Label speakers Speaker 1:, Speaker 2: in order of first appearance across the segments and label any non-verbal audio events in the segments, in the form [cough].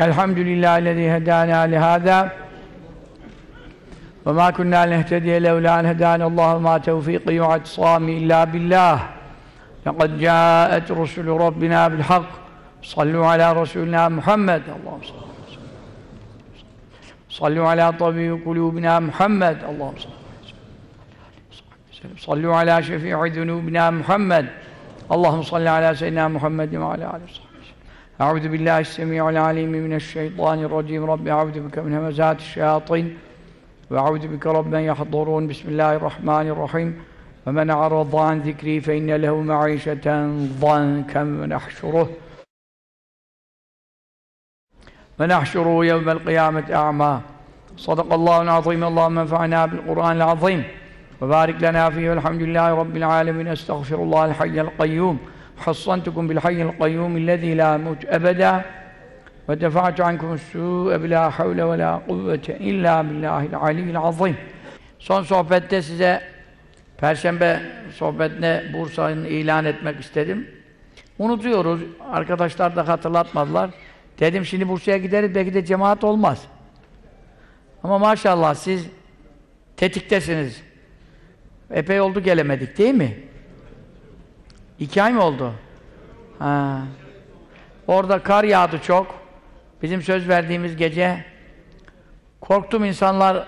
Speaker 1: الحمد لله الذي هدانا لهذا وما كنا نهتدي لولا أن هدانا الله ما توفيقي واعتصامي إلا بالله. لقد جاءت رسل ربنا بالحق. صلوا على رسولنا محمد. اللهم صل صلوا على طبيب قلوبنا محمد. اللهم صل صلوا على شفيع ذنوبنا محمد. اللهم صل على سيدنا محمد وعلى آله وصحبه. أعوذ بالله السميع العليم من الشيطان الرجيم. رب أعوذ بك من همزات الشياطين وأعوذ بك رب أن يحضرون. بسم الله الرحمن الرحيم. ومن أعرض عن ذكري فإن له معيشة ضنكا ونحشره. ونحشره يوم القيامة أعمى. صدق الله العظيم. اللهم انفعنا بالقرآن العظيم. وبارك لنا فيه. والحمد لله رب العالمين. أستغفر الله الحي القيوم. حصنتكم بالحي القيوم الذي لا موت أبدا ودفعت عنكم السوء بلا حول ولا قوة إلا بالله العلي العظيم Son sohbette size Perşembe sohbetine Bursa'nı ilan etmek istedim. Unutuyoruz. Arkadaşlar da hatırlatmadılar. Dedim şimdi Bursa'ya gideriz belki de cemaat olmaz. Ama maşallah siz tetiktesiniz. Epey oldu gelemedik değil mi? İki ay mı oldu? Ha. Orada kar yağdı çok. Bizim söz verdiğimiz gece korktum insanlar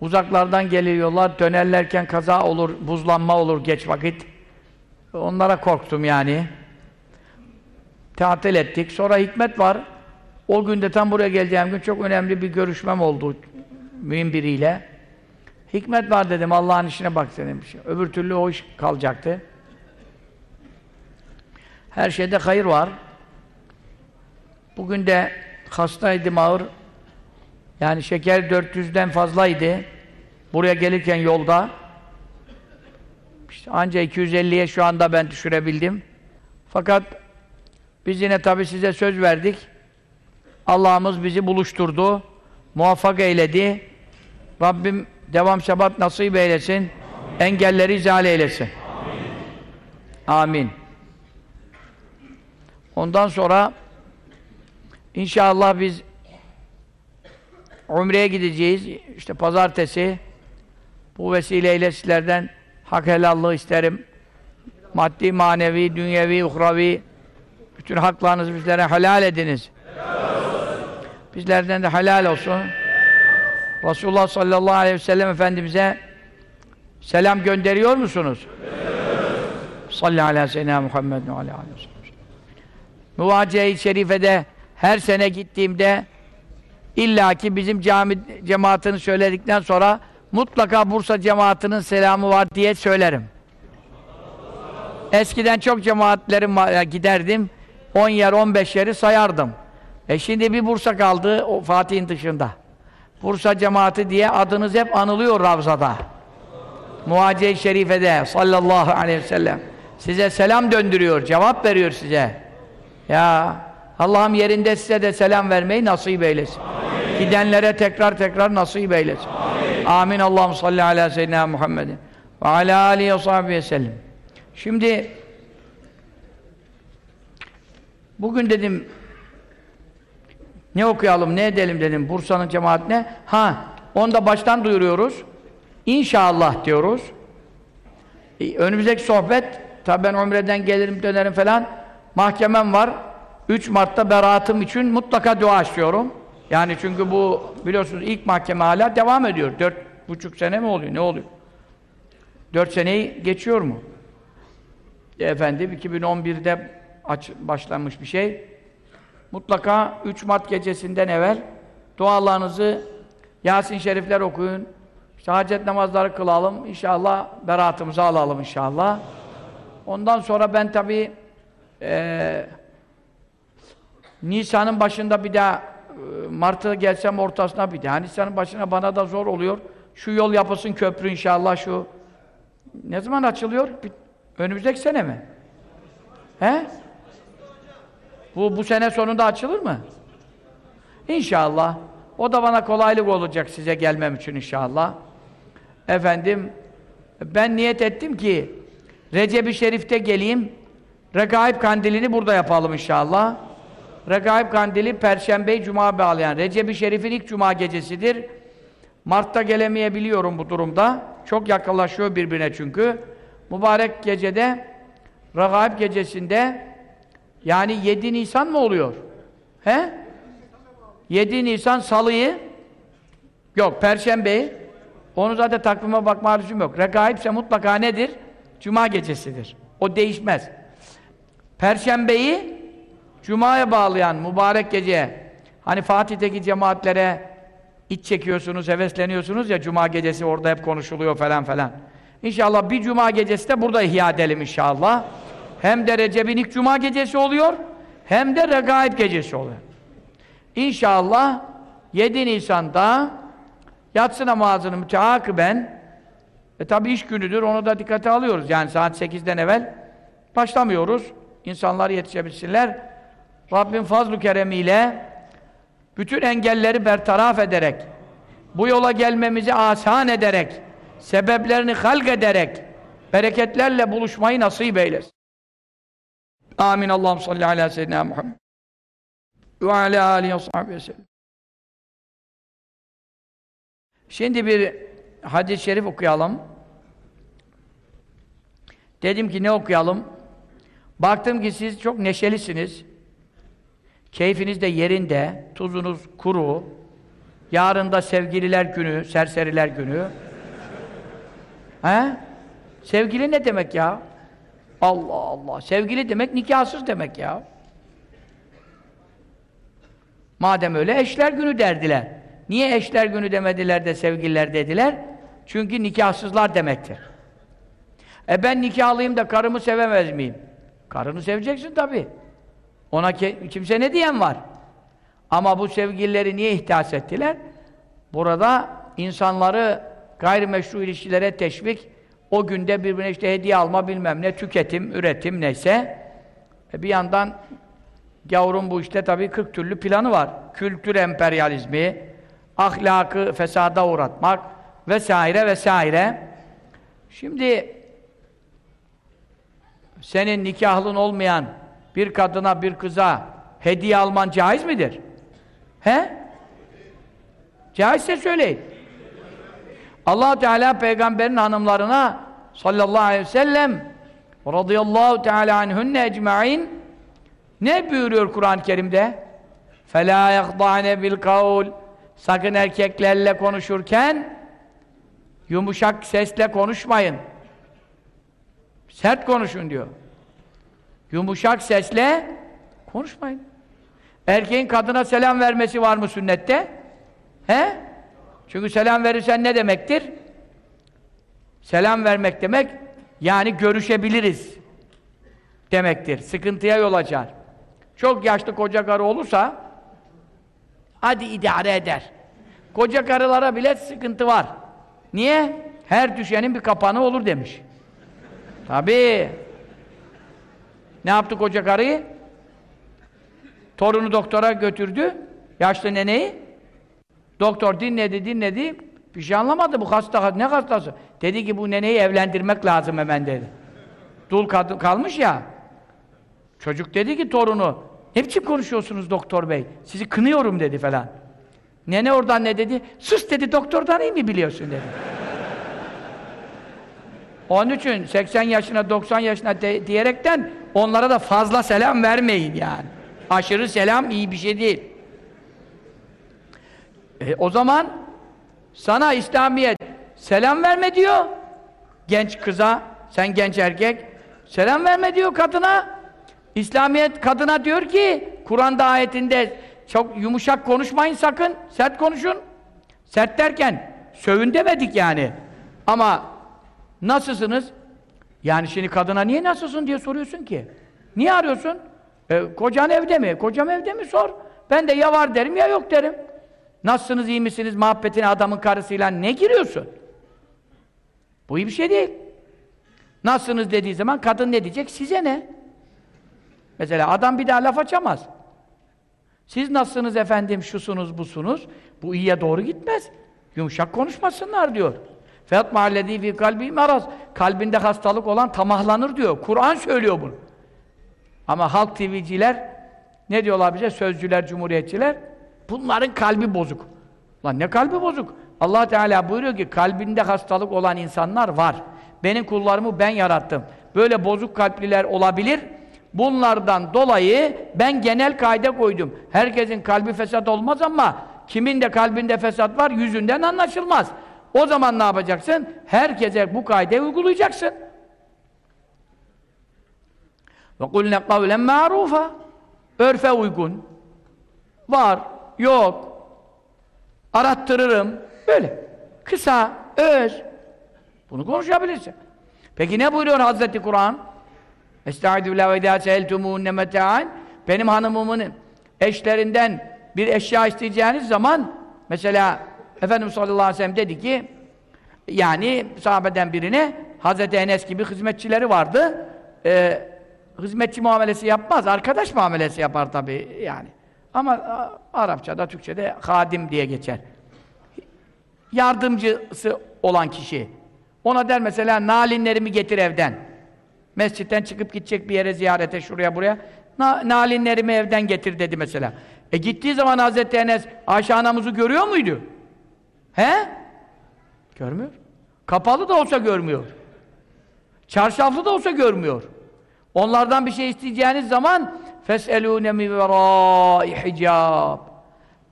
Speaker 1: uzaklardan geliyorlar. Dönerlerken kaza olur, buzlanma olur geç vakit. Onlara korktum yani. Tatil ettik. Sonra hikmet var. O günde tam buraya geleceğim gün çok önemli bir görüşmem oldu mühim biriyle. Hikmet var dedim, Allah'ın işine bak dedim. Öbür türlü o iş kalacaktı. Her şeyde hayır var. Bugün de hastaydım ağır. Yani şeker 400'den fazlaydı. Buraya gelirken yolda. İşte anca 250'ye şu anda ben düşürebildim. Fakat biz yine tabi size söz verdik. Allah'ımız bizi buluşturdu. Muvaffak eyledi. Rabbim devam sebat nasip eylesin. Amin. Engelleri izale eylesin. Amin. Amin. Ondan sonra inşallah biz Umre'ye gideceğiz. İşte pazartesi bu vesileyle sizlerden hak helallığı isterim. Maddi, manevi, dünyevi, uhravi bütün haklarınızı bizlere helal ediniz. Bizlerden de helal olsun. Resulullah sallallahu aleyhi ve sellem Efendimiz'e selam gönderiyor musunuz? Sallallahu aleyhi ve sellem Muhammed ve aleyhi ve sellem. Muvaciye-i Şerife'de her sene gittiğimde illaki bizim cami cemaatini söyledikten sonra mutlaka Bursa cemaatinin selamı var diye söylerim. Eskiden çok cemaatlerim giderdim. 10 yer, 15 yeri sayardım. E şimdi bir Bursa kaldı Fatih'in dışında. Bursa cemaati diye adınız hep anılıyor Ravza'da. Muhaciye-i Şerife'de sallallahu aleyhi ve sellem. Size selam döndürüyor, cevap veriyor size. Ya Allah'ım yerinde size de selam vermeyi nasip eylesin. Amin. Gidenlere tekrar tekrar nasip eylesin. Amin. Amin. Allah'ım salli ala seyyidina Muhammedin ve ala alihi ve sahbihi sellem. Şimdi bugün dedim ne okuyalım, ne edelim dedim Bursa'nın cemaatine. Ha, onu da baştan duyuruyoruz. İnşallah diyoruz. E, önümüzdeki sohbet, tabi ben Umre'den gelirim, dönerim falan. Mahkemem var. 3 Mart'ta beraatım için mutlaka dua istiyorum. Yani çünkü bu biliyorsunuz ilk mahkeme hala devam ediyor. Dört buçuk sene mi oluyor? Ne oluyor? Dört seneyi geçiyor mu? Efendim 2011'de aç, başlanmış bir şey. Mutlaka 3 Mart gecesinden evvel dualarınızı Yasin Şerifler okuyun. İşte hacet namazları kılalım. İnşallah beraatımızı alalım inşallah. Ondan sonra ben tabii eee Nisan'ın başında bir daha Mart'a gelsem ortasına bir daha. Nisan'ın başına bana da zor oluyor. Şu yol yapılsın köprü inşallah şu. Ne zaman açılıyor? Önümüzdeki sene mi? He? Bu, bu sene sonunda açılır mı? İnşallah. O da bana kolaylık olacak size gelmem için inşallah. Efendim, ben niyet ettim ki Recep-i Şerif'te geleyim, Regaib kandilini burada yapalım inşallah. Regaib Kandili Perşembe'yi Cuma bağlayan Recep-i Şerif'in ilk Cuma gecesidir. Mart'ta gelemeyebiliyorum bu durumda. Çok yakınlaşıyor birbirine çünkü. Mübarek gecede Regaib gecesinde yani 7 Nisan mı oluyor? He? 7 Nisan Salı'yı yok Perşembe'yi onu zaten takvime bakma lüzum yok. Regaib ise mutlaka nedir? Cuma gecesidir. O değişmez. Perşembeyi Cuma'ya bağlayan mübarek gece hani Fatih'teki cemaatlere iç çekiyorsunuz, hevesleniyorsunuz ya Cuma gecesi orada hep konuşuluyor falan falan. İnşallah bir Cuma gecesi de burada ihya edelim inşallah. Hem de Recep'in ilk Cuma gecesi oluyor, hem de Regaib gecesi oluyor. İnşallah 7 Nisan'da yatsı namazını müteakiben e tabi iş günüdür, onu da dikkate alıyoruz. Yani saat 8'den evvel başlamıyoruz. İnsanlar yetişebilsinler. Rabbim fazl-ı keremiyle bütün engelleri bertaraf ederek, bu yola gelmemizi asan ederek, sebeplerini halk ederek, bereketlerle buluşmayı nasip eylesin. Amin. Allah'ım salli ala seyyidina Muhammed ve ala alihi ve sellem. Şimdi bir hadis-i şerif okuyalım. Dedim ki ne okuyalım? Baktım ki siz çok neşelisiniz. Keyfiniz de yerinde, tuzunuz kuru. Yarın da sevgililer günü, serseriler günü. He? Sevgili ne demek ya? Allah Allah. Sevgili demek nikahsız demek ya. Madem öyle eşler günü derdiler. Niye eşler günü demediler de sevgililer dediler? Çünkü nikahsızlar demektir. E ben nikahlıyım da karımı sevemez miyim? Karını seveceksin tabi. Ona kimse ne diyen var? Ama bu sevgilileri niye ihtiyaç ettiler? Burada insanları gayrimeşru ilişkilere teşvik, o günde birbirine işte hediye alma bilmem ne, tüketim, üretim neyse. E bir yandan gavurun bu işte tabii 40 türlü planı var. Kültür emperyalizmi, ahlakı fesada uğratmak vesaire vesaire. Şimdi senin nikahlın olmayan bir kadına, bir kıza hediye alman caiz midir? He? Caizse söyleyin. allah Teala peygamberin hanımlarına sallallahu aleyhi ve sellem radıyallahu teala anhünne ecmain ne buyuruyor Kur'an-ı Kerim'de? فَلَا يَخْضَعْنَ بِالْقَوْلِ Sakın erkeklerle konuşurken yumuşak sesle konuşmayın. Sert konuşun diyor. Yumuşak sesle konuşmayın. Erkeğin kadına selam vermesi var mı sünnette? He? Çünkü selam verirsen ne demektir? Selam vermek demek yani görüşebiliriz demektir. Sıkıntıya yol açar. Çok yaşlı koca karı olursa hadi idare eder. Koca karılara bile sıkıntı var. Niye? Her düşenin bir kapanı olur demiş. Tabii. Ne yaptı koca karıyı? Torunu doktora götürdü. Yaşlı neneyi. Doktor dinledi, dinledi. Bir şey anlamadı bu hasta. Ne hastası? Dedi ki bu neneyi evlendirmek lazım hemen dedi. Dul kalmış ya. Çocuk dedi ki torunu, ne biçim konuşuyorsunuz doktor bey? Sizi kınıyorum dedi falan. Nene oradan ne dedi? Sus dedi, doktordan iyi mi biliyorsun dedi. Onun için 80 yaşına, 90 yaşına de, diyerekten onlara da fazla selam vermeyin yani. Aşırı selam iyi bir şey değil. E, o zaman sana İslamiyet selam verme diyor. Genç kıza, sen genç erkek selam verme diyor kadına. İslamiyet kadına diyor ki Kur'an'da ayetinde çok yumuşak konuşmayın sakın, sert konuşun. Sert derken sövün demedik yani. Ama nasılsınız? Yani şimdi kadına niye nasılsın diye soruyorsun ki? Niye arıyorsun? E, kocan evde mi? Kocam evde mi sor. Ben de ya var derim ya yok derim. Nasılsınız, iyi misiniz, muhabbetine adamın karısıyla ne giriyorsun? Bu iyi bir şey değil. Nasılsınız dediği zaman kadın ne diyecek? Size ne? Mesela adam bir daha laf açamaz. Siz nasılsınız efendim, şusunuz, busunuz? Bu iyiye doğru gitmez. Yumuşak konuşmasınlar diyor. Feyat mahalledi fi kalbi maraz. Kalbinde hastalık olan tamahlanır diyor. Kur'an söylüyor bunu. Ama halk TV'ciler ne diyorlar bize? Sözcüler, cumhuriyetçiler. Bunların kalbi bozuk. Lan ne kalbi bozuk? allah Teala buyuruyor ki kalbinde hastalık olan insanlar var. Benim kullarımı ben yarattım. Böyle bozuk kalpliler olabilir. Bunlardan dolayı ben genel kaide koydum. Herkesin kalbi fesat olmaz ama kimin de kalbinde fesat var yüzünden anlaşılmaz. O zaman ne yapacaksın? Herkese bu kaideyi uygulayacaksın. Ve kulne kavlen ma'rufa. Örfe uygun. Var, yok. Arattırırım. Böyle. Kısa, öz. Bunu konuşabilirsin. Peki ne buyuruyor Hazreti Kur'an? Estaizu billahi ve idâ meta'an Benim hanımımın eşlerinden bir eşya isteyeceğiniz zaman mesela Efendimiz sallallahu aleyhi ve sellem dedi ki yani sahabeden birine Hazreti Enes gibi hizmetçileri vardı. Ee, hizmetçi muamelesi yapmaz, arkadaş muamelesi yapar tabii yani. Ama Arapçada, Türkçede hadim diye geçer. Yardımcısı olan kişi. Ona der mesela nalinlerimi getir evden. Mescitten çıkıp gidecek bir yere ziyarete şuraya buraya. Na, nalinlerimi evden getir dedi mesela. E gittiği zaman Hazreti Enes Ayşe anamızı görüyor muydu? He? Görmüyor. Kapalı da olsa görmüyor. Çarşaflı da olsa görmüyor. Onlardan bir şey isteyeceğiniz zaman فَسْأَلُونَ مِنْ وَرَائِ hicab.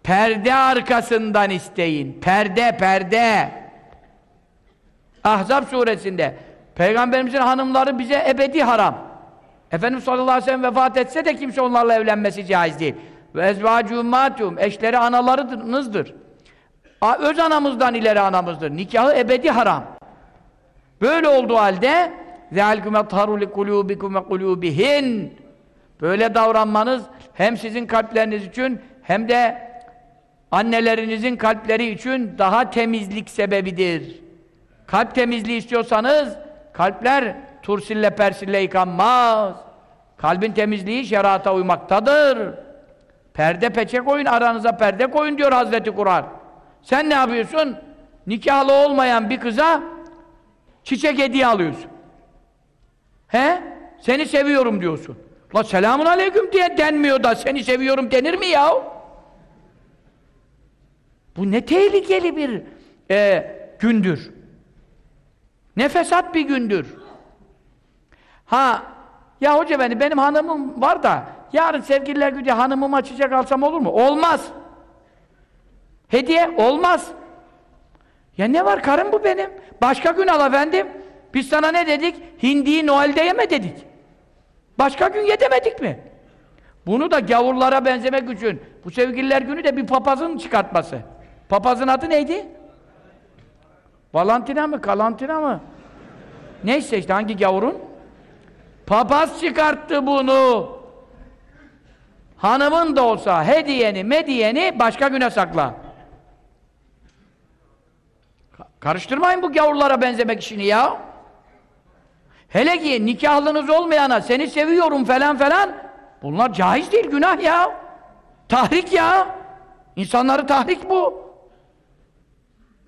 Speaker 1: Perde arkasından isteyin. Perde, perde. Ahzab suresinde Peygamberimizin hanımları bize ebedi haram. Efendimiz sallallahu aleyhi ve sellem vefat etse de kimse onlarla evlenmesi caiz değil. Ve ezvâcûmâtum eşleri analarınızdır. Öz anamızdan ileri anamızdır. Nikahı ebedi haram. Böyle olduğu halde ذَٰلِكُمْ اَطْهَرُ لِقُلُوبِكُمْ وَقُلُوبِهِنْ Böyle davranmanız hem sizin kalpleriniz için hem de annelerinizin kalpleri için daha temizlik sebebidir. Kalp temizliği istiyorsanız kalpler tursille persille yıkanmaz. Kalbin temizliği şerata uymaktadır. Perde peçe koyun, aranıza perde koyun diyor Hazreti Kur'an. Sen ne yapıyorsun? Nikahlı olmayan bir kıza çiçek hediye alıyorsun. He? Seni seviyorum diyorsun. La selamun aleyküm diye denmiyor da seni seviyorum denir mi ya? Bu ne tehlikeli bir e, gündür. Ne fesat bir gündür. Ha, ya hoca beni benim hanımım var da yarın sevgililer günü hanımımı açacak alsam olur mu? Olmaz. Hediye olmaz. Ya ne var karım bu benim? Başka gün al efendim. Biz sana ne dedik? Hindiyi Noel'de yeme dedik. Başka gün yedemedik mi? Bunu da gavurlara benzemek için bu sevgililer günü de bir papazın çıkartması. Papazın adı neydi? Valentina mı? Kalantina mı? Neyse işte hangi gavurun? Papaz çıkarttı bunu. Hanımın da olsa hediyeni, mediyeni başka güne sakla. Karıştırmayın bu gavurlara benzemek işini ya. Hele ki nikahlınız olmayana seni seviyorum falan falan bunlar caiz değil, günah ya. Tahrik ya. İnsanları tahrik bu.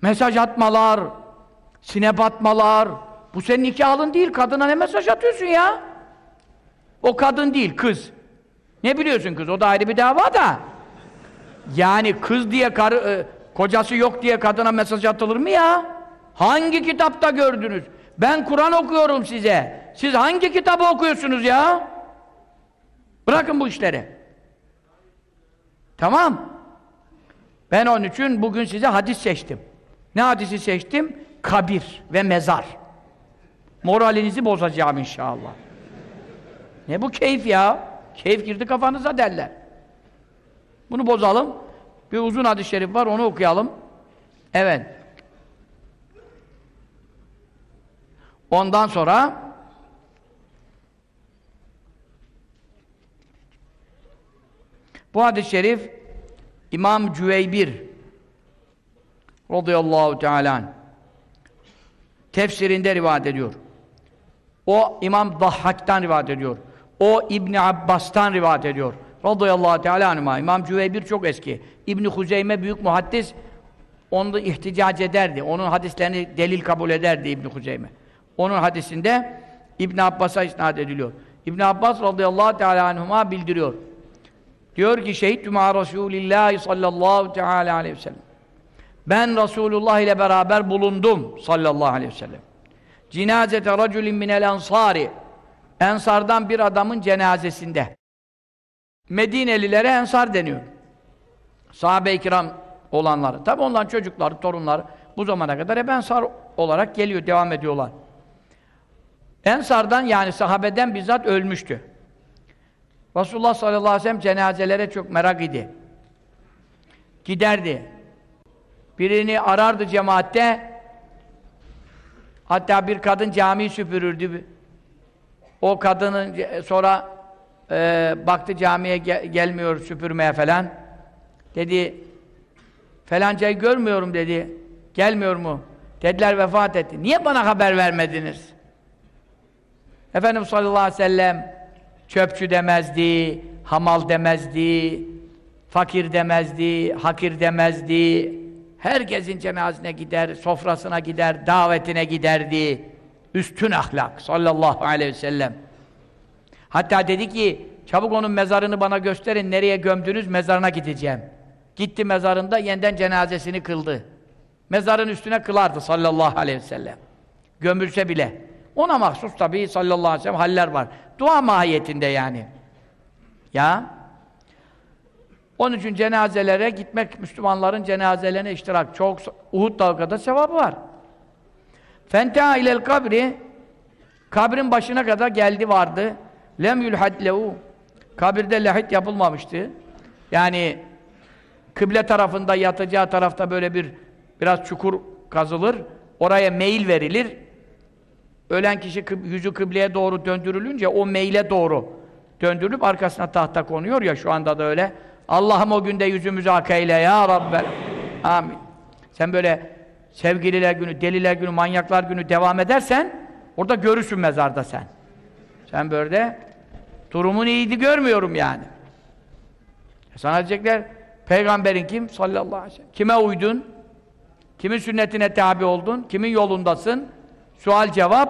Speaker 1: Mesaj atmalar, sinep atmalar. Bu senin nikahlın değil, kadına ne mesaj atıyorsun ya? O kadın değil, kız. Ne biliyorsun kız? O da ayrı bir dava da. Yani kız diye karı, e, kocası yok diye kadına mesaj atılır mı ya? Hangi kitapta gördünüz? Ben Kur'an okuyorum size. Siz hangi kitabı okuyorsunuz ya? Bırakın bu işleri. Tamam. Ben onun için bugün size hadis seçtim. Ne hadisi seçtim? Kabir ve mezar. Moralinizi bozacağım inşallah. Ne bu keyif ya? Keyif girdi kafanıza derler. Bunu bozalım. Bir uzun hadis-i şerif var, onu okuyalım. Evet. Ondan sonra bu hadis-i şerif İmam Cüveybir radıyallahu teala tefsirinde rivayet ediyor. O İmam Dahhak'tan rivayet ediyor. O İbn Abbas'tan rivayet ediyor. Radıyallahu teala anhuma. İmam Cüveybir çok eski. İbn Huzeyme büyük muhaddis onu da ihticac ederdi. Onun hadislerini delil kabul ederdi İbn Huzeyme. Onun hadisinde İbn Abbas'a isnat ediliyor. İbn Abbas radıyallahu teala anhuma bildiriyor. Diyor ki şehit ma Resulillah sallallahu teala aleyhi ve sellem. Ben Resulullah ile beraber bulundum sallallahu aleyhi ve sellem. Cinazete raculin minel ensari. Ensardan bir adamın cenazesinde. Medinelilere ensar deniyor. Sahabe-i kiram olanları. Tabi onların çocukları, torunları bu zamana kadar hep ensar olarak geliyor, devam ediyorlar. Ensardan yani sahabeden bizzat ölmüştü. Resulullah sallallahu aleyhi ve sellem cenazelere çok merak idi. Giderdi. Birini arardı cemaatte. Hatta bir kadın camiyi süpürürdü. O kadının sonra e, baktı camiye gel gelmiyor süpürmeye falan. Dedi felancayı görmüyorum dedi. Gelmiyor mu? Dediler vefat etti. Niye bana haber vermediniz? Efendimiz sallallahu aleyhi ve sellem çöpçü demezdi, hamal demezdi, fakir demezdi, hakir demezdi. Herkesin cenazesine gider, sofrasına gider, davetine giderdi. Üstün ahlak sallallahu aleyhi ve sellem. Hatta dedi ki, çabuk onun mezarını bana gösterin, nereye gömdünüz, mezarına gideceğim. Gitti mezarında, yeniden cenazesini kıldı. Mezarın üstüne kılardı sallallahu aleyhi ve sellem. Gömülse bile. Ona mahsus tabii sallallahu aleyhi ve sellem haller var. Dua mahiyetinde yani. Ya. Onun için cenazelere gitmek, Müslümanların cenazelerine iştirak. Çok, Uhud dalgada sevabı var. Fenta ilel kabri kabrin başına kadar geldi vardı. Lem yulhad kabirde lahit yapılmamıştı. Yani kıble tarafında yatacağı tarafta böyle bir biraz çukur kazılır. Oraya meyil verilir. Ölen kişi yüzü kıbleye doğru döndürülünce o meyle doğru döndürülüp arkasına tahta konuyor ya şu anda da öyle. Allah'ım o günde yüzümüzü ak eyle ya Rabbi. Amin. Sen böyle sevgililer günü, deliler günü, manyaklar günü devam edersen orada görürsün mezarda sen. Sen böyle durumun iyiydi görmüyorum yani. E sana diyecekler peygamberin kim? Sallallahu aleyhi ve sellem. Kime uydun? Kimin sünnetine tabi oldun? Kimin yolundasın? Sual cevap.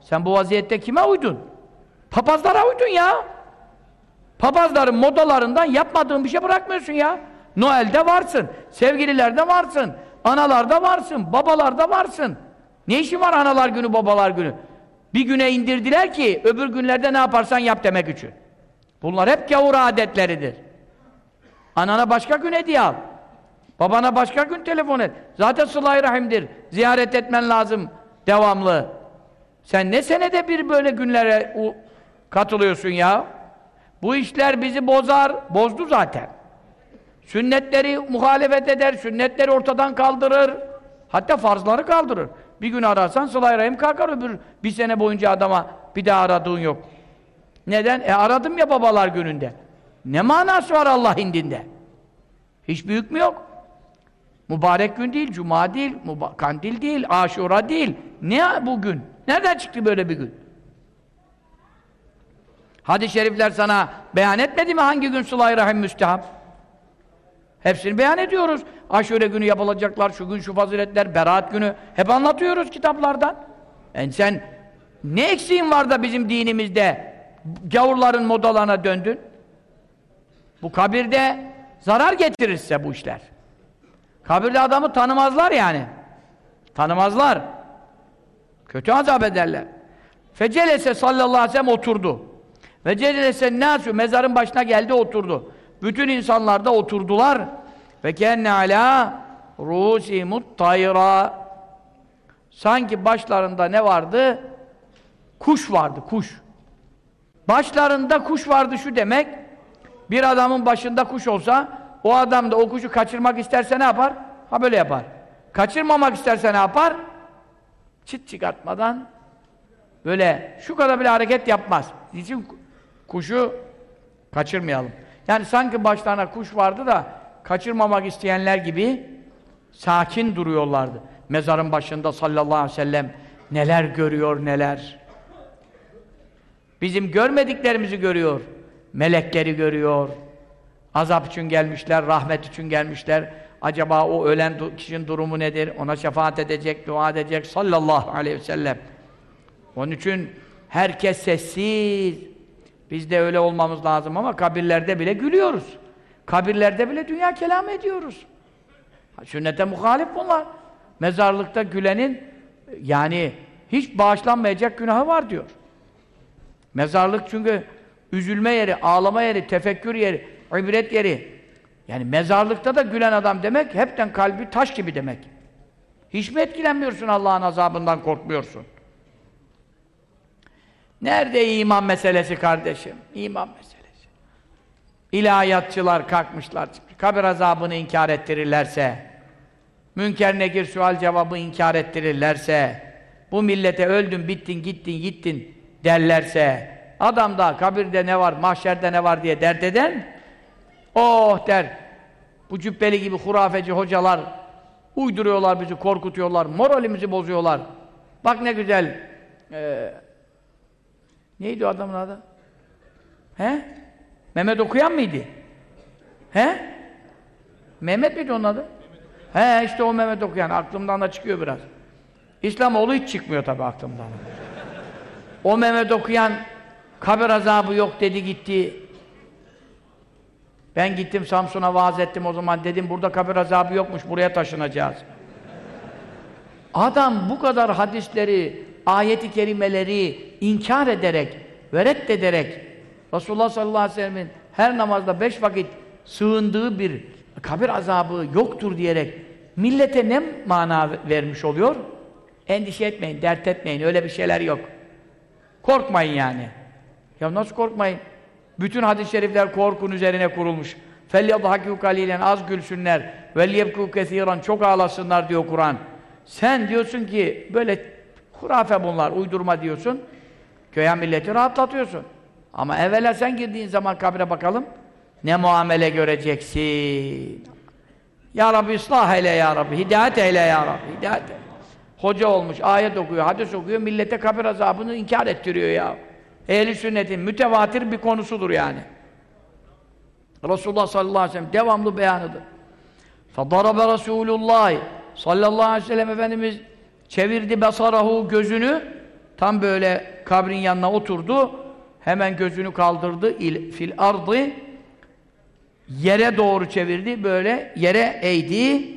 Speaker 1: Sen bu vaziyette kime uydun? Papazlara uydun ya. Papazların modalarından yapmadığın bir şey bırakmıyorsun ya. Noel'de varsın, sevgililerde varsın, analarda varsın, babalarda varsın. Ne işin var analar günü, babalar günü? Bir güne indirdiler ki öbür günlerde ne yaparsan yap demek için. Bunlar hep gavur adetleridir. Anana başka gün hediye al. Babana başka gün telefon et. Zaten sıla rahimdir. Ziyaret etmen lazım devamlı. Sen ne senede bir böyle günlere katılıyorsun ya? Bu işler bizi bozar, bozdu zaten. Sünnetleri muhalefet eder, sünnetleri ortadan kaldırır. Hatta farzları kaldırır. Bir gün ararsan sıla rahim kalkar öbür bir sene boyunca adama bir daha aradığın yok. Neden? E aradım ya babalar gününde. Ne manası var Allah indinde? Hiç büyük mü yok? Mübarek gün değil, cuma değil, kandil değil, aşura değil. Ne bugün? Nereden çıktı böyle bir gün? Hadis-i şerifler sana beyan etmedi mi hangi gün sıla rahim müstehap? Hepsini beyan ediyoruz. Aşure günü yapılacaklar, şu gün şu faziletler, beraat günü. Hep anlatıyoruz kitaplardan. Yani sen ne eksiğin var da bizim dinimizde gavurların modalarına döndün? Bu kabirde zarar getirirse bu işler. Kabirde adamı tanımazlar yani. Tanımazlar. Kötü azap ederler. Fecelese sallallahu aleyhi ve sellem oturdu. Ve celese nasu mezarın başına geldi oturdu. Bütün insanlar da oturdular. Ve kenne ala rusimut tayra. Sanki başlarında ne vardı? Kuş vardı, kuş. Başlarında kuş vardı şu demek. Bir adamın başında kuş olsa o adam da o kuşu kaçırmak isterse ne yapar? Ha böyle yapar. Kaçırmamak isterse ne yapar? Çıt çıkartmadan böyle şu kadar bile hareket yapmaz. için kuşu kaçırmayalım. Yani sanki başlarına kuş vardı da kaçırmamak isteyenler gibi sakin duruyorlardı. Mezarın başında sallallahu aleyhi ve sellem neler görüyor neler. Bizim görmediklerimizi görüyor. Melekleri görüyor. Azap için gelmişler, rahmet için gelmişler. Acaba o ölen kişinin durumu nedir? Ona şefaat edecek, dua edecek sallallahu aleyhi ve sellem. Onun için herkes sessiz. Biz de öyle olmamız lazım ama kabirlerde bile gülüyoruz. Kabirlerde bile dünya kelamı ediyoruz. Sünnete muhalif bunlar. Mezarlıkta gülenin yani hiç bağışlanmayacak günahı var diyor. Mezarlık çünkü üzülme yeri, ağlama yeri, tefekkür yeri, ibret yeri. Yani mezarlıkta da gülen adam demek, hepten kalbi taş gibi demek. Hiç mi etkilenmiyorsun Allah'ın azabından korkmuyorsun? Nerede iman meselesi kardeşim? İman meselesi. İlahiyatçılar kalkmışlar, kabir azabını inkar ettirirlerse, münker nekir sual cevabı inkar ettirirlerse, bu millete öldün, bittin, gittin, gittin derlerse, adam da kabirde ne var, mahşerde ne var diye dert eden, oh der, bu cübbeli gibi hurafeci hocalar uyduruyorlar bizi, korkutuyorlar, moralimizi bozuyorlar. Bak ne güzel, e, neydi o adamın adı? He? Mehmet okuyan mıydı? He? Mehmet miydi onun adı? He işte o Mehmet okuyan. Aklımdan da çıkıyor biraz. İslamoğlu hiç çıkmıyor tabii aklımdan. o Mehmet okuyan kabir azabı yok dedi gitti. Ben gittim Samsun'a vaaz ettim o zaman dedim burada kabir azabı yokmuş buraya taşınacağız. Adam bu kadar hadisleri, ayeti kerimeleri inkar ederek ve reddederek Resulullah sallallahu aleyhi ve sellem'in her namazda beş vakit sığındığı bir kabir azabı yoktur diyerek millete ne mana vermiş oluyor? Endişe etmeyin, dert etmeyin, öyle bir şeyler yok. Korkmayın yani. Ya nasıl korkmayın? Bütün hadis-i şerifler korkun üzerine kurulmuş. فَلْيَضْحَكُوا قَلِيلًا Az gülsünler. وَلْيَبْكُوا كَثِيرًا Çok ağlasınlar diyor Kur'an. Sen diyorsun ki böyle hurafe bunlar, uydurma diyorsun. Köye milleti rahatlatıyorsun. Ama evvela sen girdiğin zaman kabre bakalım. Ne muamele göreceksin? Ya Rabbi ıslah eyle ya Rabbi, hidayet eyle ya Rabbi, hidayet eyle. Hoca olmuş, ayet okuyor, hadis okuyor, millete kabir azabını inkar ettiriyor ya. Ehli sünnetin mütevatir bir konusudur yani. Resulullah sallallahu aleyhi ve sellem devamlı beyanıdır. فَضَرَبَ Resulullah sallallahu aleyhi ve sellem Efendimiz çevirdi basarahu gözünü tam böyle kabrin yanına oturdu hemen gözünü kaldırdı il, fil ardı yere doğru çevirdi böyle yere eğdi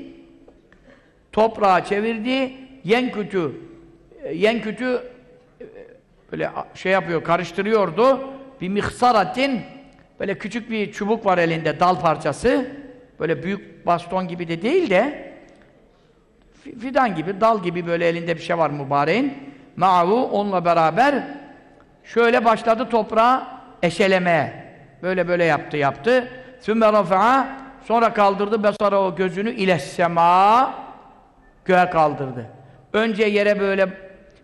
Speaker 1: toprağa çevirdi yenkütü yenkütü böyle şey yapıyor karıştırıyordu bir mihsaratin böyle küçük bir çubuk var elinde dal parçası böyle büyük baston gibi de değil de fidan gibi dal gibi böyle elinde bir şey var mübareğin ma'u onunla beraber Şöyle başladı toprağı eşelemeye. Böyle böyle yaptı yaptı. Sümme rafa'a sonra kaldırdı besara o gözünü ile sema göğe kaldırdı. Önce yere böyle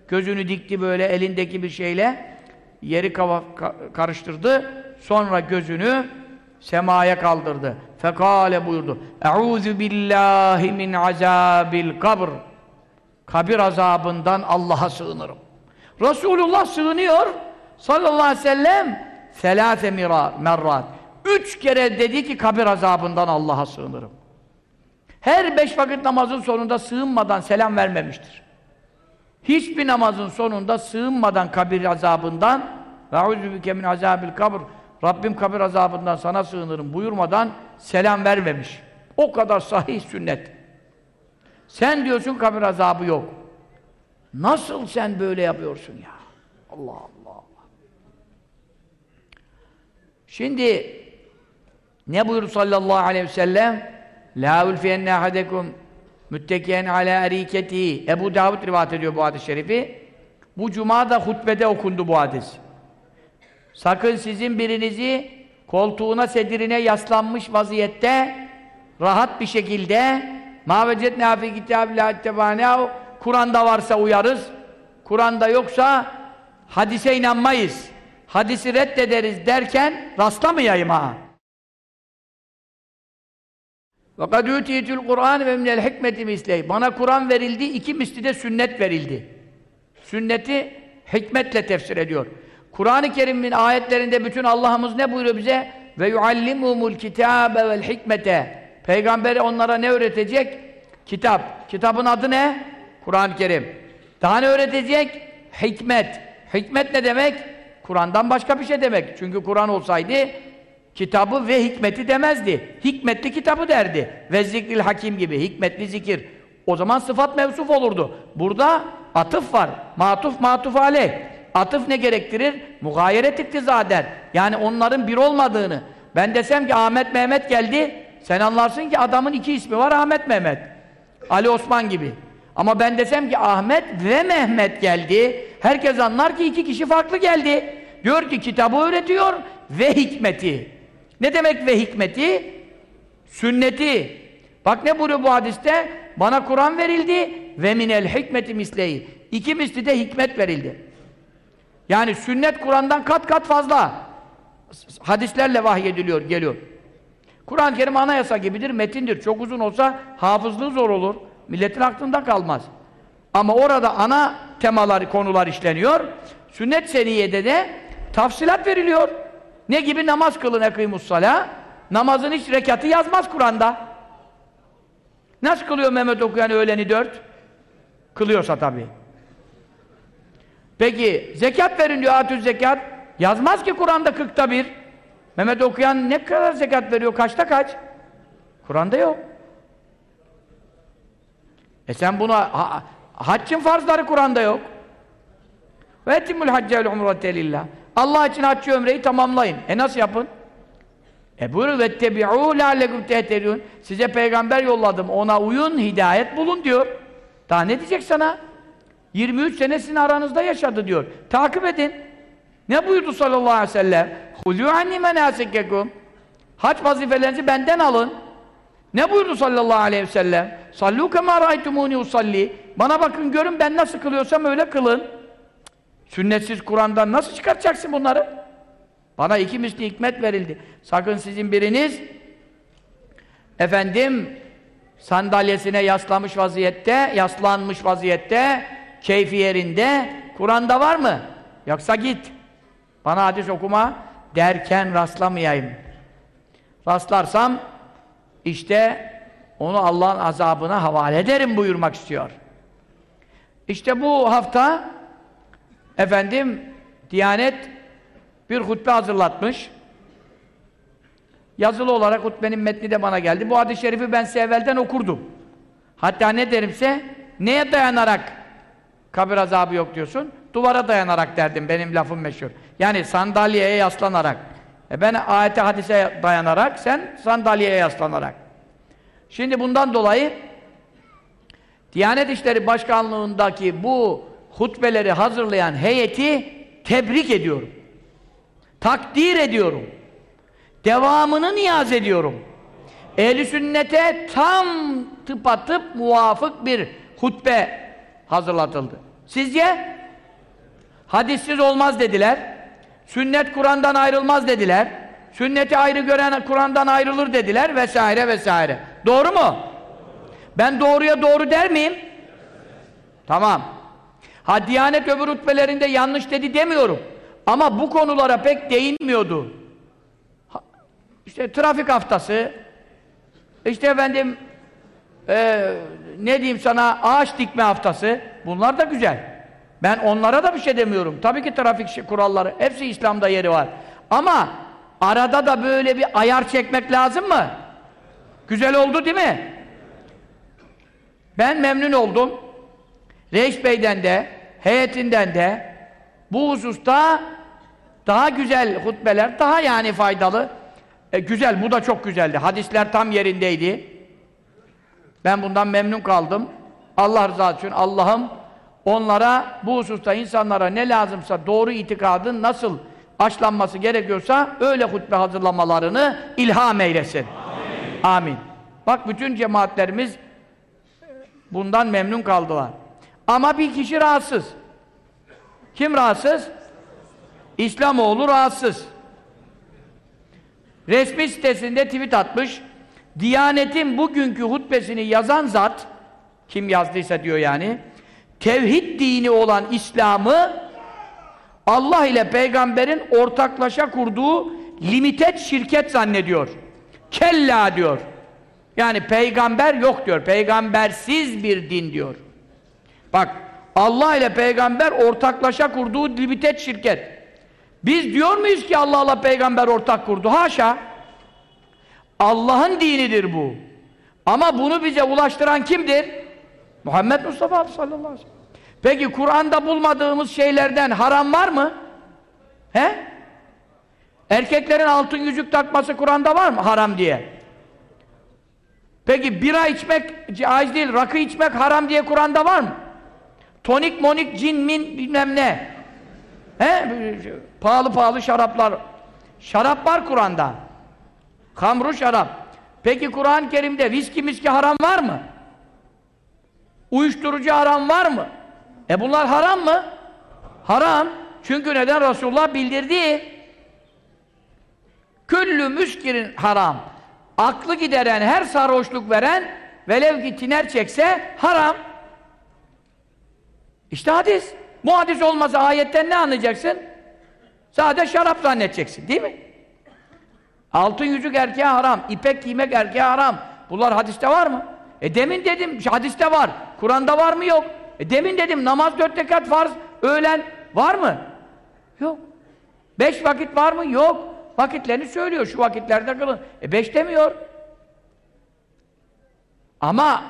Speaker 1: gözünü dikti böyle elindeki bir şeyle yeri kava, ka, karıştırdı. Sonra gözünü semaya kaldırdı. Fekale buyurdu. Euzu billahi min azabil kabr. Kabir azabından Allah'a sığınırım. Resulullah sığınıyor sallallahu aleyhi ve sellem selâse merrat üç kere dedi ki kabir azabından Allah'a sığınırım. Her beş vakit namazın sonunda sığınmadan selam vermemiştir. Hiçbir namazın sonunda sığınmadan kabir azabından ve bike min azabil kabr Rabbim kabir azabından sana sığınırım buyurmadan selam vermemiş. O kadar sahih sünnet. Sen diyorsun kabir azabı yok. Nasıl sen böyle yapıyorsun ya? Allah Allah. Şimdi ne buyurdu sallallahu aleyhi ve sellem? La ulfiyenne ahadekum müttekiyen ala eriketi. Ebu Davud rivayet ediyor bu hadis-i şerifi. Bu cuma da hutbede okundu bu hadis. Sakın sizin birinizi koltuğuna sedirine yaslanmış vaziyette rahat bir şekilde ma vecednâ fî kitâbillâhi Kur'an'da varsa uyarız. Kur'an'da yoksa hadise inanmayız hadisi reddederiz derken rastlamayayım ha. وَقَدْ اُتِيتُ الْقُرْآنِ وَمِنَ الْحِكْمَةِ مِسْلَيْهِ Bana Kur'an verildi, iki misli de sünnet verildi. Sünneti hikmetle tefsir ediyor. Kur'an-ı Kerim'in ayetlerinde bütün Allah'ımız ne buyuruyor bize? Ve yuallimumul kitabe vel hikmete. Peygamberi onlara ne öğretecek? Kitap. Kitabın adı ne? Kur'an-ı Kerim. Daha ne öğretecek? Hikmet. Hikmet ne demek? Kur'an'dan başka bir şey demek. Çünkü Kur'an olsaydı kitabı ve hikmeti demezdi. Hikmetli kitabı derdi. Ve zikril hakim gibi, hikmetli zikir. O zaman sıfat mevsuf olurdu. Burada atıf var. Matuf matuf aleyh. Atıf ne gerektirir? Mugayeret iktiza eder. Yani onların bir olmadığını. Ben desem ki Ahmet Mehmet geldi, sen anlarsın ki adamın iki ismi var Ahmet Mehmet. Ali Osman gibi. Ama ben desem ki Ahmet ve Mehmet geldi, herkes anlar ki iki kişi farklı geldi. Diyor ki kitabı öğretiyor ve hikmeti. Ne demek ve hikmeti? Sünneti. Bak ne buyuruyor bu hadiste? Bana Kur'an verildi ve minel hikmeti misleyi. İki misli de hikmet verildi. Yani sünnet Kur'an'dan kat kat fazla. Hadislerle vahyediliyor, geliyor. Kur'an-ı Kerim anayasa gibidir, metindir. Çok uzun olsa hafızlığı zor olur. Milletin aklında kalmaz. Ama orada ana temalar, konular işleniyor. Sünnet seniyede de tafsilat veriliyor. Ne gibi namaz kılın ekîmussala? Namazın hiç rekatı yazmaz Kur'an'da. Nasıl kılıyor Mehmet okuyan öğleni dört? Kılıyorsa tabii. Peki zekat verin diyor atüz zekat. Yazmaz ki Kur'an'da kırkta bir. Mehmet okuyan ne kadar zekat veriyor? Kaçta kaç? Kur'an'da yok. E sen buna ha, haccın farzları Kur'an'da yok. Ve etimul haccal umrete lillah. Allah için haccı ömreyi tamamlayın. E nasıl yapın? E buyurun vettebi'û leallekum tehtedûn. Size peygamber yolladım. Ona uyun, hidayet bulun diyor. Daha ne diyecek sana? 23 sene sizin aranızda yaşadı diyor. Takip edin. Ne buyurdu sallallahu aleyhi ve sellem? Hulû anni menâsikekum. Hac vazifelerinizi benden alın. Ne buyurdu sallallahu aleyhi ve sellem? Sallu kemâ râaytumûni usalli. Bana bakın görün ben nasıl kılıyorsam öyle kılın. Sünnetsiz Kur'an'dan nasıl çıkartacaksın bunları? Bana iki misli hikmet verildi. Sakın sizin biriniz efendim sandalyesine yaslamış vaziyette, yaslanmış vaziyette, keyfi yerinde Kur'an'da var mı? Yoksa git. Bana hadis okuma derken rastlamayayım. Rastlarsam işte onu Allah'ın azabına havale ederim buyurmak istiyor. İşte bu hafta efendim Diyanet bir hutbe hazırlatmış. Yazılı olarak hutbenin metni de bana geldi. Bu hadis-i şerifi ben size evvelden okurdum. Hatta ne derimse neye dayanarak kabir azabı yok diyorsun? Duvara dayanarak derdim benim lafım meşhur. Yani sandalyeye yaslanarak. E ben ayete hadise dayanarak, sen sandalyeye yaslanarak. Şimdi bundan dolayı Diyanet İşleri Başkanlığındaki bu hutbeleri hazırlayan heyeti tebrik ediyorum. Takdir ediyorum. Devamını niyaz ediyorum. Ehl-i sünnete tam tıpatıp muvafık bir hutbe hazırlatıldı. Sizce? Hadissiz olmaz dediler. Sünnet Kur'an'dan ayrılmaz dediler. Sünneti ayrı gören Kur'an'dan ayrılır dediler vesaire vesaire. Doğru mu? Ben doğruya doğru der miyim? Tamam. Ha Diyanet öbür hutbelerinde yanlış dedi demiyorum. Ama bu konulara pek değinmiyordu. İşte trafik haftası, işte efendim e, ne diyeyim sana ağaç dikme haftası, bunlar da güzel. Ben onlara da bir şey demiyorum. Tabii ki trafik kuralları, hepsi İslam'da yeri var. Ama arada da böyle bir ayar çekmek lazım mı? Güzel oldu değil mi? Ben memnun oldum. Reis Bey'den de, heyetinden de bu hususta daha güzel hutbeler, daha yani faydalı. E, güzel, bu da çok güzeldi. Hadisler tam yerindeydi. Ben bundan memnun kaldım. Allah rızası için Allah'ım onlara bu hususta insanlara ne lazımsa doğru itikadın nasıl aşlanması gerekiyorsa öyle hutbe hazırlamalarını ilham eylesin. Amin. Amin. Bak bütün cemaatlerimiz bundan memnun kaldılar. Ama bir kişi rahatsız. Kim rahatsız? İslamoğlu rahatsız. Resmi sitesinde tweet atmış. Diyanetin bugünkü hutbesini yazan zat, kim yazdıysa diyor yani, tevhid dini olan İslam'ı Allah ile peygamberin ortaklaşa kurduğu limited şirket zannediyor. Kella diyor. Yani peygamber yok diyor. Peygambersiz bir din diyor. Bak Allah ile peygamber ortaklaşa kurduğu limited şirket. Biz diyor muyuz ki Allah Allah peygamber ortak kurdu? Haşa. Allah'ın dinidir bu. Ama bunu bize ulaştıran kimdir? Muhammed Mustafa sallallahu aleyhi ve sellem. Peki Kur'an'da bulmadığımız şeylerden haram var mı? He? Erkeklerin altın yüzük takması Kur'an'da var mı? Haram diye. Peki bira içmek caiz değil, rakı içmek haram diye Kur'an'da var mı? Tonik, monik, cin, min bilmem ne. He? Pahalı pahalı şaraplar. Şarap var Kur'an'da. Kamru şarap. Peki Kur'an-ı Kerim'de viski miski haram var mı? Uyuşturucu haram var mı? E bunlar haram mı? Haram. Çünkü neden Resulullah bildirdi? Küllü müskirin haram. Aklı gideren, her sarhoşluk veren velev ki tiner çekse haram. İşte hadis. Bu hadis olmasa ayetten ne anlayacaksın? Sadece şarap zannedeceksin, değil mi? Altın yüzük erkeğe haram, ipek giymek erkeğe haram. Bunlar hadiste var mı? E demin dedim, hadiste var. Kur'an'da var mı? Yok. E demin dedim, namaz dört rekat farz, öğlen var mı? Yok. Beş vakit var mı? Yok. Vakitlerini söylüyor, şu vakitlerde kılın. E beş demiyor. Ama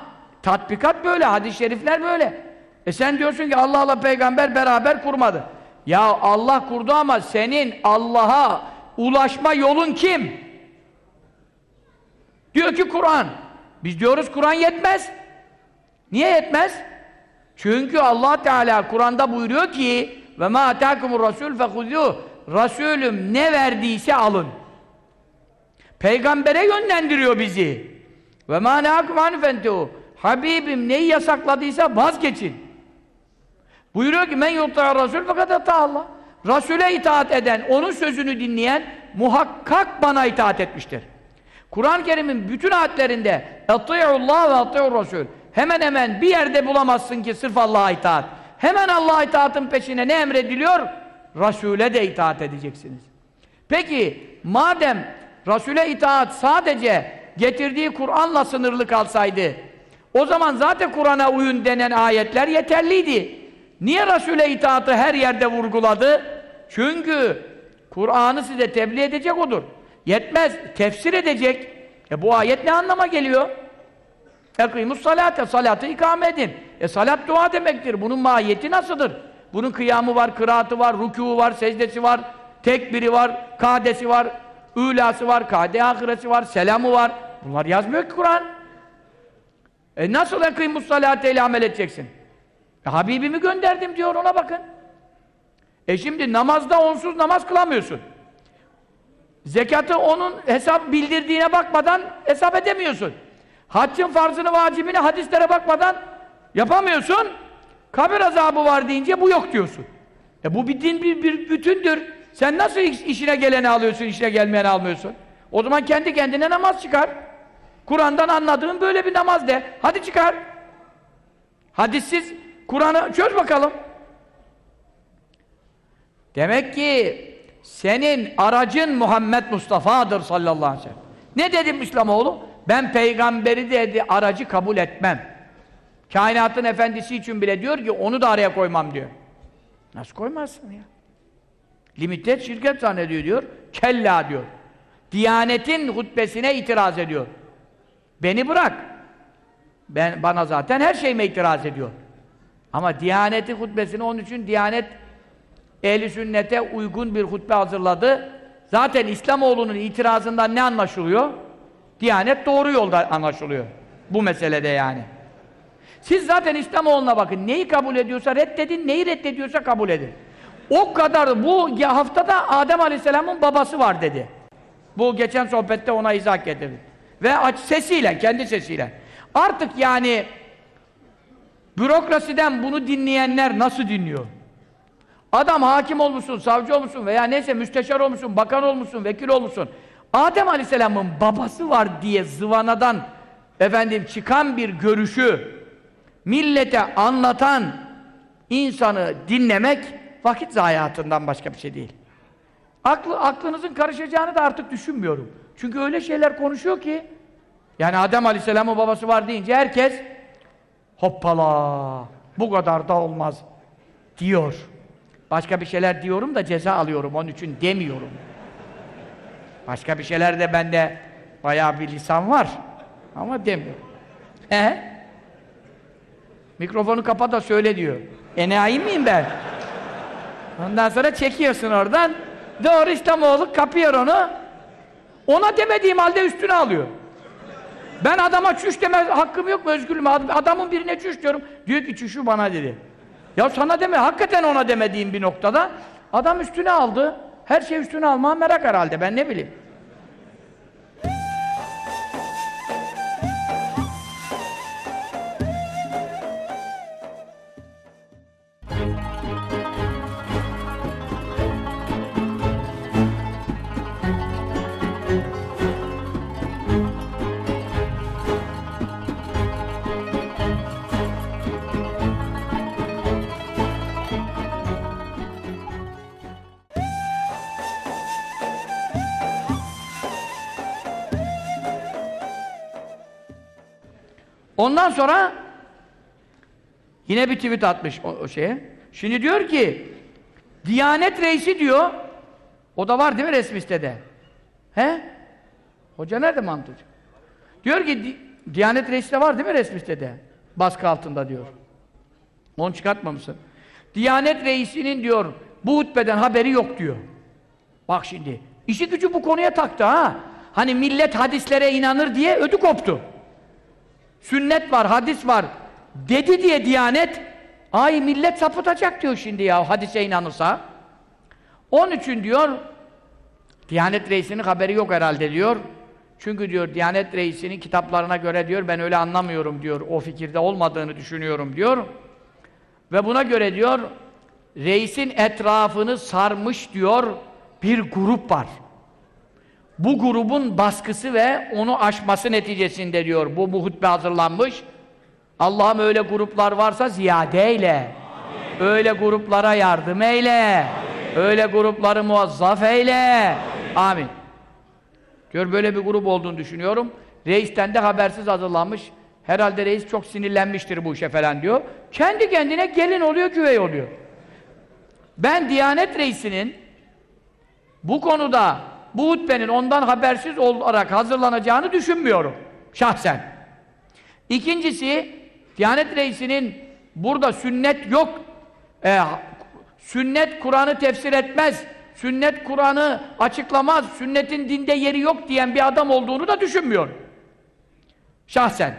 Speaker 1: tatbikat böyle, hadis-i şerifler böyle. E sen diyorsun ki Allah Allah peygamber beraber kurmadı. Ya Allah kurdu ama senin Allah'a ulaşma yolun kim? Diyor ki Kur'an. Biz diyoruz Kur'an yetmez. Niye yetmez? Çünkü Allah Teala Kur'an'da buyuruyor ki ve ma atakumur rasul fehuzuh Resulüm ne verdiyse alın. Peygambere yönlendiriyor bizi. Ve ma nehakum anfentu Habibim neyi yasakladıysa vazgeçin. Buyuruyor ki men yuta'a rasul fakat ata Allah. Rasule itaat eden, onun sözünü dinleyen muhakkak bana itaat etmiştir. Kur'an-ı Kerim'in bütün ayetlerinde Allah ve ati'ur rasul. Hemen hemen bir yerde bulamazsın ki sırf Allah'a itaat. Hemen Allah'a itaatın peşine ne emrediliyor? Rasule de itaat edeceksiniz. Peki madem Rasule itaat sadece getirdiği Kur'an'la sınırlı kalsaydı o zaman zaten Kur'an'a uyun denen ayetler yeterliydi. Niye Rasule itaatı her yerde vurguladı? Çünkü Kur'an'ı size tebliğ edecek odur. Yetmez, tefsir edecek. E bu ayet ne anlama geliyor? Ekîmus salate, salatı ikame edin. E salat dua demektir. Bunun mahiyeti nasıldır? Bunun kıyamı var, kıraatı var, rükûu var, secdesi var, tekbiri var, kadesi var, ülası var, kade ahiresi var, selamı var. Bunlar yazmıyor ki Kur'an. E nasıl ekîmus salate ile amel edeceksin? E, Habibimi gönderdim diyor ona bakın. E şimdi namazda onsuz namaz kılamıyorsun. Zekatı onun hesap bildirdiğine bakmadan hesap edemiyorsun. Haccın farzını, vacibini hadislere bakmadan yapamıyorsun. Kabir azabı var deyince bu yok diyorsun. E bu bir din, bir, bir bütündür. Sen nasıl işine geleni alıyorsun, işine gelmeyeni almıyorsun? O zaman kendi kendine namaz çıkar. Kur'an'dan anladığın böyle bir namaz de. Hadi çıkar. Hadissiz Kur'an'ı çöz bakalım. Demek ki senin aracın Muhammed Mustafa'dır sallallahu aleyhi ve sellem. Ne dedim İslamoğlu? Ben peygamberi dedi aracı kabul etmem. Kainatın efendisi için bile diyor ki onu da araya koymam diyor. Nasıl koymazsın ya? Limited şirket zannediyor diyor. Kella diyor. Diyanetin hutbesine itiraz ediyor. Beni bırak. Ben bana zaten her şeyime itiraz ediyor. Ama Diyaneti hutbesini onun için Diyanet ehli sünnete uygun bir hutbe hazırladı. Zaten İslamoğlu'nun itirazından ne anlaşılıyor? Diyanet doğru yolda anlaşılıyor. Bu meselede yani. Siz zaten İslamoğlu'na bakın. Neyi kabul ediyorsa reddedin, neyi reddediyorsa kabul edin. O kadar bu haftada Adem Aleyhisselam'ın babası var dedi. Bu geçen sohbette ona izah getirdi. Ve aç sesiyle, kendi sesiyle. Artık yani bürokrasiden bunu dinleyenler nasıl dinliyor? Adam hakim olmuşsun, savcı olmuşsun veya neyse müsteşar olmuşsun, bakan olmuşsun, vekil olmuşsun. Adem Aleyhisselam'ın babası var diye zıvanadan efendim çıkan bir görüşü millete anlatan insanı dinlemek vakit zayiatından başka bir şey değil. Aklı, aklınızın karışacağını da artık düşünmüyorum. Çünkü öyle şeyler konuşuyor ki yani Adem Aleyhisselam'ın babası var deyince herkes hoppala bu kadar da olmaz diyor. Başka bir şeyler diyorum da ceza alıyorum onun için demiyorum. Başka bir şeyler de bende bayağı bir lisan var. Ama demiyor. E Mikrofonu kapa da söyle diyor. Enayi miyim ben? Ondan sonra çekiyorsun oradan. Doğru İslamoğlu kapıyor onu. Ona demediğim halde üstüne alıyor. Ben adama çüş deme hakkım yok mu özgürlüğüm? Adamın birine çüş diyorum. Diyor ki çüşü bana dedi. Ya sana deme, hakikaten ona demediğim bir noktada. Adam üstüne aldı. Her şey üstüne almaya merak herhalde, ben ne bileyim. Ondan sonra yine bir tweet atmış o, o şeye. Şimdi diyor ki Diyanet reisi diyor o da var değil mi resmi sitede? He? Hoca nerede mantıcı? Diyor ki Di Diyanet reisi de var değil mi resmi sitede? Baskı altında diyor. Onu çıkartmamışsın. Diyanet reisinin diyor bu hutbeden haberi yok diyor. Bak şimdi. işi gücü bu konuya taktı ha. Hani millet hadislere inanır diye ödü koptu sünnet var, hadis var dedi diye Diyanet ay millet sapıtacak diyor şimdi ya hadise inanırsa. Onun için diyor Diyanet reisinin haberi yok herhalde diyor. Çünkü diyor Diyanet reisinin kitaplarına göre diyor ben öyle anlamıyorum diyor. O fikirde olmadığını düşünüyorum diyor. Ve buna göre diyor reisin etrafını sarmış diyor bir grup var bu grubun baskısı ve onu aşması neticesinde diyor bu, bu hutbe hazırlanmış. Allah'ım öyle gruplar varsa ziyade eyle. Amin. Öyle gruplara yardım eyle. Amin. Öyle grupları muazzaf eyle. Amin. Gör böyle bir grup olduğunu düşünüyorum. Reisten de habersiz hazırlanmış. Herhalde reis çok sinirlenmiştir bu işe falan diyor. Kendi kendine gelin oluyor, güvey oluyor. Ben Diyanet Reisi'nin bu konuda bu hutbenin ondan habersiz olarak hazırlanacağını düşünmüyorum. Şahsen. İkincisi, Diyanet Reisi'nin burada sünnet yok, e, sünnet Kur'an'ı tefsir etmez, sünnet Kur'an'ı açıklamaz, sünnetin dinde yeri yok diyen bir adam olduğunu da düşünmüyorum. Şahsen.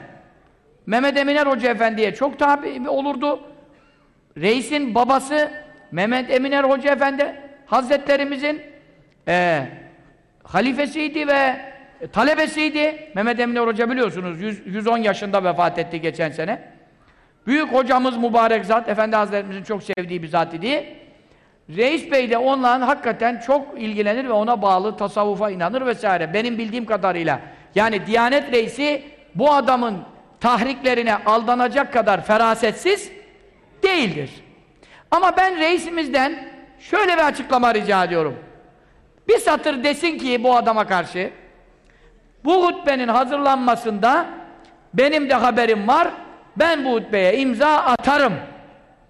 Speaker 1: Mehmet Eminer Hoca Efendi'ye çok tabi olurdu. Reisin babası Mehmet Eminer Hoca Efendi Hazretlerimizin e, halifesiydi ve talebesiydi. Mehmet Emin Hoca biliyorsunuz 100, 110 yaşında vefat etti geçen sene. Büyük hocamız mübarek zat, Efendi Hazretlerimizin çok sevdiği bir zat idi. Reis Bey de onunla hakikaten çok ilgilenir ve ona bağlı tasavvufa inanır vesaire. Benim bildiğim kadarıyla. Yani Diyanet Reisi bu adamın tahriklerine aldanacak kadar ferasetsiz değildir. Ama ben reisimizden şöyle bir açıklama rica ediyorum. Bir satır desin ki bu adama karşı bu hutbenin hazırlanmasında benim de haberim var ben bu hutbeye imza atarım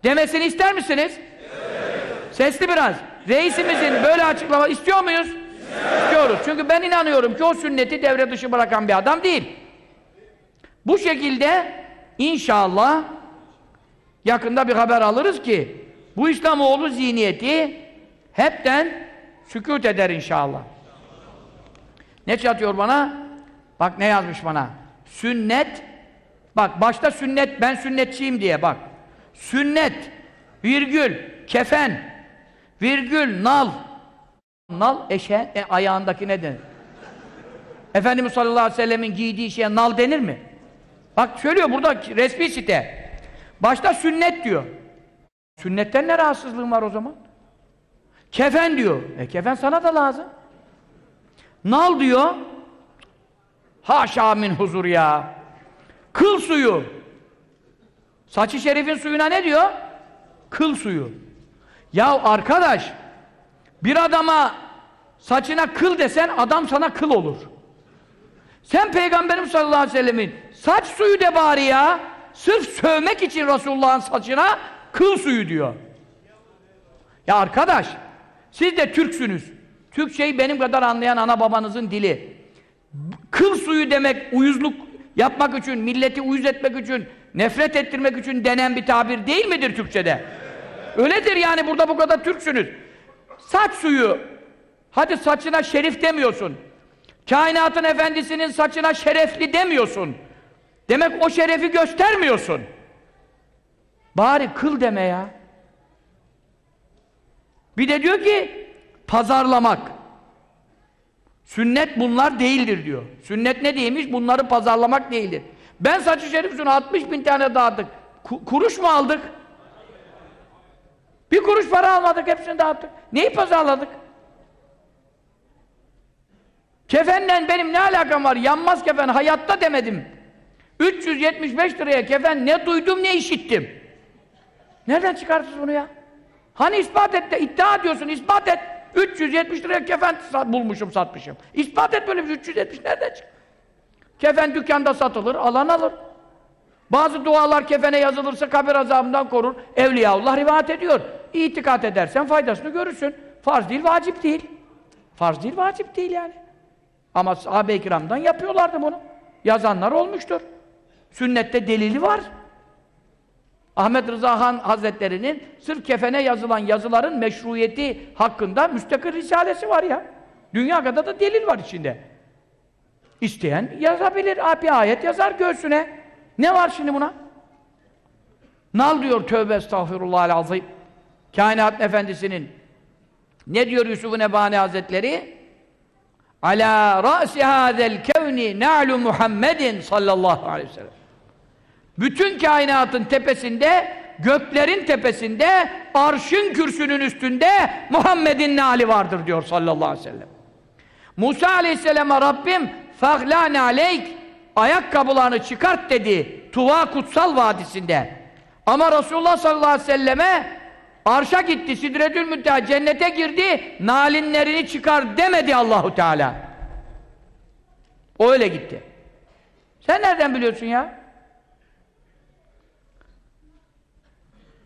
Speaker 1: demesini ister misiniz? Evet. Sesli biraz. Reisimizin böyle açıklama istiyor muyuz? Evet. İstiyoruz. Çünkü ben inanıyorum ki o sünneti devre dışı bırakan bir adam değil. Bu şekilde inşallah yakında bir haber alırız ki bu İslamoğlu zihniyeti hepten Sükut eder inşallah. Ne çatıyor bana? Bak ne yazmış bana. Sünnet, bak başta sünnet, ben sünnetçiyim diye bak. Sünnet, virgül, kefen, virgül, nal. Nal, eşe, e, ayağındaki ne denir? Efendimiz sallallahu aleyhi ve sellemin giydiği şeye nal denir mi? Bak söylüyor burada resmi site. Başta sünnet diyor. Sünnetten ne rahatsızlığın var o zaman? Kefen diyor. E kefen sana da lazım. Nal diyor. Haşa min huzur ya. Kıl suyu. Saçı şerifin suyuna ne diyor? Kıl suyu. Ya arkadaş, bir adama saçına kıl desen adam sana kıl olur. Sen Peygamberim sallallahu aleyhi ve sellemin saç suyu de bari ya. Sırf sövmek için Resulullah'ın saçına kıl suyu diyor. Ya arkadaş, siz de Türksünüz. Türkçeyi benim kadar anlayan ana babanızın dili. Kıl suyu demek uyuzluk yapmak için, milleti uyuz etmek için, nefret ettirmek için denen bir tabir değil midir Türkçe'de? Öyledir yani burada bu kadar Türksünüz. Saç suyu. Hadi saçına şerif demiyorsun. Kainatın efendisinin saçına şerefli demiyorsun. Demek o şerefi göstermiyorsun. Bari kıl deme ya. Bir de diyor ki pazarlamak. Sünnet bunlar değildir diyor. Sünnet ne değilmiş? Bunları pazarlamak değildir. Ben saçı şerif şunu 60 bin tane dağıttık. Ku kuruş mu aldık? Bir kuruş para almadık, hepsini dağıttık. Neyi pazarladık? Kefenle benim ne alakam var? Yanmaz kefen, hayatta demedim. 375 liraya kefen ne duydum ne işittim. Nereden çıkartırsın bunu ya? Hani ispat et de, iddia ediyorsun, ispat et. 370 liraya kefen bulmuşum, satmışım. İspat et böyle bir 370 nereden çık? Kefen dükkanda satılır, alan alır. Bazı dualar kefene yazılırsa kabir azabından korur. Evliyaullah rivayet ediyor. İtikat edersen faydasını görürsün. Farz değil, vacip değil. Farz değil, vacip değil yani. Ama sahabe-i kiramdan yapıyorlardı bunu. Yazanlar olmuştur. Sünnette delili var. Ahmet Rıza Han Hazretleri'nin sırf kefene yazılan yazıların meşruiyeti hakkında müstakil risalesi var ya. Dünya kadar da delil var içinde. İsteyen yazabilir. Bir ayet yazar göğsüne. Ne var şimdi buna? Nal diyor tövbe estağfirullah azim. Kainat efendisinin ne diyor Yusuf Nebani Hazretleri? Ala ra'si hazel kevni na'lu Muhammedin sallallahu aleyhi ve sellem. Bütün kainatın tepesinde, göklerin tepesinde, arşın kürsünün üstünde Muhammed'in nali vardır diyor sallallahu aleyhi ve sellem. Musa aleyhisselama Rabbim فَغْلَانَ aleyk ayakkabılarını çıkart dedi Tuva kutsal vadisinde. Ama Resulullah sallallahu aleyhi ve selleme arşa gitti, Sidretül Münteha cennete girdi, nalinlerini çıkar demedi Allahu Teala. O öyle gitti. Sen nereden biliyorsun ya?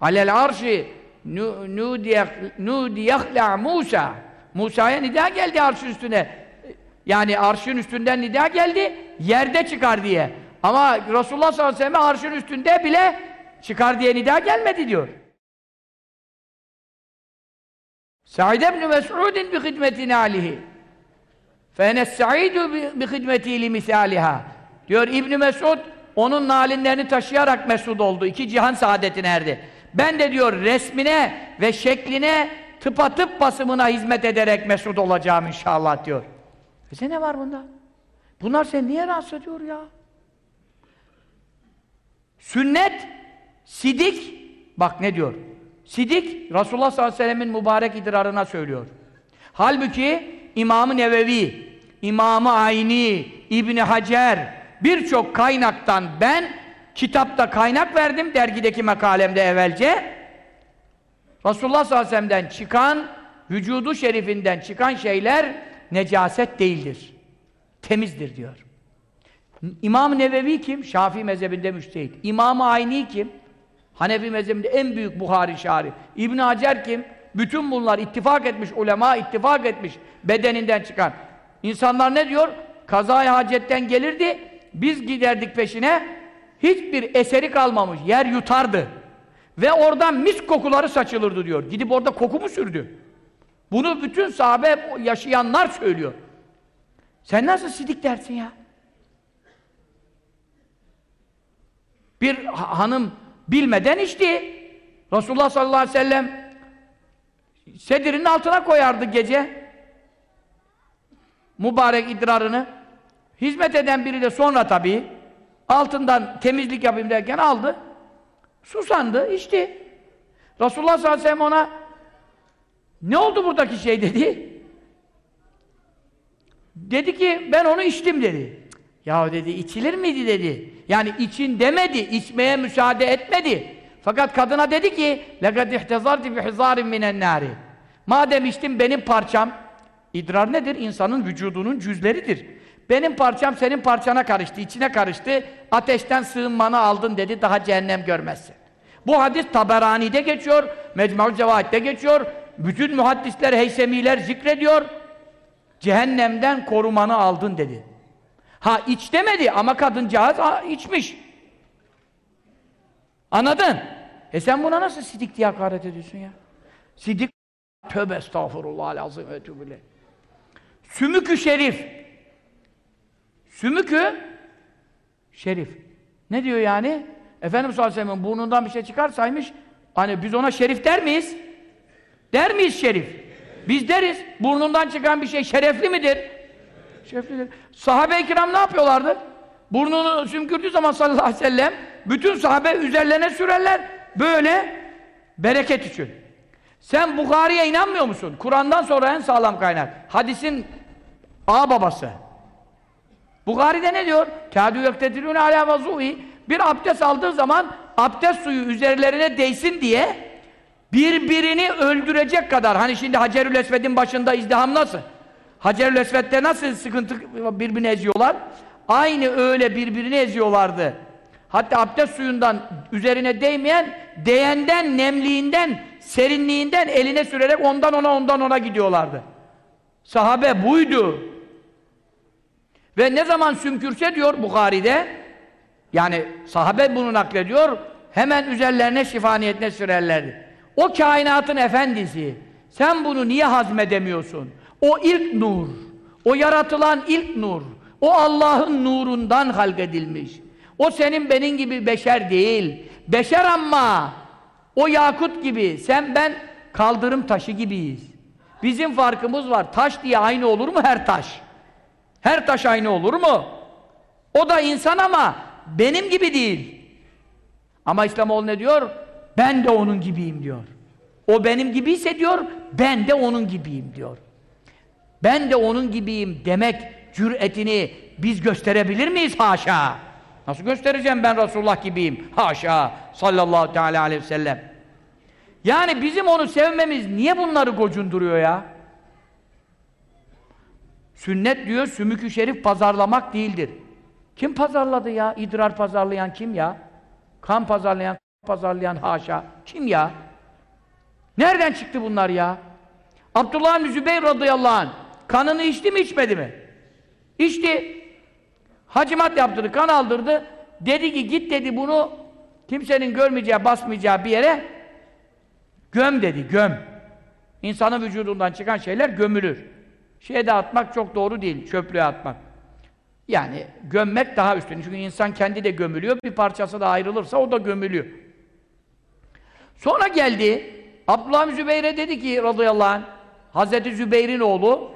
Speaker 1: Alel arşi nudi yakla Musa. Musa'ya nida geldi arşın üstüne. Yani arşın üstünden nida geldi, yerde çıkar diye. Ama Resulullah sallallahu aleyhi ve sellem arşın üstünde bile çıkar diye nida gelmedi diyor. Sa'id ibn Mes'udin bi hidmetine alihi. Fene sa'idu bi hidmeti li misaliha. Diyor İbn Mesud onun nalinlerini taşıyarak mesud oldu. İki cihan saadetine erdi. Ben de diyor resmine ve şekline tıpatıp basımına hizmet ederek mesut olacağım inşallah diyor. Bize ne var bunda? Bunlar seni niye rahatsız ediyor ya? Sünnet, sidik, bak ne diyor? Sidik, Resulullah sallallahu aleyhi ve sellemin mübarek idrarına söylüyor. Halbuki İmam-ı Nevevi, İmam-ı Ayni, İbni Hacer, birçok kaynaktan ben kitapta kaynak verdim, dergideki makalemde evvelce. Resulullah sallallahu aleyhi ve sellem'den çıkan, vücudu şerifinden çıkan şeyler necaset değildir. Temizdir diyor. İmam Nevevi kim? Şafii mezhebinde müştehit. İmam-ı Ayni kim? Hanefi mezhebinde en büyük Buhari şari. İbn Hacer kim? Bütün bunlar ittifak etmiş, ulema ittifak etmiş bedeninden çıkan. İnsanlar ne diyor? Kazaya hacetten gelirdi, biz giderdik peşine, hiçbir eseri kalmamış, yer yutardı. Ve oradan mis kokuları saçılırdı diyor. Gidip orada koku mu sürdü? Bunu bütün sahabe yaşayanlar söylüyor. Sen nasıl sidik dersin ya? Bir hanım bilmeden içti. Resulullah sallallahu aleyhi ve sellem sedirinin altına koyardı gece. Mübarek idrarını. Hizmet eden biri de sonra tabii altından temizlik yapayım derken aldı. Susandı, içti. Resulullah sallallahu aleyhi ve sellem ona ne oldu buradaki şey dedi. Dedi ki ben onu içtim dedi. Ya dedi içilir miydi dedi. Yani için demedi, içmeye müsaade etmedi. Fakat kadına dedi ki لَقَدْ اِحْتَزَرْتِ بِحِزَارٍ مِنَ النَّارِ Madem içtim benim parçam, idrar nedir? İnsanın vücudunun cüzleridir. Benim parçam senin parçana karıştı, içine karıştı, ateşten sığınmanı aldın dedi, daha cehennem görmezsin. Bu hadis Taberani'de geçiyor, Mecmu'l Cevahit'te geçiyor, bütün muhaddisler, heysemiler zikrediyor. Cehennemden korumanı aldın dedi. Ha iç demedi ama kadıncağız ha, içmiş. Anladın? E sen buna nasıl sidik diye hakaret ediyorsun ya? Sidik tövbe estağfurullah azim ve tübüle. Sümükü şerif. Sümükü şerif. Ne diyor yani? Efendimiz sallallahu aleyhi ve sellem burnundan bir şey çıkarsaymış hani biz ona şerif der miyiz? Der miyiz şerif? Biz deriz. Burnundan çıkan bir şey şerefli midir? Şereflidir. Sahabe-i kiram ne yapıyorlardı? Burnunu sümkürdüğü zaman sallallahu aleyhi ve sellem bütün sahabe üzerlerine sürerler. Böyle bereket için. Sen Bukhari'ye inanmıyor musun? Kur'an'dan sonra en sağlam kaynak. Hadisin ağ babası. Bukhari'de ne diyor? Kâdû yektedirûne alâ vazûhi Bir abdest aldığı zaman abdest suyu üzerlerine değsin diye birbirini öldürecek kadar hani şimdi Hacerül Esved'in başında izdiham nasıl? Hacerül Esved'de nasıl sıkıntı birbirini eziyorlar? Aynı öyle birbirini eziyorlardı. Hatta abdest suyundan üzerine değmeyen, değenden, nemliğinden, serinliğinden eline sürerek ondan ona ondan ona gidiyorlardı. Sahabe buydu. Ve ne zaman sümkürse diyor Bukhari'de, yani sahabe bunu naklediyor, hemen üzerlerine şifa niyetine sürerlerdi. O kainatın efendisi, sen bunu niye hazmedemiyorsun? O ilk nur, o yaratılan ilk nur, o Allah'ın nurundan halk edilmiş. O senin benim gibi beşer değil. Beşer ama o yakut gibi, sen ben kaldırım taşı gibiyiz. Bizim farkımız var. Taş diye aynı olur mu her taş? Her taş aynı olur mu? O da insan ama benim gibi değil. Ama İslamoğlu ne diyor? Ben de onun gibiyim diyor. O benim gibiyse diyor, ben de onun gibiyim diyor. Ben de onun gibiyim demek cüretini biz gösterebilir miyiz? Haşa! Nasıl göstereceğim ben Resulullah gibiyim? Haşa! Sallallahu teala aleyhi ve sellem. Yani bizim onu sevmemiz niye bunları gocunduruyor ya? Sünnet diyor, sümükü şerif pazarlamak değildir. Kim pazarladı ya? İdrar pazarlayan kim ya? Kan pazarlayan, pazarlayan haşa. Kim ya? Nereden çıktı bunlar ya? Abdullah bin Zübeyir radıyallahu anh kanını içti mi içmedi mi? İçti. Hacimat yaptırdı, kan aldırdı. Dedi ki git dedi bunu kimsenin görmeyeceği, basmayacağı bir yere göm dedi, göm. İnsanın vücudundan çıkan şeyler gömülür. Şeye de atmak çok doğru değil, çöplüğe atmak. Yani gömmek daha üstün. Çünkü insan kendi de gömülüyor, bir parçası da ayrılırsa o da gömülüyor. Sonra geldi, Abdullah Zübeyir'e dedi ki radıyallahu anh, Hazreti Zübeyir'in oğlu,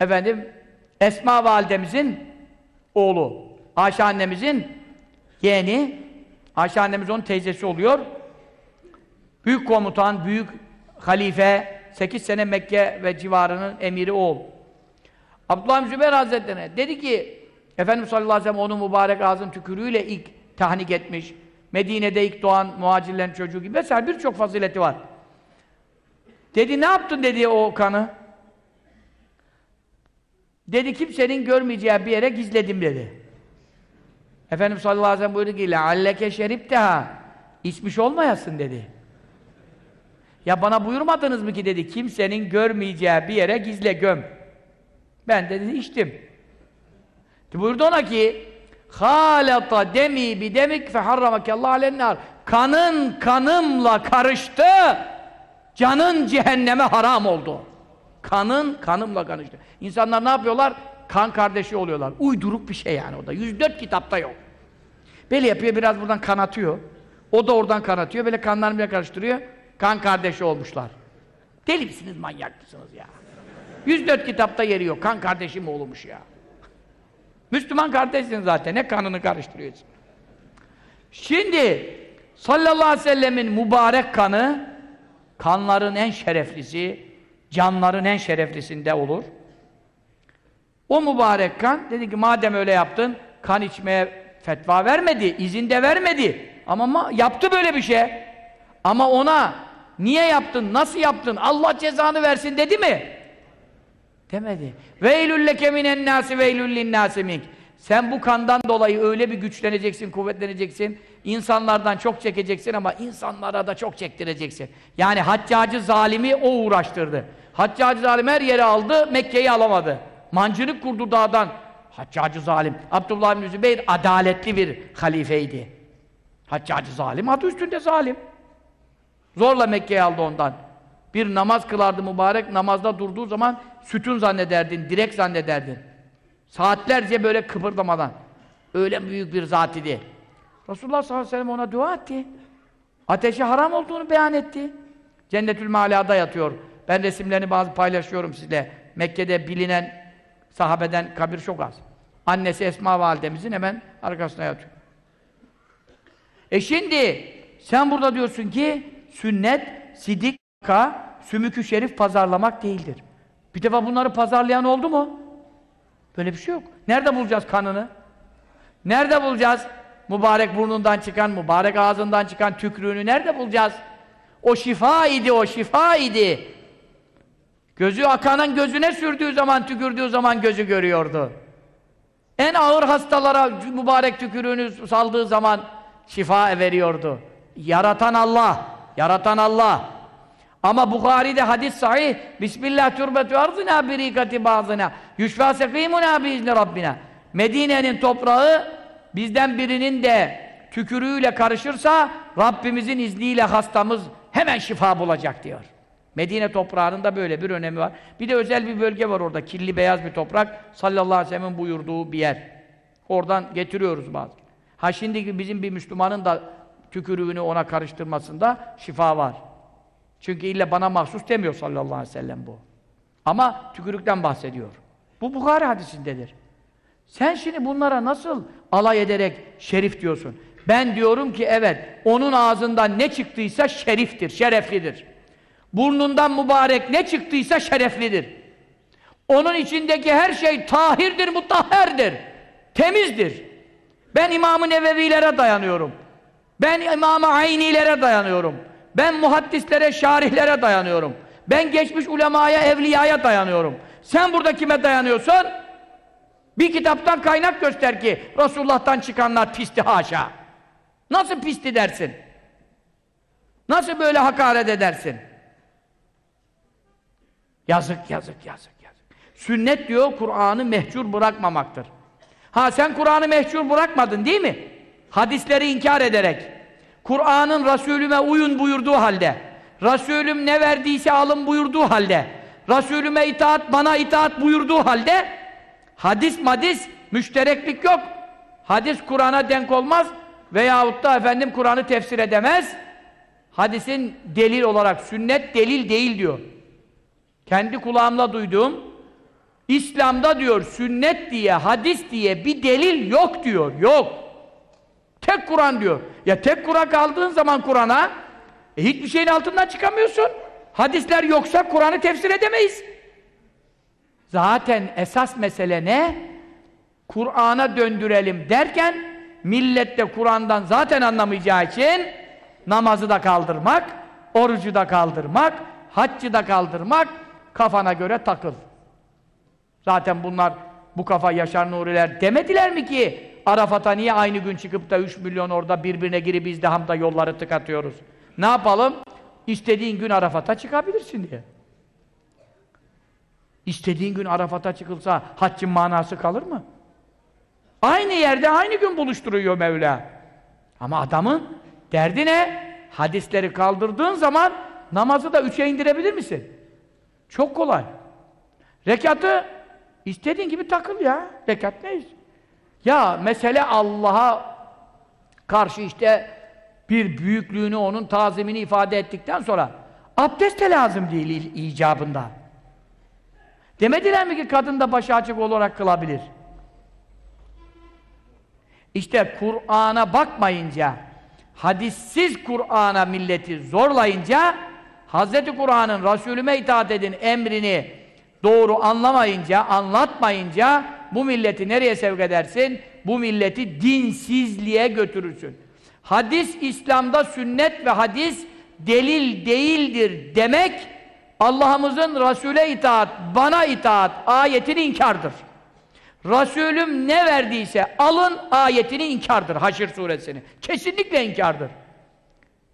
Speaker 1: efendim, Esma validemizin oğlu, Ayşe annemizin yeğeni, Ayşe annemiz onun teyzesi oluyor. Büyük komutan, büyük halife, 8 sene Mekke ve civarının emiri oğul. Abdullah Zübeyir Hazretleri'ne dedi ki Efendimiz sallallahu aleyhi ve sellem onun mübarek ağzın tükürüğüyle ilk tahnik etmiş. Medine'de ilk doğan muhacirlerin çocuğu gibi vesaire birçok fazileti var. Dedi ne yaptın dedi o kanı. Dedi kimsenin görmeyeceği bir yere gizledim dedi. Efendimiz sallallahu aleyhi ve sellem buyurdu ki lealleke şeripteha içmiş olmayasın dedi. Ya bana buyurmadınız mı ki dedi kimsenin görmeyeceği bir yere gizle göm. Ben dedi içtim. Buyurdu ona ki halata demi bi demik fe harramakallahu alennar. Kanın kanımla karıştı. Canın cehenneme haram oldu. Kanın kanımla karıştı. İnsanlar ne yapıyorlar? Kan kardeşi oluyorlar. Uyduruk bir şey yani o da. 104 kitapta yok. Böyle yapıyor biraz buradan kanatıyor. O da oradan kanatıyor. Böyle kanlarını bile karıştırıyor. Kan kardeşi olmuşlar. Deli misiniz, manyak mısınız ya? 104 kitapta yeri yok. Kan kardeşi mi olmuş ya? Müslüman kardeşsin zaten. Ne kanını karıştırıyorsun? Şimdi sallallahu aleyhi ve sellemin mübarek kanı kanların en şereflisi, canların en şereflisinde olur. O mübarek kan dedi ki madem öyle yaptın kan içmeye fetva vermedi, izin de vermedi. Ama yaptı böyle bir şey. Ama ona niye yaptın, nasıl yaptın, Allah cezanı versin dedi mi? Demedi. Veylül leke minen nâsi veylül linnâsi mink. Sen bu kandan dolayı öyle bir güçleneceksin, kuvvetleneceksin, insanlardan çok çekeceksin ama insanlara da çok çektireceksin. Yani haccacı zalimi o uğraştırdı. Haccacı zalim her yeri aldı, Mekke'yi alamadı. Mancınık kurdu dağdan. Haccacı zalim. Abdullah bin Zübeyir adaletli bir halifeydi. Haccacı zalim, adı üstünde zalim. Zorla Mekke'ye aldı ondan. Bir namaz kılardı mübarek, namazda durduğu zaman sütun zannederdin, direk zannederdin. Saatlerce böyle kıpırdamadan. Öyle büyük bir zat idi. Resulullah sallallahu aleyhi ve sellem ona dua etti. Ateşe haram olduğunu beyan etti. Cennetül Mala'da yatıyor. Ben resimlerini bazı paylaşıyorum sizle. Mekke'de bilinen sahabeden kabir çok az. Annesi Esma validemizin hemen arkasına yatıyor. E şimdi sen burada diyorsun ki sünnet, sidika, sümükü şerif pazarlamak değildir. Bir defa bunları pazarlayan oldu mu? Böyle bir şey yok. Nerede bulacağız kanını? Nerede bulacağız? Mübarek burnundan çıkan, mübarek ağzından çıkan tükrüğünü nerede bulacağız? O şifa idi, o şifa idi. Gözü akanın gözüne sürdüğü zaman, tükürdüğü zaman gözü görüyordu. En ağır hastalara mübarek tükürüğünü saldığı zaman şifa veriyordu. Yaratan Allah, yaratan Allah. Ama Bukhari'de hadis sahih. Bismillah türbetü arzına birikati bazına. Yüşfâ sekîmunâ biizni Rabbina. Medine'nin toprağı bizden birinin de tükürüğüyle karışırsa Rabbimizin izniyle hastamız hemen şifa bulacak diyor. Medine toprağının da böyle bir önemi var. Bir de özel bir bölge var orada. Kirli beyaz bir toprak. Sallallahu aleyhi ve sellem'in buyurduğu bir yer. Oradan getiriyoruz bazı. Ha şimdi bizim bir Müslümanın da tükürüğünü ona karıştırmasında şifa var. Çünkü illa bana mahsus demiyor sallallahu aleyhi ve sellem bu. Ama tükürükten bahsediyor. Bu Bukhari hadisindedir. Sen şimdi bunlara nasıl alay ederek şerif diyorsun? Ben diyorum ki evet, onun ağzından ne çıktıysa şeriftir, şereflidir. Burnundan mübarek ne çıktıysa şereflidir. Onun içindeki her şey tahirdir, mutahherdir. Temizdir. Ben İmam-ı Nevevilere dayanıyorum. Ben İmam-ı Aynilere dayanıyorum. Ben muhaddislere, şarihlere dayanıyorum. Ben geçmiş ulemaya, evliyaya dayanıyorum. Sen burada kime dayanıyorsun? Bir kitaptan kaynak göster ki Resulullah'tan çıkanlar pisti haşa. Nasıl pisti dersin? Nasıl böyle hakaret edersin? Yazık, yazık, yazık, yazık. Sünnet diyor, Kur'an'ı mehcur bırakmamaktır. Ha sen Kur'an'ı mehcur bırakmadın değil mi? Hadisleri inkar ederek. Kur'an'ın Resulüme uyun buyurduğu halde, Resulüm ne verdiyse alın buyurduğu halde, Resulüme itaat, bana itaat buyurduğu halde, hadis madis, müştereklik yok. Hadis Kur'an'a denk olmaz veyahut da efendim Kur'an'ı tefsir edemez. Hadisin delil olarak sünnet delil değil diyor. Kendi kulağımla duyduğum İslam'da diyor sünnet diye, hadis diye bir delil yok diyor. Yok. Tek Kur'an diyor. Ya tek Kur'an kaldığın zaman Kur'an'a e, hiçbir şeyin altından çıkamıyorsun. Hadisler yoksa Kur'an'ı tefsir edemeyiz. Zaten esas mesele ne? Kur'an'a döndürelim derken millette Kur'an'dan zaten anlamayacağı için namazı da kaldırmak, orucu da kaldırmak, haccı da kaldırmak, kafana göre takıl. Zaten bunlar bu kafa Yaşar Nuriler demediler mi ki Arafat'a niye aynı gün çıkıp da 3 milyon orada birbirine girip biz de hamda yolları tıkatıyoruz? Ne yapalım? İstediğin gün Arafat'a çıkabilirsin diye. İstediğin gün Arafat'a çıkılsa haccın manası kalır mı? Aynı yerde aynı gün buluşturuyor Mevla. Ama adamın derdi ne? Hadisleri kaldırdığın zaman namazı da üçe indirebilir misin? Çok kolay. Rekatı istediğin gibi takıl ya. Rekat neyiz? Ya mesele Allah'a karşı işte bir büyüklüğünü, onun tazimini ifade ettikten sonra abdest de lazım değil icabında. Demediler mi ki kadın da başı açık olarak kılabilir? İşte Kur'an'a bakmayınca, hadissiz Kur'an'a milleti zorlayınca, Hz. Kur'an'ın Resulüme itaat edin emrini doğru anlamayınca, anlatmayınca bu milleti nereye sevk edersin? Bu milleti dinsizliğe götürürsün. Hadis, İslam'da sünnet ve hadis delil değildir demek, Allah'ımızın Resul'e itaat, bana itaat ayetini inkardır. Resulüm ne verdiyse alın ayetini inkardır Haşr suresini. Kesinlikle inkardır.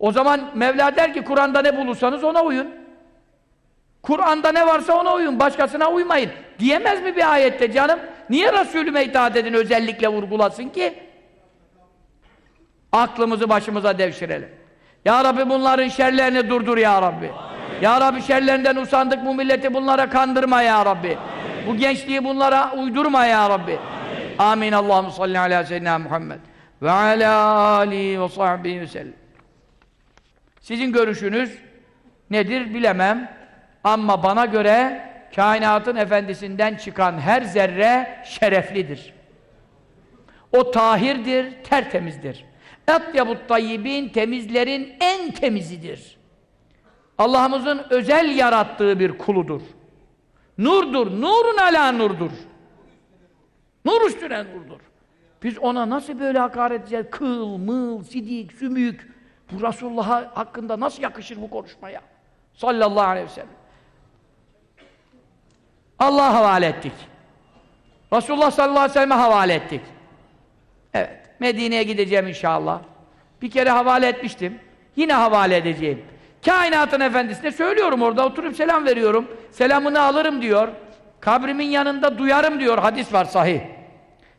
Speaker 1: O zaman Mevla der ki Kur'an'da ne bulursanız ona uyun. Kur'an'da ne varsa ona uyun, başkasına uymayın. Diyemez mi bir ayette canım? Niye Resulüme itaat edin özellikle vurgulasın ki? Aklımızı başımıza devşirelim. Ya Rabbi bunların şerlerini durdur ya Rabbi. Amin. Ya Rabbi şerlerinden usandık bu milleti bunlara kandırma ya Rabbi. Amin. Bu gençliği bunlara uydurma ya Rabbi. Amin. Amin. Allahu salli ala seyyidina Muhammed ve ala alihi ve sahbihi ve sellem. Sizin görüşünüz nedir bilemem. Ama bana göre kainatın efendisinden çıkan her zerre şereflidir. O tahirdir, tertemizdir. Etyabut tayyibin temizlerin en temizidir. Allah'ımızın özel yarattığı bir kuludur. Nurdur, nurun ala nurdur. Nur üstüne nurdur. Biz ona nasıl böyle hakaret edeceğiz? Kıl, mıl, sidik, sümük. Bu Resulullah hakkında nasıl yakışır bu konuşmaya? Sallallahu aleyhi ve sellem. Allah'a havale ettik. Resulullah sallallahu aleyhi ve sellem'e havale ettik. Evet. Medine'ye gideceğim inşallah. Bir kere havale etmiştim. Yine havale edeceğim. Kainatın efendisine söylüyorum orada oturup selam veriyorum. Selamını alırım diyor. Kabrimin yanında duyarım diyor. Hadis var sahih.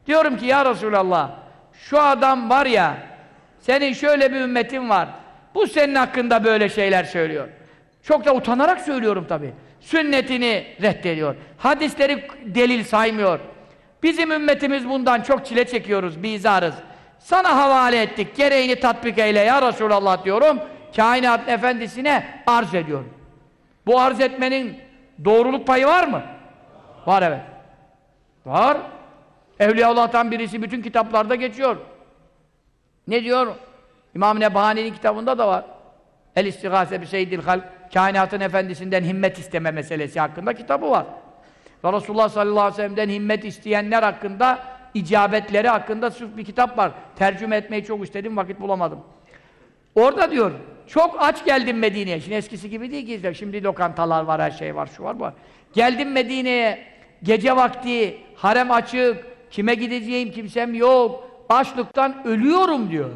Speaker 1: Diyorum ki ya Resulallah şu adam var ya senin şöyle bir ümmetin var. Bu senin hakkında böyle şeyler söylüyor. Çok da utanarak söylüyorum tabi. Sünnetini reddediyor. Hadisleri delil saymıyor. Bizim ümmetimiz bundan çok çile çekiyoruz, bizarız. Sana havale ettik, gereğini tatbik eyle ya Resulallah diyorum. Kainat efendisine arz ediyorum. Bu arz etmenin doğruluk payı var mı? Var evet. Var. Evliyaullah'tan birisi bütün kitaplarda geçiyor. Ne diyor? İmam Nebhani'nin kitabında da var. El istigase bi seyyidil halk kainatın efendisinden himmet isteme meselesi hakkında kitabı var. Ve Resulullah sallallahu aleyhi ve sellem'den himmet isteyenler hakkında icabetleri hakkında sırf bir kitap var. Tercüme etmeyi çok istedim, vakit bulamadım. Orada diyor, çok aç geldim Medine'ye. Şimdi eskisi gibi değil ki, şimdi lokantalar var, her şey var, şu var, bu var. Geldim Medine'ye, gece vakti, harem açık, kime gideceğim, kimsem yok, açlıktan ölüyorum diyor.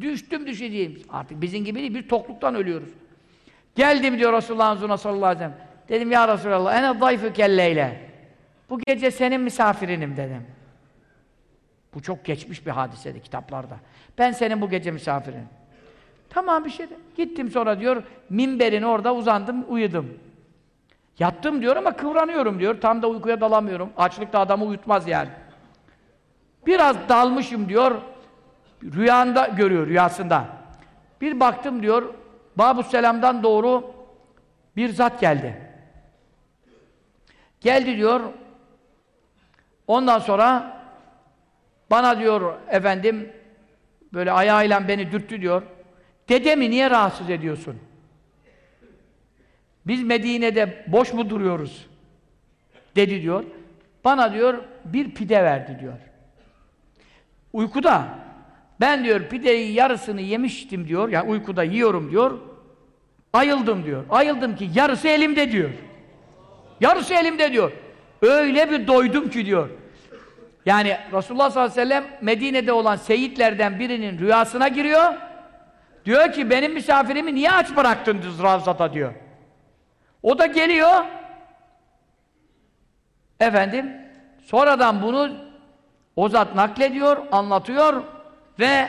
Speaker 1: Düştüm düşeceğim. Artık bizim gibi değil, bir tokluktan ölüyoruz. Geldim diyor Resulullah'ın sallallahu aleyhi ve sellem. Dedim ya Resulallah, ene zayıfı kelleyle. Bu gece senin misafirinim dedim. Bu çok geçmiş bir hadisedi kitaplarda. Ben senin bu gece misafirinim. Tamam bir şey de. Gittim sonra diyor, minberin orada uzandım, uyudum. Yattım diyor ama kıvranıyorum diyor. Tam da uykuya dalamıyorum. Açlıkta adamı uyutmaz yani. Biraz dalmışım diyor. Rüyanda görüyor, rüyasında. Bir baktım diyor, Babu Selam'dan doğru bir zat geldi. Geldi diyor, ondan sonra bana diyor efendim, böyle ayağıyla beni dürttü diyor, dedemi niye rahatsız ediyorsun? Biz Medine'de boş mu duruyoruz? Dedi diyor. Bana diyor, bir pide verdi diyor. Uykuda. Ben diyor pideyi yarısını yemiştim diyor. Yani uykuda yiyorum diyor. Ayıldım diyor. Ayıldım ki yarısı elimde diyor. Yarısı elimde diyor. Öyle bir doydum ki diyor. Yani Resulullah sallallahu aleyhi ve sellem Medine'de olan seyitlerden birinin rüyasına giriyor. Diyor ki benim misafirimi niye aç bıraktın Ravzat'a diyor. O da geliyor. Efendim sonradan bunu o zat naklediyor, anlatıyor ve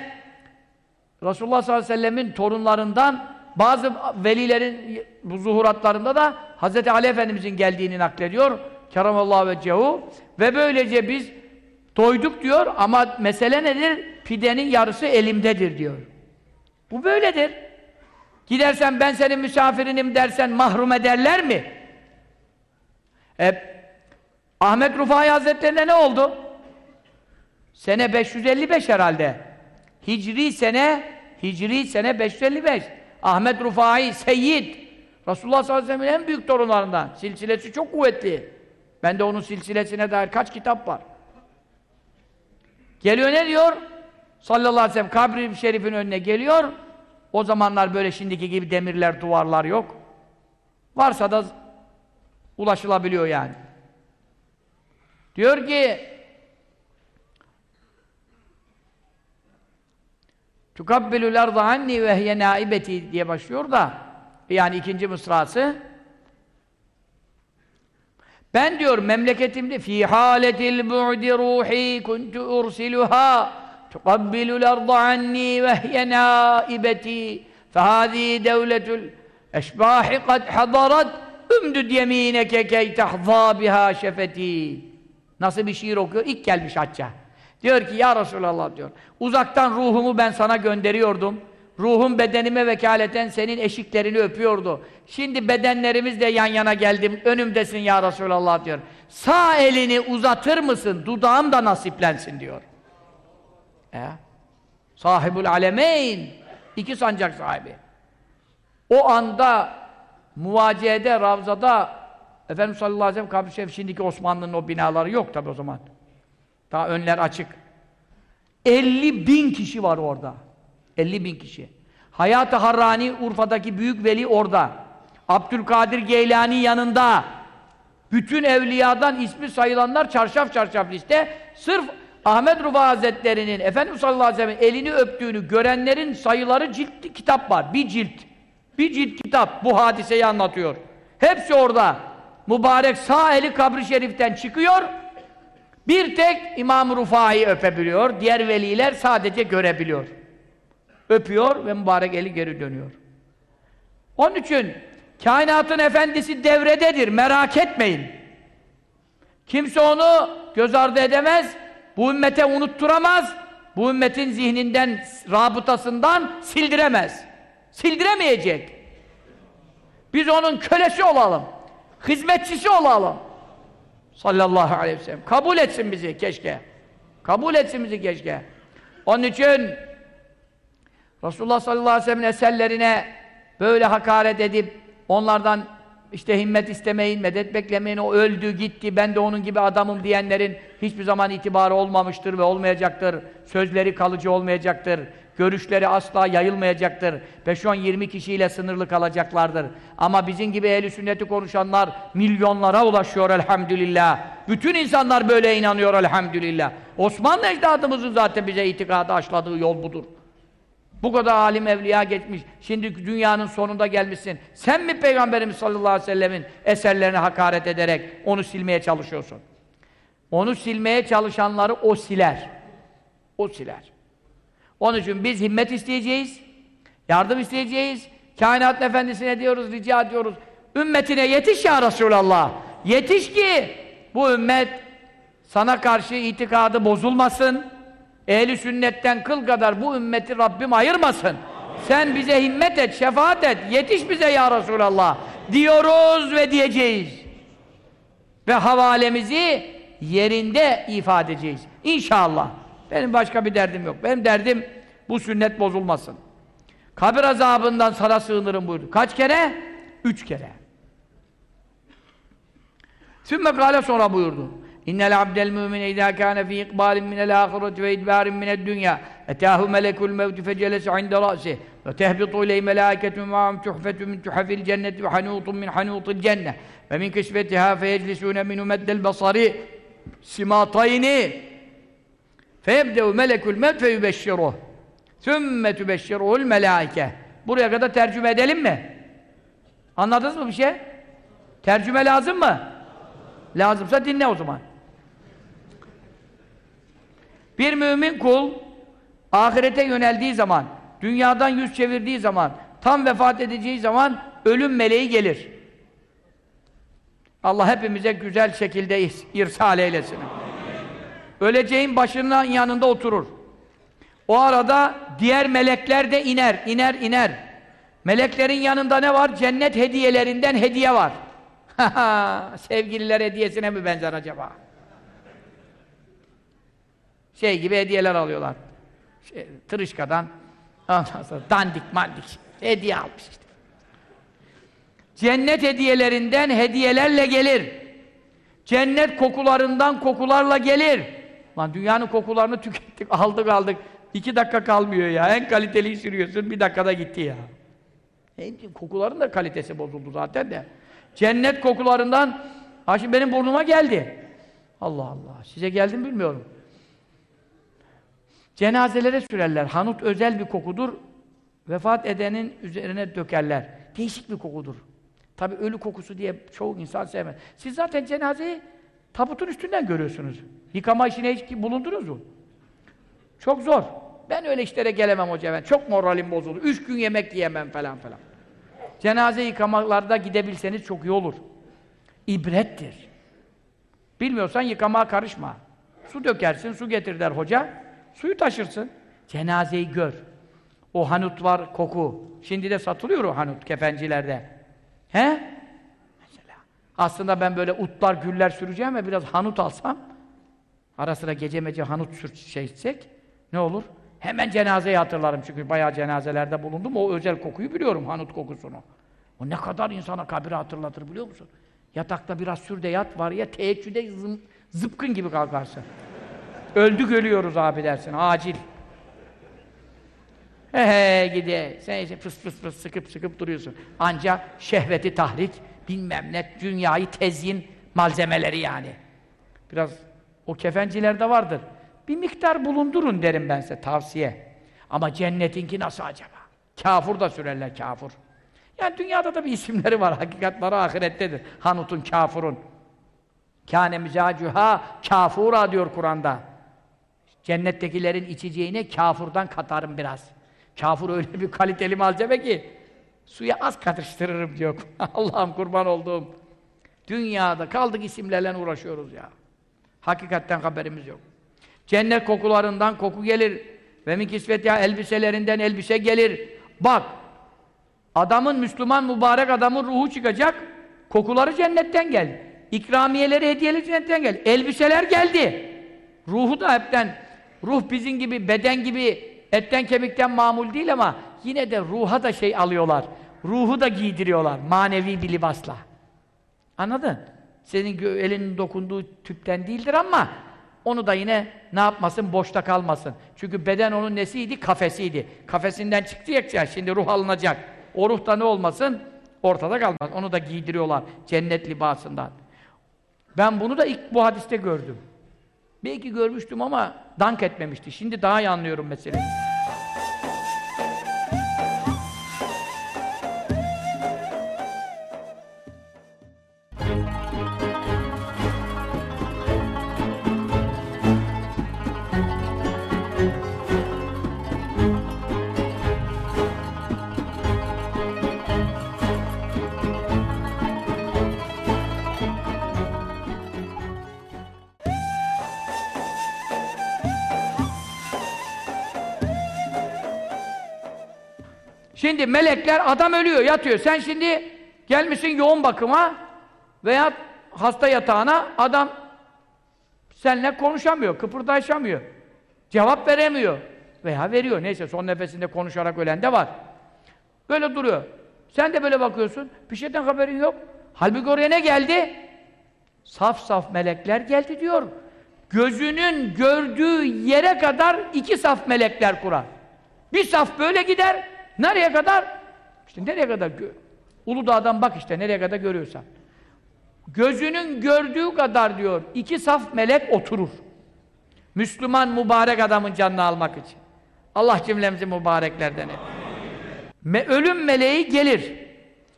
Speaker 1: Resulullah sallallahu aleyhi ve sellemin torunlarından bazı velilerin bu zuhuratlarında da Hz. Ali Efendimizin geldiğini naklediyor. Keramallahu ve cehu ve böylece biz doyduk diyor ama mesele nedir? Pidenin yarısı elimdedir diyor. Bu böyledir. Gidersen ben senin misafirinim dersen mahrum ederler mi? E, Ahmet Rufai Hazretlerine ne oldu? Sene 555 herhalde. Hicri sene Hicri sene 555. Ahmet Rufai Seyyid Resulullah sallallahu aleyhi ve sellem'in en büyük torunlarından. Silsilesi çok kuvvetli. Ben de onun silsilesine dair kaç kitap var. Geliyor ne diyor? Sallallahu aleyhi ve sellem kabri şerifin önüne geliyor. O zamanlar böyle şimdiki gibi demirler, duvarlar yok. Varsa da ulaşılabiliyor yani. Diyor ki Tukabbelul arda anni ve hiye naibeti diye başlıyor da yani ikinci mısrası Ben diyor memleketimde fi haletil bu'di ruhi kuntu ursiluha tuqabbilul arda anni ve hiye naibeti fehâzî devletül eşbâhi kad hadarat ümdüd yemineke key tahzâ biha şefeti Nasıl bir şiir okuyor? İlk gelmiş hacca. Diyor ki ya Resulallah diyor. Uzaktan ruhumu ben sana gönderiyordum. Ruhum bedenime vekaleten senin eşiklerini öpüyordu. Şimdi bedenlerimiz de yan yana geldim. Önümdesin ya Resulallah diyor. Sağ elini uzatır mısın? Dudağım da nasiplensin diyor. Ya. Sahibul alemeyn. İki sancak sahibi. O anda muvaciyede, Ravza'da Efendimiz sallallahu aleyhi ve sellem kabri şimdiki Osmanlı'nın o binaları yok tabi o zaman. Daha önler açık. 50 bin kişi var orada. 50 bin kişi. Hayat-ı Harrani Urfa'daki büyük veli orada. Abdülkadir Geylani yanında. Bütün evliyadan ismi sayılanlar çarşaf çarşaf liste. Sırf Ahmet Rufa Hazretleri'nin Efendimiz sallallahu aleyhi ve sellem elini öptüğünü görenlerin sayıları cilt kitap var. Bir cilt. Bir cilt kitap bu hadiseyi anlatıyor. Hepsi orada. Mübarek sağ eli kabri şeriften çıkıyor. Bir tek İmam Rufai öpebiliyor. Diğer veliler sadece görebiliyor. Öpüyor ve mübarek eli geri dönüyor. Onun için kainatın efendisi devrededir. Merak etmeyin. Kimse onu göz ardı edemez. Bu ümmete unutturamaz. Bu ümmetin zihninden, rabıtasından sildiremez. Sildiremeyecek. Biz onun kölesi olalım. Hizmetçisi olalım. Sallallahu aleyhi ve sellem. Kabul etsin bizi keşke. Kabul etsin bizi keşke. Onun için Resulullah sallallahu aleyhi ve sellem'in eserlerine böyle hakaret edip onlardan işte himmet istemeyin, medet beklemeyin, o öldü, gitti, ben de onun gibi adamım diyenlerin hiçbir zaman itibarı olmamıştır ve olmayacaktır. Sözleri kalıcı olmayacaktır. Görüşleri asla yayılmayacaktır. 5-10-20 kişiyle sınırlı kalacaklardır. Ama bizim gibi ehl sünneti konuşanlar milyonlara ulaşıyor elhamdülillah. Bütün insanlar böyle inanıyor elhamdülillah. Osmanlı ecdadımızın zaten bize itikadı aşladığı yol budur. Bu kadar alim evliya geçmiş. Şimdi dünyanın sonunda gelmişsin. Sen mi Peygamberimiz sallallahu aleyhi ve sellemin eserlerine hakaret ederek onu silmeye çalışıyorsun? Onu silmeye çalışanları o siler. O siler. Onun için biz himmet isteyeceğiz. Yardım isteyeceğiz. Kainat efendisine diyoruz, rica ediyoruz. Ümmetine yetiş ya Resulallah. Yetiş ki bu ümmet sana karşı itikadı bozulmasın. Ehli sünnetten kıl kadar bu ümmeti Rabbim ayırmasın. Sen bize himmet et, şefaat et, yetiş bize ya Resulallah diyoruz ve diyeceğiz. Ve havalemizi yerinde ifade edeceğiz. İnşallah. Benim başka bir derdim yok. Benim derdim bu sünnet bozulmasın. Kabir azabından sana sığınırım buyurdu. Kaç kere? Üç kere. Sümme kâle sonra buyurdu. İnnel abdel mümine idâ kâne fî ikbâlin minel âhireti ve idbârin mined dünya etâhu melekul mevti fecelese inde râsih ve tehbitu iley melâiketun ma'am tuhfetun min tuhafil cenneti ve hanûtun min hanûtil cenne ve min kısvetihâ feyeclisûne minu meddel basari simatayni melekul mevt fe yübeşşiruh sümme tübeşşiruhul melâike buraya kadar tercüme edelim mi? Anladınız mı bir şey? Tercüme lazım mı? Lazımsa dinle o zaman. Bir mümin kul ahirete yöneldiği zaman, dünyadan yüz çevirdiği zaman, tam vefat edeceği zaman ölüm meleği gelir. Allah hepimize güzel şekilde irsal eylesin. Öleceğin başının yanında oturur. O arada diğer melekler de iner, iner, iner. Meleklerin yanında ne var? Cennet hediyelerinden hediye var. [laughs] Sevgililer hediyesine mi benzer acaba? Şey gibi hediyeler alıyorlar. Şey, tırışkadan dandik mandik hediye almış işte. Cennet hediyelerinden hediyelerle gelir. Cennet kokularından kokularla gelir. Lan dünyanın kokularını tükettik, aldık aldık. İki dakika kalmıyor ya. En kaliteliyi sürüyorsun, bir dakikada gitti ya. Kokuların da kalitesi bozuldu zaten de. Cennet kokularından, ha şimdi benim burnuma geldi. Allah Allah, size geldi mi bilmiyorum. Cenazelere sürerler. Hanut özel bir kokudur. Vefat edenin üzerine dökerler. Değişik bir kokudur. Tabi ölü kokusu diye çoğu insan sevmez. Siz zaten cenazeyi tabutun üstünden görüyorsunuz. Yıkama işine hiç bulundunuz mu? Çok zor. Ben öyle işlere gelemem hoca ben. Çok moralim bozulur. Üç gün yemek yiyemem falan falan. Cenaze yıkamalarda gidebilseniz çok iyi olur. İbrettir. Bilmiyorsan yıkamaya karışma. Su dökersin, su getir der hoca. Suyu taşırsın. Cenazeyi gör. O hanut var, koku. Şimdi de satılıyor o hanut kefencilerde. He? Aslında ben böyle utlar, güller süreceğim ve biraz hanut alsam, ara sıra gece mece hanut sür şey içsek, ne olur? Hemen cenazeyi hatırlarım çünkü bayağı cenazelerde bulundum. O özel kokuyu biliyorum, hanut kokusunu. O ne kadar insana kabiri hatırlatır biliyor musun? Yatakta biraz sür de yat var ya teheccüde zım, zıpkın gibi kalkarsın. Öldük ölüyoruz abi dersin, acil. He he gide. Sen işte fıs fıs fıs sıkıp sıkıp duruyorsun. Ancak şehveti tahrik, bilmem ne, dünyayı tezyin malzemeleri yani. Biraz o kefencilerde vardır. Bir miktar bulundurun derim ben size, tavsiye. Ama cennetinki nasıl acaba? Kafur da sürerler, kafur. Yani dünyada da bir isimleri var, hakikatları ahirettedir. Hanut'un, kafurun. Kâne mizacuha kafura diyor Kur'an'da. Cennettekilerin içeceğine kafurdan katarım biraz. Kafur öyle bir kaliteli malzeme ki suya az katıştırırım diyor. [laughs] Allah'ım kurban olduğum. Dünyada kaldık isimlerle uğraşıyoruz ya. Hakikatten haberimiz yok. Cennet kokularından koku gelir. Ve min kisvetiha elbiselerinden elbise gelir. Bak, adamın, Müslüman mübarek adamın ruhu çıkacak, kokuları cennetten geldi. İkramiyeleri, hediyeleri cennetten geldi. Elbiseler geldi. Ruhu da hepten, ruh bizim gibi, beden gibi etten kemikten mamul değil ama yine de ruha da şey alıyorlar. Ruhu da giydiriyorlar manevi bir libasla. Anladın? Senin elinin dokunduğu tüpten değildir ama onu da yine ne yapmasın? Boşta kalmasın. Çünkü beden onun nesiydi? Kafesiydi. Kafesinden çıktı ya şimdi ruh alınacak. O ruh da ne olmasın? Ortada kalmaz. Onu da giydiriyorlar cennet libasından. Ben bunu da ilk bu hadiste gördüm. Belki görmüştüm ama dank etmemişti. Şimdi daha iyi anlıyorum meseleyi. Şimdi melekler, adam ölüyor, yatıyor. Sen şimdi gelmişsin yoğun bakıma veya hasta yatağına, adam seninle konuşamıyor, kıpırdaşamıyor. Cevap veremiyor. Veya veriyor, neyse son nefesinde konuşarak ölen de var. Böyle duruyor. Sen de böyle bakıyorsun, bir şeyden haberin yok. Halbuki oraya ne geldi? Saf saf melekler geldi diyor. Gözünün gördüğü yere kadar iki saf melekler kurar. Bir saf böyle gider, Nereye kadar? İşte nereye kadar? Uludağ'dan bak işte nereye kadar görüyorsan. Gözünün gördüğü kadar diyor, iki saf melek oturur. Müslüman mübarek adamın canını almak için. Allah cümlemizi mübareklerden et. Me ölüm meleği gelir.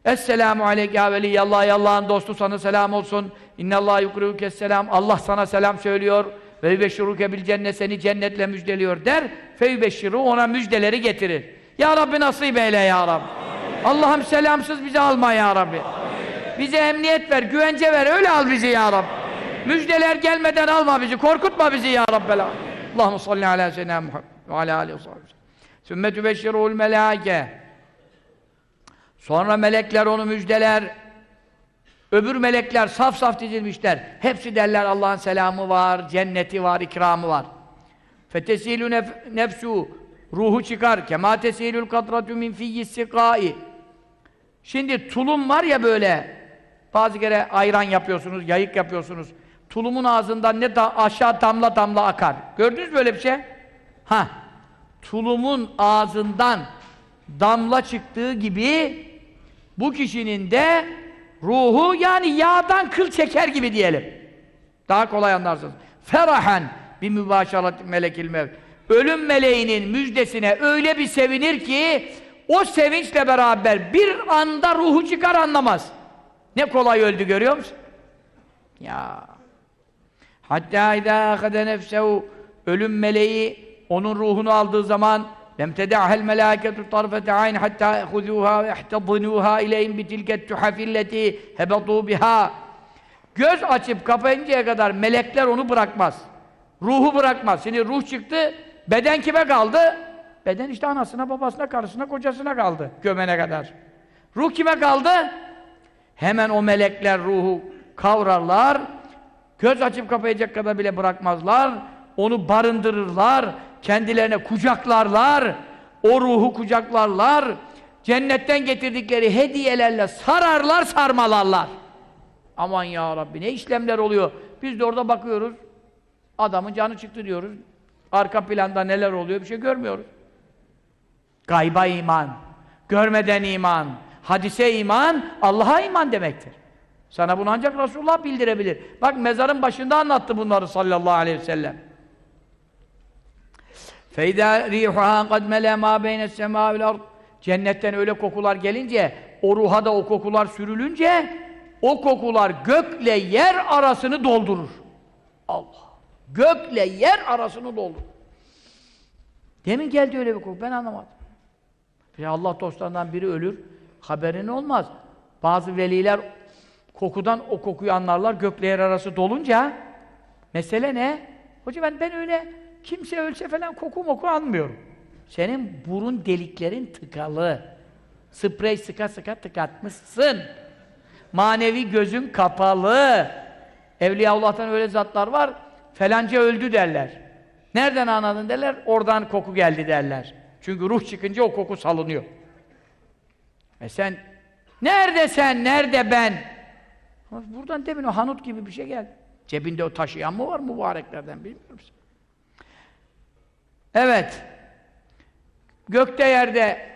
Speaker 1: Esselamu aleyke ya veliyallah, Allah'ın dostu sana selam olsun. İnnallâh yukrihuke selam. Allah sana selam söylüyor. Ve yübeşşiruke bil cennet seni cennetle müjdeliyor der. Fe ona müjdeleri getirir. Ya Rabbi nasip eyle ya Rabbi. Allah'ım selamsız bizi alma ya Rabbi. Bize emniyet ver, güvence ver, öyle al bizi ya Rabbi. Müjdeler gelmeden alma bizi, korkutma bizi ya Rabbi. Allahu salli ala seyyidina Muhammed ve ala alihi ve. Sümme tübeşşirul melâke. Sonra melekler onu müjdeler. Öbür melekler saf saf dizilmişler. Hepsi derler Allah'ın selamı var, cenneti var, ikramı var. Fetesilu nef nefsu ruhu çıkar. Kema tesilül katratu min fiyyis sikai. Şimdi tulum var ya böyle, bazı kere ayran yapıyorsunuz, yayık yapıyorsunuz. Tulumun ağzından ne da aşağı damla damla akar. Gördünüz böyle bir şey? Ha. Tulumun ağzından damla çıktığı gibi bu kişinin de ruhu yani yağdan kıl çeker gibi diyelim. Daha kolay anlarsınız. Ferahen bir mübaşarat melekil mevt ölüm meleğinin müjdesine öyle bir sevinir ki o sevinçle beraber bir anda ruhu çıkar anlamaz. Ne kolay öldü görüyor musun? Ya. Hatta idâ ahade nefsehu ölüm meleği onun ruhunu aldığı zaman lem teda'hel melâketu tarfete ayn hatta ehudûhâ ve ihtadınûhâ ileyhim bitilket tuhafilleti hebetû biha Göz açıp kapayıncaya kadar melekler onu bırakmaz. Ruhu bırakmaz. Şimdi ruh çıktı, beden kime kaldı? Beden işte anasına, babasına, karısına, kocasına kaldı gömene kadar. Ruh kime kaldı? Hemen o melekler ruhu kavrarlar, göz açıp kapayacak kadar bile bırakmazlar, onu barındırırlar, kendilerine kucaklarlar, o ruhu kucaklarlar, cennetten getirdikleri hediyelerle sararlar, sarmalarlar. Aman ya Rabbi ne işlemler oluyor. Biz de orada bakıyoruz. Adamın canı çıktı diyoruz. Arka planda neler oluyor bir şey görmüyoruz. Gayba iman, görmeden iman, hadise iman, Allah'a iman demektir. Sana bunu ancak Resulullah bildirebilir. Bak mezarın başında anlattı bunları sallallahu aleyhi ve sellem. فَاِذَا رِيحُهَا قَدْ مَلَى مَا بَيْنَ السَّمَاءِ وَالْاَرْضِ Cennetten öyle kokular gelince, o ruha da o kokular sürülünce, o kokular gökle yer arasını doldurur. Allah! Gökle yer arasını doldurur. Demin geldi öyle bir koku, ben anlamadım. Ya Allah dostlarından biri ölür, haberin olmaz. Bazı veliler kokudan o kokuyu anlarlar, gökle yer arası dolunca mesele ne? Hocam ben, ben öyle kimse ölse falan koku moku almıyorum. Senin burun deliklerin tıkalı. Sprey sıka sıka tıkatmışsın. Manevi gözün kapalı. Evliyaullah'tan öyle zatlar var, felanca öldü derler. Nereden anladın derler, oradan koku geldi derler. Çünkü ruh çıkınca o koku salınıyor. E sen, nerede sen, nerede ben? Buradan demin o hanut gibi bir şey geldi. Cebinde o taşıyan mı var mübareklerden bilmiyorum. Evet. Gökte yerde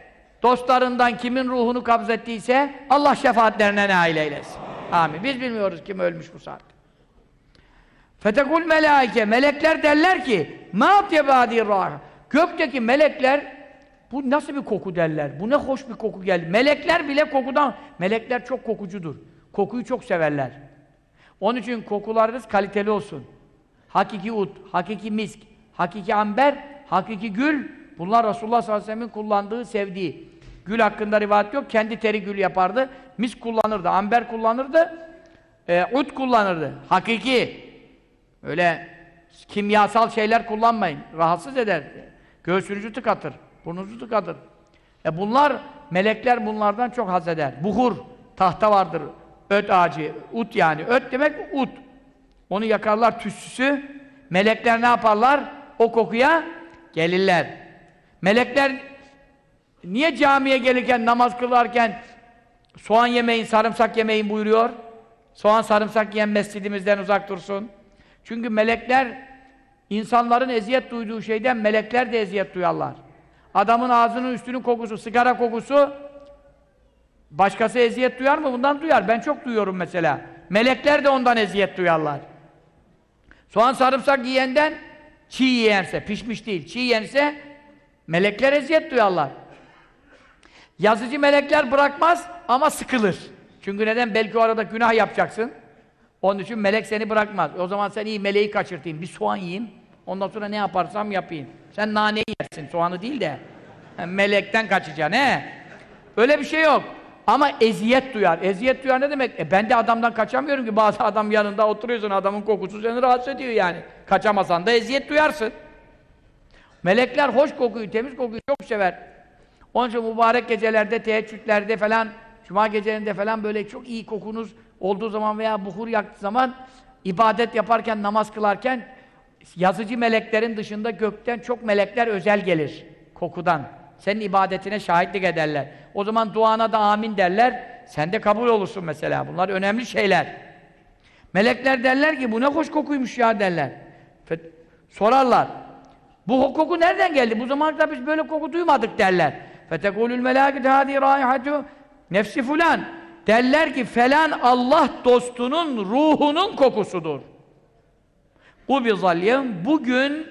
Speaker 1: dostlarından kimin ruhunu kabzettiyse Allah şefaatlerine nail eylesin. Amin. Biz bilmiyoruz kim ölmüş bu saat. Fetekul melaike melekler derler ki ma atyebadi rah. Gökteki melekler bu nasıl bir koku derler. Bu ne hoş bir koku geldi. Melekler bile kokudan melekler çok kokucudur. Kokuyu çok severler. Onun için kokularınız kaliteli olsun. Hakiki ut, hakiki misk, hakiki amber, hakiki gül bunlar Resulullah sallallahu aleyhi ve sellem'in kullandığı, sevdiği. Gül hakkında rivayet yok. Kendi teri gül yapardı. Misk kullanırdı, amber kullanırdı. E, ut kullanırdı. Hakiki. Öyle kimyasal şeyler kullanmayın. Rahatsız eder. Göğsünüzü tıkatır. Burnunuzu tıkatır. E bunlar, melekler bunlardan çok haz eder. Buhur, tahta vardır. Öt ağacı, ut yani. Öt demek ut. Onu yakarlar tütsüsü. Melekler ne yaparlar? O kokuya gelirler. Melekler niye camiye gelirken, namaz kılarken soğan yemeyin, sarımsak yemeyin buyuruyor? Soğan, sarımsak yiyen mescidimizden uzak dursun. Çünkü melekler insanların eziyet duyduğu şeyden melekler de eziyet duyarlar. Adamın ağzının üstünün kokusu, sigara kokusu başkası eziyet duyar mı? Bundan duyar. Ben çok duyuyorum mesela. Melekler de ondan eziyet duyarlar. Soğan sarımsak yiyenden çiğ yiyense, pişmiş değil, çiğ yense melekler eziyet duyarlar. Yazıcı melekler bırakmaz ama sıkılır. Çünkü neden? Belki o arada günah yapacaksın. Onun için melek seni bırakmaz. O zaman sen iyi meleği kaçırtayım, bir soğan yiyeyim. Ondan sonra ne yaparsam yapayım. Sen naneyi yersin, soğanı değil de. Melekten kaçacaksın, he? Öyle bir şey yok. Ama eziyet duyar. Eziyet duyar ne demek? E ben de adamdan kaçamıyorum ki. Bazı adam yanında oturuyorsun, adamın kokusu seni rahatsız ediyor yani. Kaçamasan da eziyet duyarsın. Melekler hoş kokuyu, temiz kokuyu çok sever. Onun için mübarek gecelerde, teheccüdlerde falan, cuma gecelerinde falan böyle çok iyi kokunuz olduğu zaman veya buhur yaktığı zaman ibadet yaparken, namaz kılarken yazıcı meleklerin dışında gökten çok melekler özel gelir kokudan. Senin ibadetine şahitlik ederler. O zaman duana da amin derler. Sen de kabul olursun mesela. Bunlar önemli şeyler. Melekler derler ki bu ne hoş kokuymuş ya derler. Sorarlar. Bu koku nereden geldi? Bu zamanda biz böyle koku duymadık derler. Fetekulül melâkete hâdî râihatu nefsi fulan. Derler ki falan Allah dostunun ruhunun kokusudur. Bu bir zalyem bugün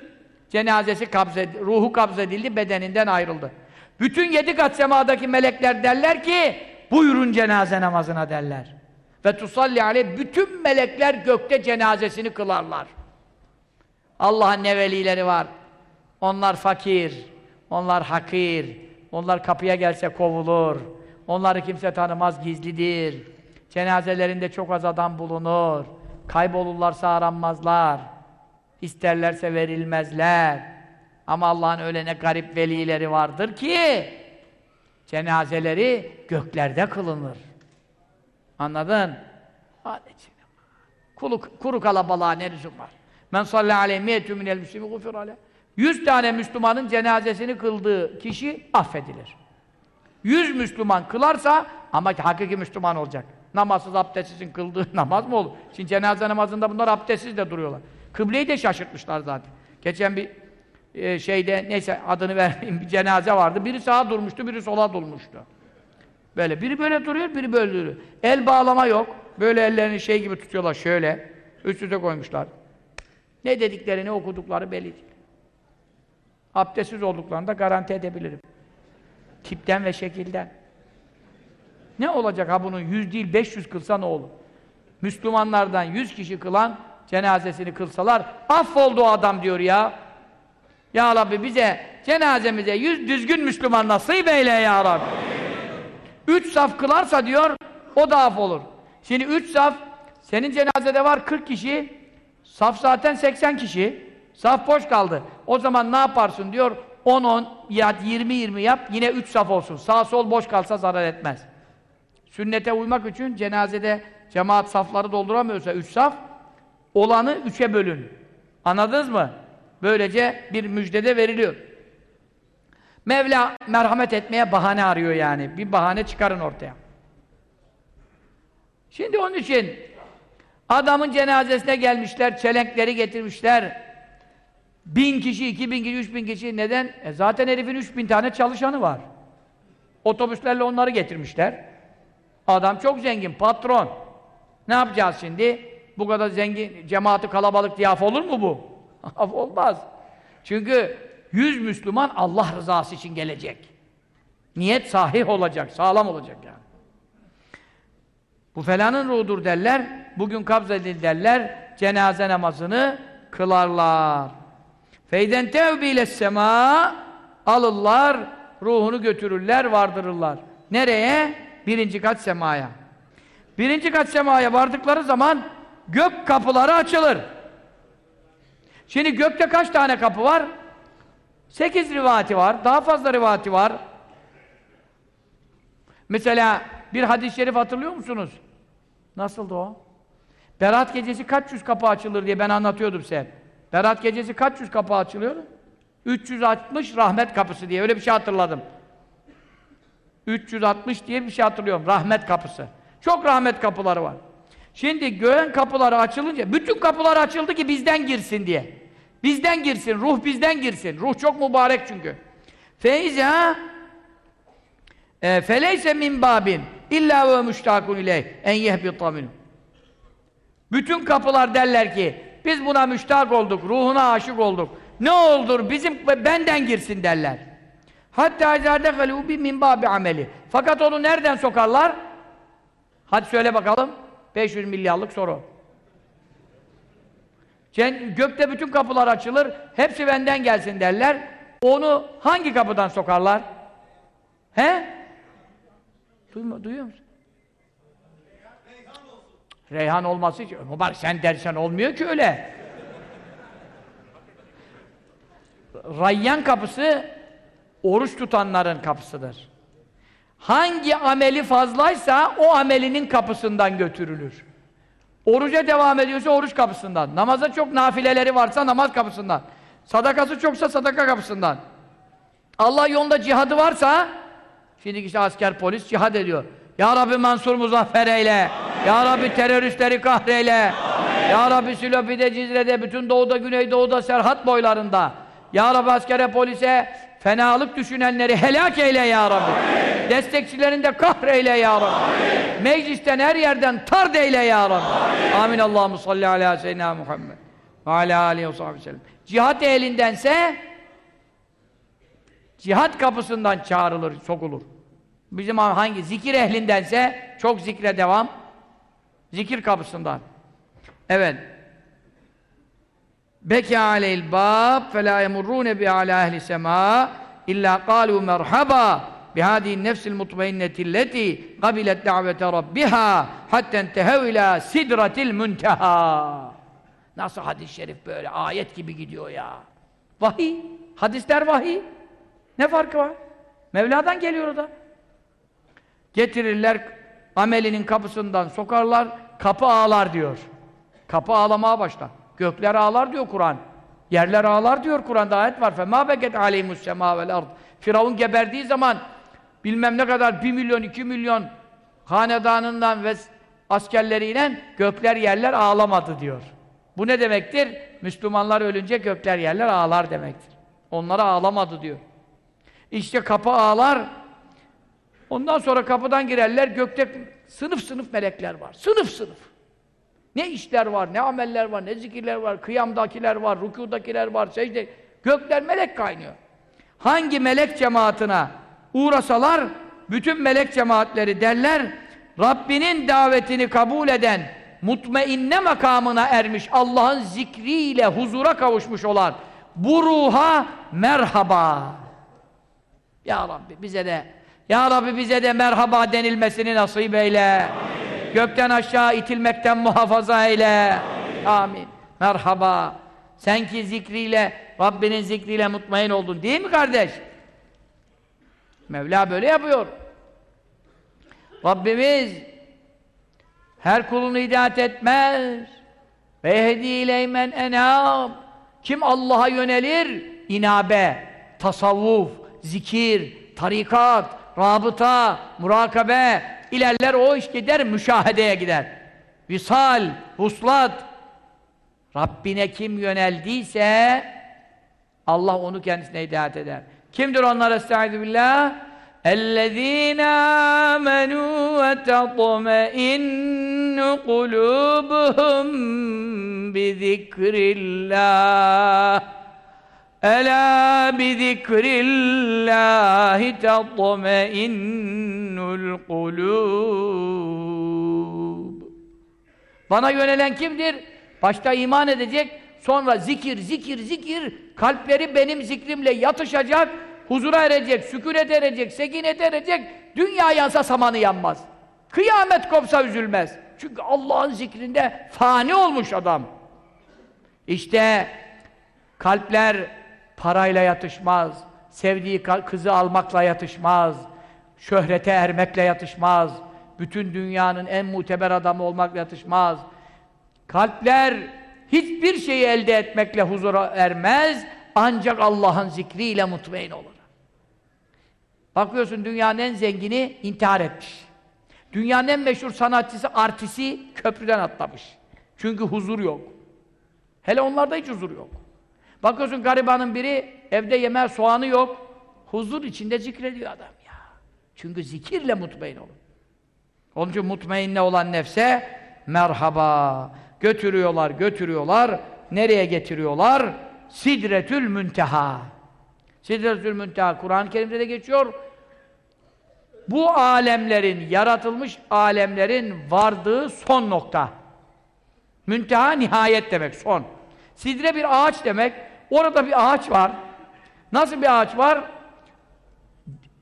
Speaker 1: cenazesi kabzedildi, ruhu kabzedildi, bedeninden ayrıldı. Bütün yedi kat semadaki melekler derler ki buyurun cenaze namazına derler. Ve tusalli aleyh bütün melekler gökte cenazesini kılarlar. Allah'ın ne velileri var. Onlar fakir, onlar hakir, onlar kapıya gelse kovulur. Onları kimse tanımaz, gizlidir. Cenazelerinde çok az adam bulunur. Kaybolurlarsa aranmazlar. İsterlerse verilmezler. Ama Allah'ın öyle ne garip velileri vardır ki cenazeleri göklerde kılınır. Anladın? Canım. Kuru, kuru kalabalığa ne lüzum var? Men salli aleyhi miyetü minel müslimi gufir aleyh. Yüz tane Müslümanın cenazesini kıldığı kişi affedilir. Yüz Müslüman kılarsa ama hakiki Müslüman olacak. Namazsız, abdestsizin kıldığı [laughs] namaz mı olur? Şimdi cenaze namazında bunlar abdestsiz de duruyorlar. Kıbleyi de şaşırtmışlar zaten. Geçen bir e, şeyde, neyse adını [laughs] vermeyeyim, bir cenaze vardı. Biri sağa durmuştu, biri sola durmuştu. Böyle, biri böyle duruyor, biri böyle duruyor. El bağlama yok. Böyle ellerini şey gibi tutuyorlar, şöyle. Üst üste koymuşlar. Ne dediklerini, okudukları belli değil. Abdestsiz olduklarını da garanti edebilirim. Tipten ve şekilden. Ne olacak ha bunun yüz değil 500 kılsa ne olur? Müslümanlardan 100 kişi kılan cenazesini kılsalar affoldu o adam diyor ya. Ya Rabbi bize cenazemize yüz düzgün Müslüman nasip eyle ya Rabbi. Üç saf kılarsa diyor o da af olur. Şimdi üç saf senin cenazede var 40 kişi saf zaten 80 kişi saf boş kaldı. O zaman ne yaparsın diyor 10-10 ya 20-20 yap yine üç saf olsun. Sağ sol boş kalsa zarar etmez. Sünnete uymak için cenazede cemaat safları dolduramıyorsa üç saf, olanı üçe bölün. Anladınız mı? Böylece bir müjdede veriliyor. Mevla merhamet etmeye bahane arıyor yani. Bir bahane çıkarın ortaya. Şimdi onun için adamın cenazesine gelmişler, çelenkleri getirmişler. Bin kişi, iki bin kişi, üç bin kişi. Neden? E zaten herifin üç bin tane çalışanı var. Otobüslerle onları getirmişler. Adam çok zengin, patron. Ne yapacağız şimdi? Bu kadar zengin, cemaati kalabalık diye af olur mu bu? [laughs] af olmaz. Çünkü yüz Müslüman Allah rızası için gelecek. Niyet sahih olacak, sağlam olacak yani. Bu felanın ruhudur derler, bugün kabz edil derler, cenaze namazını kılarlar. Feyden tevbiyle sema alırlar, ruhunu götürürler, vardırırlar. Nereye? Birinci kat semaya. Birinci kat semaya vardıkları zaman gök kapıları açılır. Şimdi gökte kaç tane kapı var? Sekiz rivati var. Daha fazla rivati var. Mesela bir hadis-i şerif hatırlıyor musunuz? Nasıldı o? Berat gecesi kaç yüz kapı açılır diye ben anlatıyordum size. Berat gecesi kaç yüz kapı açılıyor? 360 rahmet kapısı diye öyle bir şey hatırladım. 360 diye bir şey hatırlıyorum. Rahmet kapısı. Çok rahmet kapıları var. Şimdi göğen kapıları açılınca, bütün kapılar açıldı ki bizden girsin diye. Bizden girsin, ruh bizden girsin. Ruh çok mübarek çünkü. Feiza e, feleyse min babin illa ve müştakun ileyh en yehbita Bütün kapılar derler ki biz buna müştak olduk, ruhuna aşık olduk. Ne olur bizim benden girsin derler. Hatta izâ dehalû bi min bâbi ameli. Fakat onu nereden sokarlar? Hadi söyle bakalım. 500 milyarlık soru. Gökte bütün kapılar açılır, hepsi benden gelsin derler. Onu hangi kapıdan sokarlar? He? Duyma, duyuyor musun? Reyhan olması için, mübarek sen dersen olmuyor ki öyle. Rayyan kapısı oruç tutanların kapısıdır. Hangi ameli fazlaysa o amelinin kapısından götürülür. Oruca devam ediyorsa oruç kapısından. Namaza çok nafileleri varsa namaz kapısından. Sadakası çoksa sadaka kapısından. Allah yolunda cihadı varsa şimdi işte asker polis cihad ediyor. Ya Rabbi Mansur muzaffer eyle. Amin. Ya Rabbi teröristleri kahreyle. Amin. Ya Rabbi Silopi'de, Cizre'de, bütün doğuda, güneydoğuda, Serhat boylarında. Ya Rabbi askere, polise fenalık düşünenleri helak eyle ya Rabbi. Amin. Destekçilerini de kahreyle ya Rabbi. Amin. Meclisten her yerden tard eyle ya Rabbi. Amin. Amin. Allahu salli ala seyyidina Muhammed. Ve ala aleyhi ve sellem. Cihat elindense cihat kapısından çağrılır, sokulur. Bizim hangi zikir ehlindense çok zikre devam. Zikir kapısından. Evet. Beki aleyl bab fe la yemurrune bi ala ehli sema illa kalu merhaba bihadihi nefsil mutmainneti lleti kabilet davete rabbiha hatta entehev ila sidratil munteha. Nasıl hadis-i şerif böyle ayet gibi gidiyor ya? Vahiy hadisler vahiy. Ne farkı var? Mevla'dan geliyor o da. Getirirler amelinin kapısından sokarlar kapı ağlar diyor kapı ağlamaya başlar gökler ağlar diyor Kur'an yerler ağlar diyor Kur'an'da ayet var فَمَا بَكَتْ عَلَيْهِمُ السَّمَا وَالْاَرْضِ Firavun geberdiği zaman bilmem ne kadar bir milyon, iki milyon hanedanından ve askerleriyle gökler yerler ağlamadı diyor. Bu ne demektir? Müslümanlar ölünce gökler yerler ağlar demektir. Onlara ağlamadı diyor. İşte kapı ağlar. Ondan sonra kapıdan girerler. Gökte sınıf sınıf melekler var. Sınıf sınıf. Ne işler var, ne ameller var, ne zikirler var, kıyamdakiler var, rükudakiler var, secde. Gökler melek kaynıyor. Hangi melek cemaatine uğrasalar, bütün melek cemaatleri derler, Rabbinin davetini kabul eden, mutmainne makamına ermiş, Allah'ın zikriyle huzura kavuşmuş olan bu ruha merhaba. Ya Rabbi bize de, Ya Rabbi bize de merhaba denilmesini nasip eyle. Amin. Gökten aşağı itilmekten muhafaza eyle. Amin. Amin. Merhaba. Sen ki zikriyle, Rabbinin zikriyle mutmain oldun değil mi kardeş? Mevla böyle yapıyor. Rabbimiz her kulunu hidayet etmez. Ve yehdi enam. Kim Allah'a yönelir? inabe, tasavvuf, zikir, tarikat, rabıta, murakabe, ilerler o iş gider, müşahedeye gider. Visal, huslat. Rabbine kim yöneldiyse Allah onu kendisine hidayet eder. Kimdir onlar? Estaizu billah. اَلَّذ۪ينَ آمَنُوا وَتَطْمَئِنُّ قُلُوبُهُمْ بِذِكْرِ اللّٰهِ Ela bi zikrillahi tatmainnul kulub. Bana yönelen kimdir? Başta iman edecek, sonra zikir, zikir, zikir, kalpleri benim zikrimle yatışacak, huzura erecek, sükunet erecek, sekinet erecek, dünya yansa samanı yanmaz. Kıyamet kopsa üzülmez. Çünkü Allah'ın zikrinde fani olmuş adam. İşte kalpler parayla yatışmaz, sevdiği kızı almakla yatışmaz, şöhrete ermekle yatışmaz, bütün dünyanın en muteber adamı olmakla yatışmaz. Kalpler hiçbir şeyi elde etmekle huzura ermez, ancak Allah'ın zikriyle mutmain olur. Bakıyorsun dünyanın en zengini intihar etmiş. Dünyanın en meşhur sanatçısı, artisi köprüden atlamış. Çünkü huzur yok. Hele onlarda hiç huzur yok. Bakıyorsun garibanın biri evde yemeğe soğanı yok. Huzur içinde zikrediyor adam ya. Çünkü zikirle mutmain olur. Onun için mutmainne olan nefse merhaba. Götürüyorlar, götürüyorlar. Nereye getiriyorlar? Sidretül Münteha. Sidretül Münteha Kur'an-ı Kerim'de de geçiyor. Bu alemlerin, yaratılmış alemlerin vardığı son nokta. Münteha nihayet demek, son. Sidre bir ağaç demek. Orada bir ağaç var. Nasıl bir ağaç var?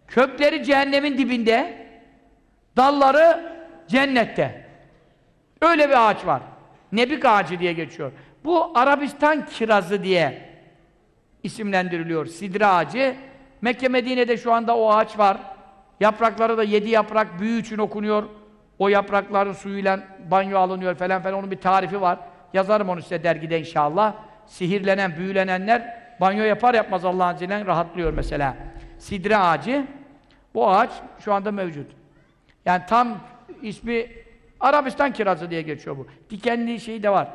Speaker 1: Kökleri cehennemin dibinde, dalları cennette. Öyle bir ağaç var. Nebik ağacı diye geçiyor. Bu Arabistan kirazı diye isimlendiriliyor. Sidre ağacı. Mekke Medine'de şu anda o ağaç var. Yaprakları da yedi yaprak büyü için okunuyor. O yaprakların suyuyla banyo alınıyor falan falan onun bir tarifi var. Yazarım onu size dergide inşallah. Sihirlenen, büyülenenler banyo yapar yapmaz Allah'ın izniyle rahatlıyor mesela. Sidre ağacı. Bu ağaç şu anda mevcut. Yani tam ismi Arabistan kirazı diye geçiyor bu. Dikenli şeyi de var.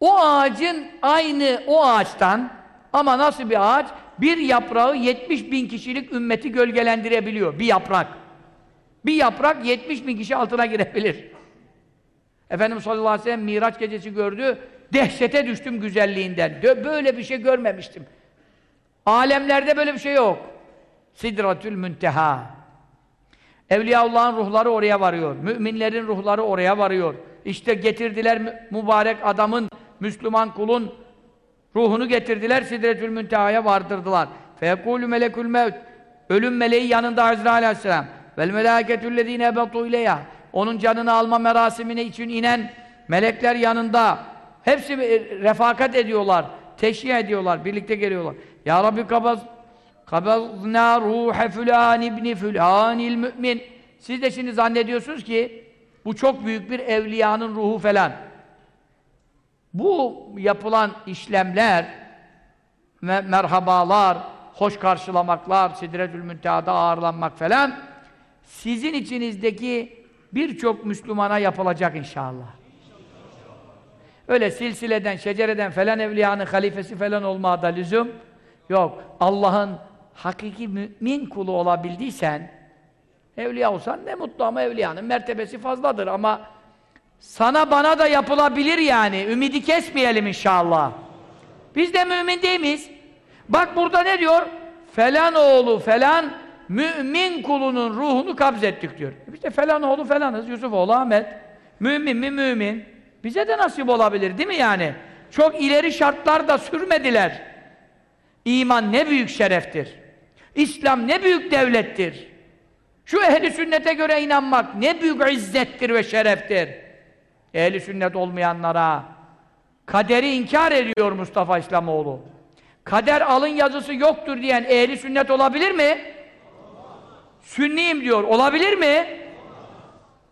Speaker 1: O ağacın aynı o ağaçtan ama nasıl bir ağaç? Bir yaprağı 70 bin kişilik ümmeti gölgelendirebiliyor. Bir yaprak. Bir yaprak 70 bin kişi altına girebilir. Efendimiz sallallahu aleyhi ve sellem Miraç gecesi gördü. Dehşete düştüm güzelliğinden. Böyle bir şey görmemiştim. Alemlerde böyle bir şey yok. Sidratül Münteha. Evliyaullah'ın ruhları oraya varıyor. Müminlerin ruhları oraya varıyor. İşte getirdiler mü- mübarek adamın, Müslüman kulun ruhunu getirdiler, Sidretül Münteha'ya vardırdılar. Feyekulü melekül mevt. Ölüm meleği yanında Azrail aleyhisselam. Vel melâketüllezîne ebetû ileyha. Onun canını alma merasimine için inen melekler yanında. Hepsi e, refakat ediyorlar, teşhir ediyorlar, birlikte geliyorlar. Ya Rabbi kabaz kabazna ruhe fülan ibni fülanil mümin. Siz de şimdi zannediyorsunuz ki bu çok büyük bir evliyanın ruhu falan. Bu yapılan işlemler ve merhabalar, hoş karşılamaklar, Sidretül Münteha'da ağırlanmak falan sizin içinizdeki birçok Müslümana yapılacak inşallah. Öyle silsileden, şecereden falan evliyanın halifesi falan olmaya da lüzum yok. Allah'ın hakiki mümin kulu olabildiysen evliya olsan ne mutlu ama evliyanın mertebesi fazladır ama sana bana da yapılabilir yani. Ümidi kesmeyelim inşallah. Biz de mümin değil miyiz? Bak burada ne diyor? Falan oğlu falan mümin kulunun ruhunu kabzettik diyor. De falan oğlu falanız. Yusuf oğlu Ahmet. Mümin mi mümin? Bize de nasip olabilir değil mi yani? Çok ileri şartlar da sürmediler. İman ne büyük şereftir. İslam ne büyük devlettir. Şu ehli sünnete göre inanmak ne büyük izzettir ve şereftir. Ehli sünnet olmayanlara kaderi inkar ediyor Mustafa İslamoğlu. Kader alın yazısı yoktur diyen ehli sünnet olabilir mi? Sünniyim diyor. Olabilir mi?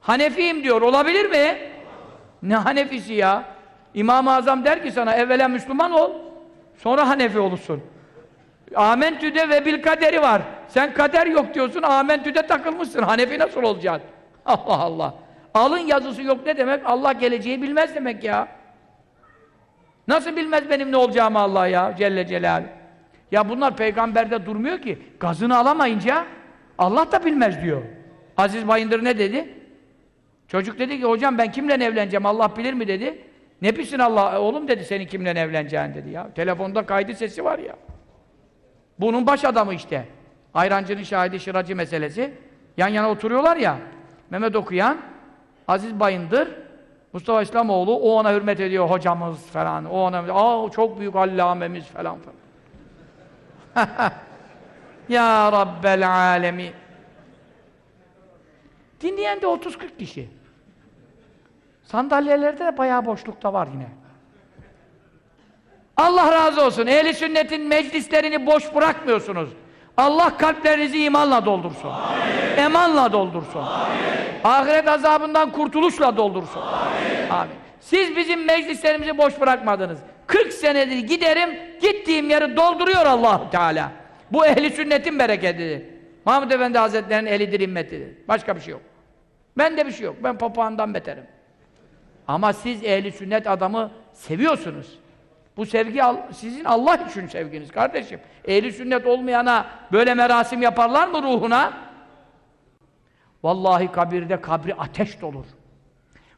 Speaker 1: Hanefiyim diyor. Olabilir mi? Ne Hanefisi ya? İmam-ı Azam der ki sana evvela Müslüman ol. Sonra Hanefi olursun. Amentü'de ve bil kaderi var. Sen kader yok diyorsun, amentü'de takılmışsın. Hanefi nasıl olacaksın? [laughs] Allah Allah. Alın yazısı yok ne demek? Allah geleceği bilmez demek ya. Nasıl bilmez benim ne olacağımı Allah ya Celle Celaluhu. Ya bunlar peygamberde durmuyor ki. Gazını alamayınca Allah da bilmez diyor. Aziz Bayındır ne dedi? Çocuk dedi ki hocam ben kimle evleneceğim Allah bilir mi dedi. Ne bilsin Allah oğlum dedi senin kimle evleneceğin dedi ya. Telefonda kaydı sesi var ya. Bunun baş adamı işte. Ayrancının şahidi şıracı meselesi. Yan yana oturuyorlar ya. Mehmet Okuyan, Aziz Bayındır, Mustafa İslamoğlu, o ona hürmet ediyor hocamız falan. O ona, aa çok büyük allamemiz falan falan. [laughs] ya Rabbel alemi. Dinleyen de 30-40 kişi. Sandalyelerde de bayağı boşlukta var yine. Allah razı olsun. Ehli sünnetin meclislerini boş bırakmıyorsunuz. Allah kalplerinizi imanla doldursun. Amin. Emanla doldursun. Amin. Ahiret azabından kurtuluşla doldursun. Amin. Amin. Siz bizim meclislerimizi boş bırakmadınız. 40 senedir giderim, gittiğim yeri dolduruyor allah Teala. Bu ehli sünnetin bereketidir. Mahmud Efendi Hazretleri'nin elidir, immetidir. Başka bir şey yok. Bende bir şey yok. Ben papağandan beterim. Ama siz ehli sünnet adamı seviyorsunuz. Bu sevgi sizin Allah için sevginiz kardeşim. Ehli sünnet olmayana böyle merasim yaparlar mı ruhuna? Vallahi kabirde kabri ateş dolur.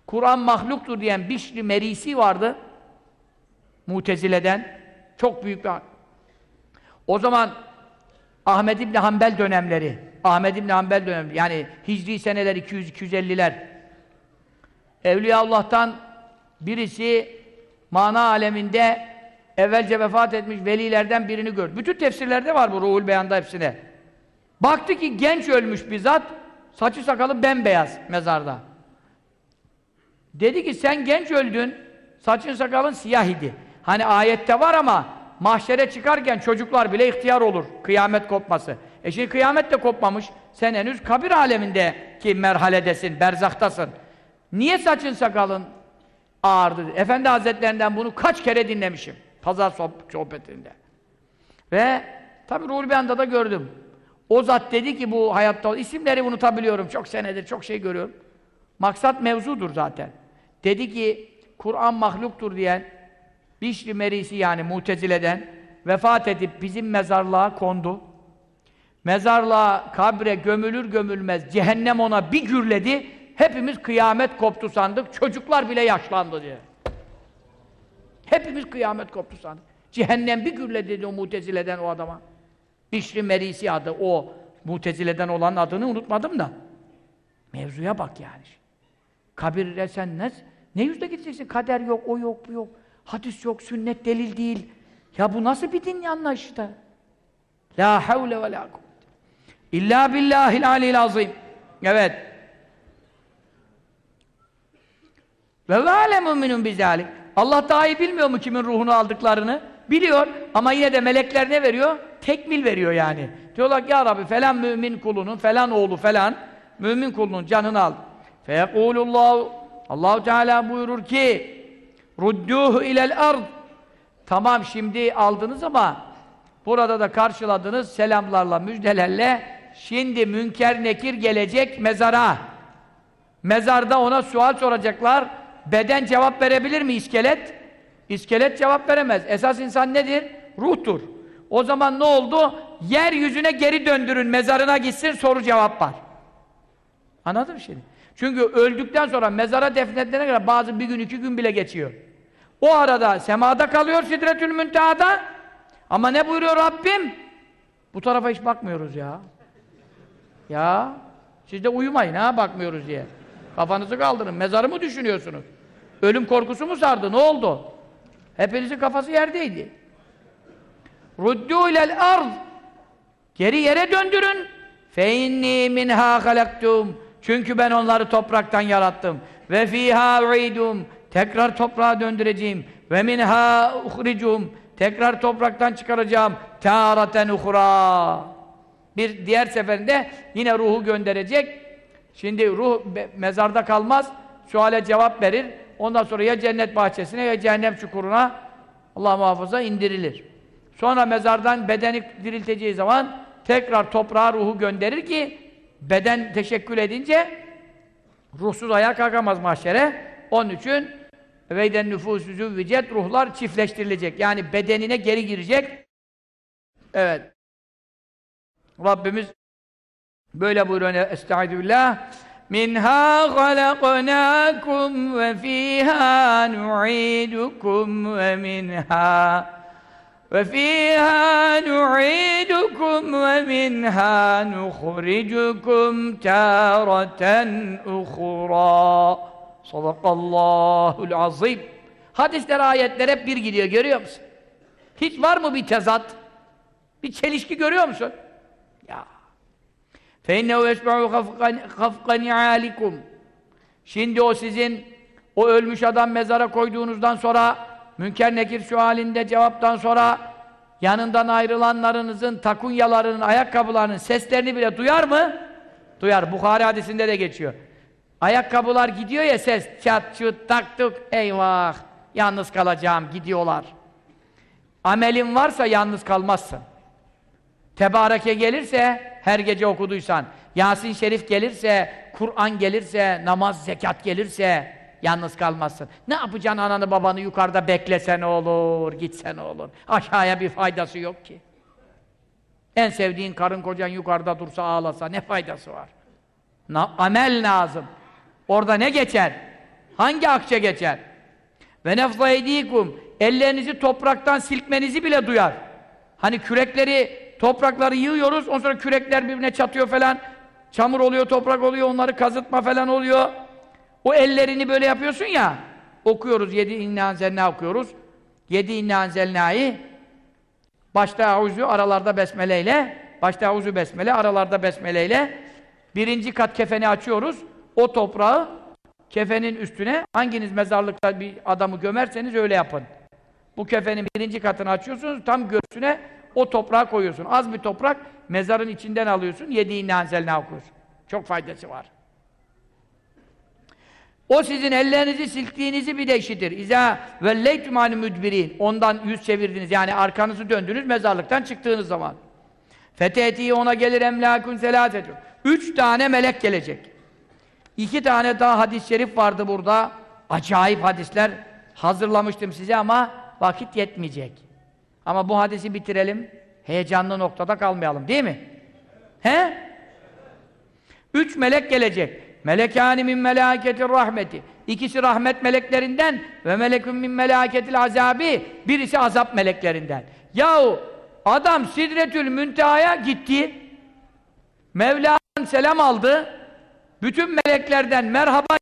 Speaker 1: Kur'an mahluktur diyen Bişri Merisi vardı. Mutezile'den. Çok büyük bir... O zaman Ahmed İbni Hanbel dönemleri, Ahmed İbni Hanbel dönemleri, yani Hicri seneler 200-250'ler. Evliyaullah'tan birisi mana aleminde evvelce vefat etmiş velilerden birini gördü. Bütün tefsirlerde var bu Ruhul Beyan'da hepsine. Baktı ki genç ölmüş bir zat, saçı sakalı bembeyaz mezarda. Dedi ki sen genç öldün, saçın sakalın siyah idi. Hani ayette var ama mahşere çıkarken çocuklar bile ihtiyar olur, kıyamet kopması. E şimdi kıyamet de kopmamış, sen henüz kabir alemindeki merhaledesin, berzaktasın. Niye saçın sakalın ağırdı? Efendi Hazretlerinden bunu kaç kere dinlemişim. Pazar sohbetinde. Ve tabi Ruhul da gördüm. O zat dedi ki bu hayatta, isimleri unutabiliyorum, çok senedir, çok şey görüyorum. Maksat mevzudur zaten. Dedi ki, Kur'an mahluktur diyen, Bişri Merisi yani Mutezile'den vefat edip bizim mezarlığa kondu. Mezarlığa, kabre gömülür gömülmez cehennem ona bir gürledi, hepimiz kıyamet koptu sandık, çocuklar bile yaşlandı diye. Hepimiz kıyamet koptu sandık. Cehennem bir gürledi dedi o Mutezile'den o adama. Bişri Merisi adı, o Mutezile'den olan adını unutmadım da. Mevzuya bak yani. Kabire sen ne, ne yüzle gideceksin? Kader yok, o yok, bu yok. Hadis yok, sünnet delil değil. Ya bu nasıl bir din anlayışı da? La havle ve la kuvvete. İlla billahil alil azim. Evet. Ve vâle müminun bizâlik. Allah daha iyi bilmiyor mu kimin ruhunu aldıklarını? Biliyor ama yine de melekler ne veriyor? Tekmil veriyor yani. Diyorlar ki ya Rabbi falan mümin kulunun, falan oğlu falan mümin kulunun canını al. Feyekulullahu Allahu Teala buyurur ki Rudduhu ilel ard Tamam şimdi aldınız ama burada da karşıladınız selamlarla, müjdelerle şimdi münker nekir gelecek mezara. Mezarda ona sual soracaklar. Beden cevap verebilir mi iskelet? İskelet cevap veremez. Esas insan nedir? Ruhtur. O zaman ne oldu? Yeryüzüne geri döndürün, mezarına gitsin, soru cevap var. Anladın mı şimdi? Çünkü öldükten sonra mezara defnedilene kadar bazı bir gün, iki gün bile geçiyor. O arada semada kalıyor Sidretül Münteha'da. Ama ne buyuruyor Rabbim? Bu tarafa hiç bakmıyoruz ya. Ya, siz de uyumayın ha bakmıyoruz diye. Kafanızı kaldırın. Mezarı mı düşünüyorsunuz? Ölüm korkusu mu sardı? Ne oldu? Hepinizin kafası yerdeydi. Ruddu ilel ard. Geri yere döndürün. Fe inni minha halaktum. Çünkü ben onları topraktan yarattım. Ve fiha uidum. Tekrar toprağa döndüreceğim. Ve minha uhricum. Tekrar topraktan çıkaracağım. Târaten uhra. Bir diğer seferinde yine ruhu gönderecek. Şimdi ruh mezarda kalmaz. Suale cevap verir. Ondan sonra ya cennet bahçesine ya cehennem çukuruna Allah muhafaza indirilir. Sonra mezardan bedeni dirilteceği zaman tekrar toprağa ruhu gönderir ki beden teşekkül edince ruhsuz ayağa kalkamaz mahşere. Onun için veyden nüfusuzu vicet ruhlar çiftleştirilecek. Yani bedenine geri girecek. Evet. Rabbimiz böyle buyuruyor. Estaizu billah. Nu'idukum ve minha ve fiha nu'idukum ve minha nukhrijukum taratan ukhra. Sadakallahul azim. Hadisler, ayetler hep bir gidiyor, görüyor musun? Hiç var mı bir tezat? Bir çelişki görüyor musun? Ya. فَاِنَّهُ يَسْمَعُ خَفْقَ نِعَالِكُمْ Şimdi o sizin, o ölmüş adam mezara koyduğunuzdan sonra, münker nekir şu halinde cevaptan sonra, yanından ayrılanlarınızın, takunyalarının, ayakkabılarının seslerini bile duyar mı? Duyar. Bukhari hadisinde de geçiyor. Ayakkabılar gidiyor ya ses, çat çut taktık, eyvah, yalnız kalacağım, gidiyorlar. Amelin varsa yalnız kalmazsın. Tebareke gelirse, her gece okuduysan, Yasin Şerif gelirse, Kur'an gelirse, namaz, zekat gelirse, yalnız kalmazsın. Ne yapacaksın ananı babanı yukarıda beklesen olur, gitsen olur. Aşağıya bir faydası yok ki. En sevdiğin karın kocan yukarıda dursa ağlasa ne faydası var? Na amel lazım. Orada ne geçer? Hangi akçe geçer? Ve nefza edikum ellerinizi topraktan silkmenizi bile duyar. Hani kürekleri, toprakları yığıyoruz, ondan sonra kürekler birbirine çatıyor falan. Çamur oluyor, toprak oluyor, onları kazıtma falan oluyor. O ellerini böyle yapıyorsun ya, okuyoruz, yedi inna anzelna okuyoruz. Yedi inna anzelna'yı başta auzu, aralarda besmele ile başta auzu besmele, aralarda besmele ile birinci kat kefeni açıyoruz. O toprağı kefenin üstüne hanginiz mezarlıkta bir adamı gömerseniz öyle yapın. Bu kefenin birinci katını açıyorsunuz, tam göğsüne o toprağı koyuyorsun. Az bir toprak, mezarın içinden alıyorsun, yediğin nanzeline okuyorsun. Çok faydası var. O sizin ellerinizi silktiğinizi bir de işitir. İza velleytum ani müdbirin. Ondan yüz çevirdiniz. Yani arkanızı döndünüz mezarlıktan çıktığınız zaman. Fetehti ona gelir emlakun selâsetü. Üç tane melek gelecek. İki tane daha hadis-i şerif vardı burada. Acayip hadisler hazırlamıştım size ama vakit yetmeyecek. Ama bu hadisi bitirelim. Heyecanlı noktada kalmayalım değil mi? He? Üç melek gelecek. Melekâni min melâketir rahmeti. İkisi rahmet meleklerinden ve melekün min melâketil azabi. Birisi azap meleklerinden. Yahu adam Sidretül Münteha'ya gitti. Mevla'dan selam aldı. Bütün meleklerden merhaba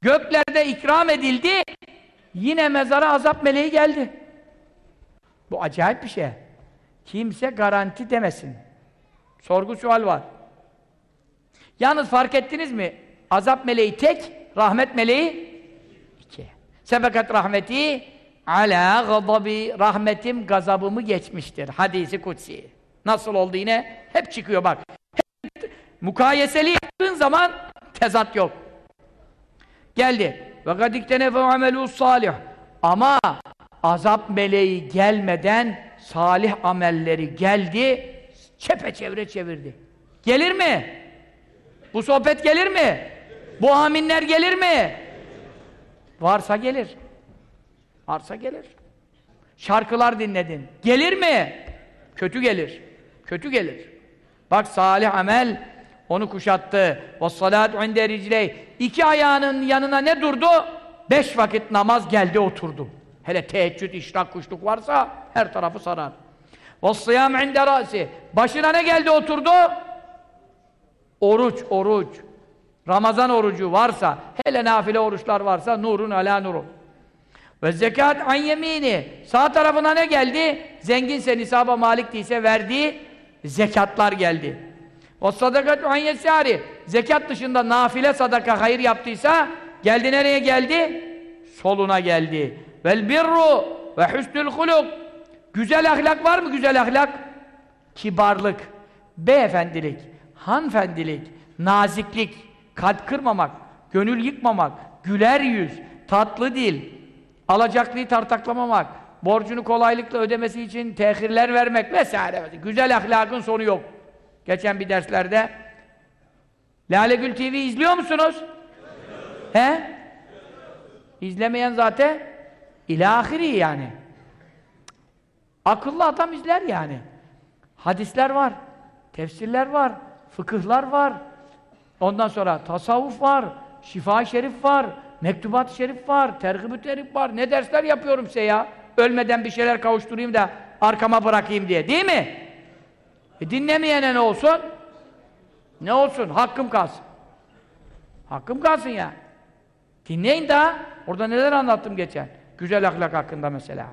Speaker 1: göklerde ikram edildi. Yine mezara azap meleği geldi. Bu acayip bir şey. Kimse garanti demesin. Sorgu sual var. Yalnız fark ettiniz mi? Azap meleği tek, rahmet meleği iki. Sebekat rahmeti ala gadabi rahmetim gazabımı geçmiştir. Hadisi kutsi. Nasıl oldu yine? Hep çıkıyor bak. Mukayeseli yaptığın zaman tezat yok. Geldi. Ve gadiktene fe amelus salih. Ama azap meleği gelmeden salih amelleri geldi, çepeçevre çevirdi. Gelir mi? Bu sohbet gelir mi? Bu aminler gelir mi? Varsa gelir. Varsa gelir. Şarkılar dinledin. Gelir mi? Kötü gelir. Kötü gelir. Bak salih amel onu kuşattı. وَالصَّلَاتُ عِنْدَ رِجْلَيْهِ İki ayağının yanına ne durdu? Beş vakit namaz geldi oturdu. Hele teheccüd, işrak, kuşluk varsa her tarafı sarar. وَالصِّيَامْ عِنْدَ رَأْسِ Başına ne geldi oturdu? Oruç, oruç. Ramazan orucu varsa, hele nafile oruçlar varsa nurun ala nurun. Ve zekat an yemini. Sağ tarafına ne geldi? Zenginse, nisaba malik değilse verdiği zekatlar geldi. O sadakat an yesari. Zekat dışında nafile sadaka hayır yaptıysa geldi nereye geldi? Soluna geldi. Vel birru ve husnul huluk. Güzel ahlak var mı güzel ahlak? Kibarlık, beyefendilik, hanfendilik, naziklik, kalp kırmamak, gönül yıkmamak, güler yüz, tatlı dil, alacaklıyı tartaklamamak, borcunu kolaylıkla ödemesi için tehirler vermek vesaire. Güzel ahlakın sonu yok. Geçen bir derslerde Lale Gül TV izliyor musunuz? He? İzlemeyen zaten ilahiri yani. Akıllı adam izler yani. Hadisler var, tefsirler var, fıkıhlar var. Ondan sonra tasavvuf var, şifa şerif var, mektubat şerif var, tergib-ü terif var. Ne dersler yapıyorum size ya? Ölmeden bir şeyler kavuşturayım da arkama bırakayım diye. Değil mi? E dinlemeyene ne olsun? Ne olsun? Hakkım kalsın. Hakkım kalsın ya. Dinleyin daha. Orada neler anlattım geçen. Güzel ahlak hakkında mesela.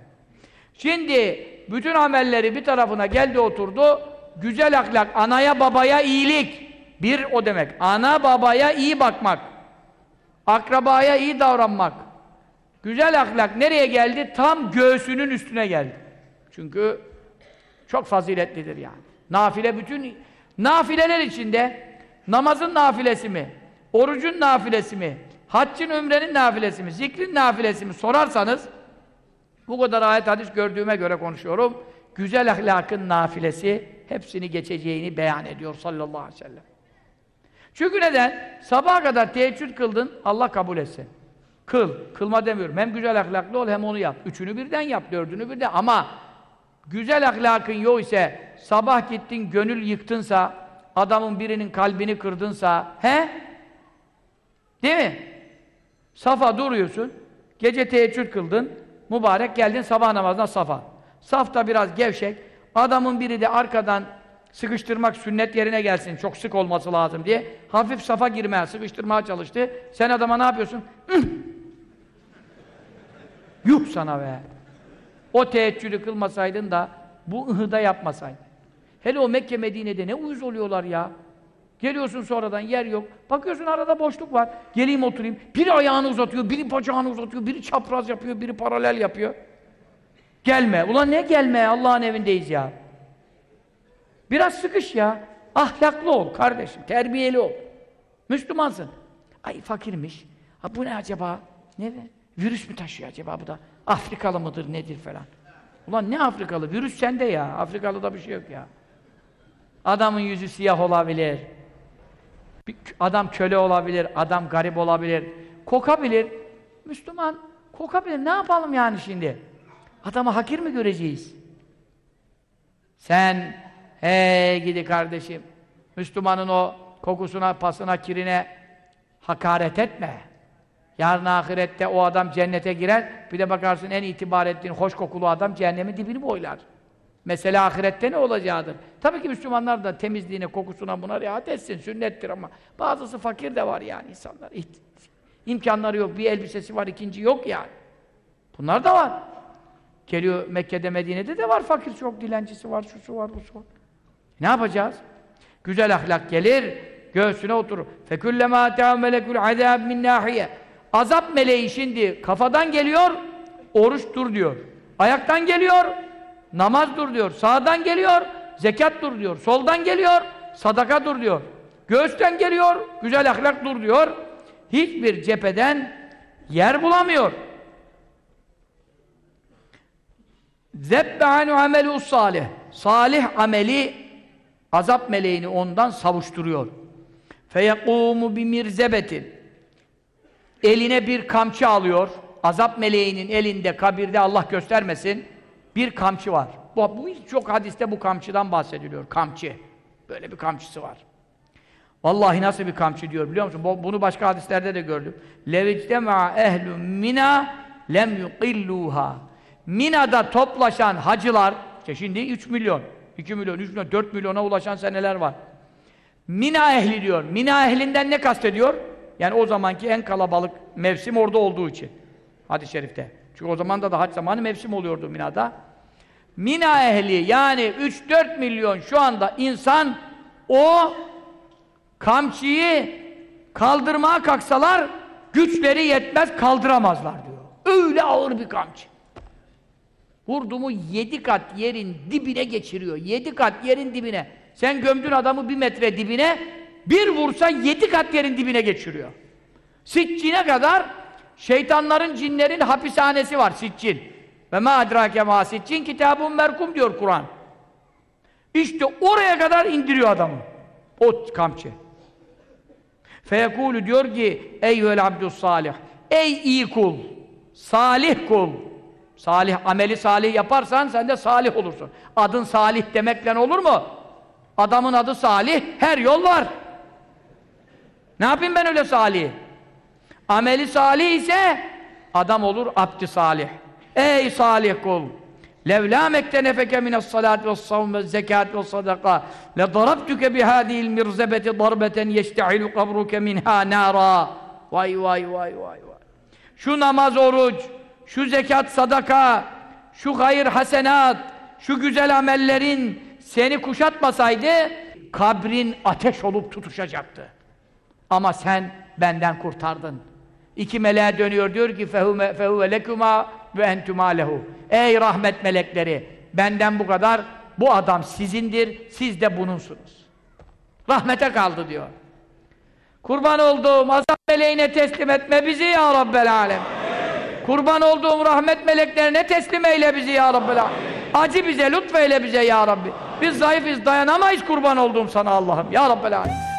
Speaker 1: Şimdi bütün amelleri bir tarafına geldi oturdu. Güzel ahlak, anaya babaya iyilik. Bir o demek. Ana babaya iyi bakmak. Akrabaya iyi davranmak. Güzel ahlak nereye geldi? Tam göğsünün üstüne geldi. Çünkü çok faziletlidir yani. Nafile bütün nafileler içinde namazın nafilesi mi? Orucun nafilesi mi? Haccın ömrenin nafilesi mi? Zikrin nafilesi mi? Sorarsanız bu kadar ayet hadis gördüğüme göre konuşuyorum. Güzel ahlakın nafilesi hepsini geçeceğini beyan ediyor sallallahu aleyhi ve sellem. Çünkü neden? Sabaha kadar teheccüd kıldın, Allah kabul etsin. Kıl, kılma demiyorum. Hem güzel ahlaklı ol hem onu yap. Üçünü birden yap, dördünü birden. Ama güzel ahlakın yok ise, sabah gittin gönül yıktınsa, adamın birinin kalbini kırdınsa, he? Değil mi? Safa duruyorsun, gece teheccüd kıldın, mübarek geldin sabah namazına safa. Safta biraz gevşek, adamın biri de arkadan sıkıştırmak sünnet yerine gelsin, çok sık olması lazım diye hafif safa girmeye, sıkıştırmaya çalıştı. Sen adama ne yapıyorsun? Yuh sana be! O teheccüdü kılmasaydın da bu ıhıda yapmasaydın. Hele o Mekke Medine'de ne uyuz oluyorlar ya. Geliyorsun sonradan yer yok. Bakıyorsun arada boşluk var. Geleyim oturayım. Biri ayağını uzatıyor, biri bacağını uzatıyor, biri çapraz yapıyor, biri paralel yapıyor. Gelme. Ulan ne gelme? Allah'ın evindeyiz ya. Biraz sıkış ya. Ahlaklı ol kardeşim. Terbiyeli ol. Müslümansın. Ay fakirmiş. Ha bu ne acaba? Ne? Virüs mü taşıyor acaba bu da? Afrikalı mıdır nedir falan. Ulan ne Afrikalı? Virüs sende ya. Afrikalı'da bir şey yok ya. Adamın yüzü siyah olabilir. Bir adam köle olabilir, adam garip olabilir. Kokabilir. Müslüman kokabilir. Ne yapalım yani şimdi? Adamı hakir mi göreceğiz? Sen hey gidi kardeşim Müslümanın o kokusuna, pasına, kirine hakaret etme. Yarın ahirette o adam cennete girer, bir de bakarsın en itibar ettiğin hoş kokulu adam cehennemin dibini boylar. Mesele ahirette ne olacağıdır. Tabii ki Müslümanlar da temizliğine, kokusuna buna riayet etsin. Sünnettir ama bazısı fakir de var yani insanlar. İht- İmkanları yok. Bir elbisesi var, ikinci yok yani. Bunlar da var. Geliyor Mekke'de, Medine'de de var fakir çok. Dilencisi var, şusu var, busu var. Ne yapacağız? Güzel ahlak gelir, göğsüne oturur. فَكُلَّمَا اَتَاهُ مَلَكُ الْعَذَابِ مِنْ نَاحِيَ Azap meleği şimdi kafadan geliyor, oruç dur diyor. Ayaktan geliyor, namaz dur diyor. Sağdan geliyor, zekat dur diyor. Soldan geliyor, sadaka dur diyor. Göğüsten geliyor, güzel ahlak dur diyor. Hiçbir cepheden yer bulamıyor. Zebbe anu amelu salih. Salih ameli azap meleğini ondan savuşturuyor. Feyekumu bi mirzebetin. Eline bir kamçı alıyor. Azap meleğinin elinde kabirde Allah göstermesin bir kamçı var. Bu, bu çok hadiste bu kamçıdan bahsediliyor. Kamçı. Böyle bir kamçısı var. Vallahi nasıl bir kamçı diyor biliyor musun? Bu- Bunu başka hadislerde de gördüm. Levictema ehlu mina lem yuqilluha. Mina'da toplaşan hacılar, işte şimdi 3 milyon, 2 milyon, 3 milyon, 4 milyona ulaşan seneler var. Mina ehli diyor. Mina ehlinden ne kastediyor? Yani o zamanki en kalabalık mevsim orada olduğu için. Hadis-i şerifte. Çünkü o zaman da hac zamanı mevsim oluyordu Mina'da. Mina ehli yani 3-4 milyon şu anda insan o kamçıyı kaldırmaya kalksalar güçleri yetmez kaldıramazlar diyor. Öyle ağır bir kamçı. Vurdu mu yedi kat yerin dibine geçiriyor. Yedi kat yerin dibine. Sen gömdün adamı bir metre dibine, bir vursa yedi kat yerin dibine geçiriyor. Siccine kadar şeytanların, cinlerin hapishanesi var Siccin. Ve ma adrake ma Siccin kitabun merkum diyor Kur'an. İşte oraya kadar indiriyor adamı. O kamçı. Feyekulu diyor ki Eyyühel abdus salih Ey iyi kul Salih kul Salih, ameli salih yaparsan sen de salih olursun. Adın salih demekle olur mu? Adamın adı salih, her yol var. Ne yapayım ben öyle salih? Ameli salih ise adam olur abdi salih. Ey salih kul! Levlâ mektenefeke mine's-salâti ve's-savm ve's-zekâti ve's-sadakâ ledarabtuke bihâdihil mirzebeti darbeten yeşte'ilu kabruke minhâ nârâ. Vay vay vay vay vay. Şu namaz, oruç, şu zekat, sadaka, şu hayır, hasenat, şu güzel amellerin seni kuşatmasaydı kabrin ateş olup tutuşacaktı. Ama sen benden kurtardın. İki meleğe dönüyor diyor ki fehuve lekuma ve entuma. Ey rahmet melekleri benden bu kadar bu adam sizindir siz de bununsunuz. Rahmete kaldı diyor. Kurban olduğum azap meleğine teslim etme bizi ya Rabbel alem. Kurban olduğum rahmet meleklerine teslim eyle bizi ya Rabbel alem. Acı bize, lütfeyle bize ya Rabbi. Biz zayıfız, dayanamayız kurban olduğum sana Allah'ım. Ya Rabbel alem.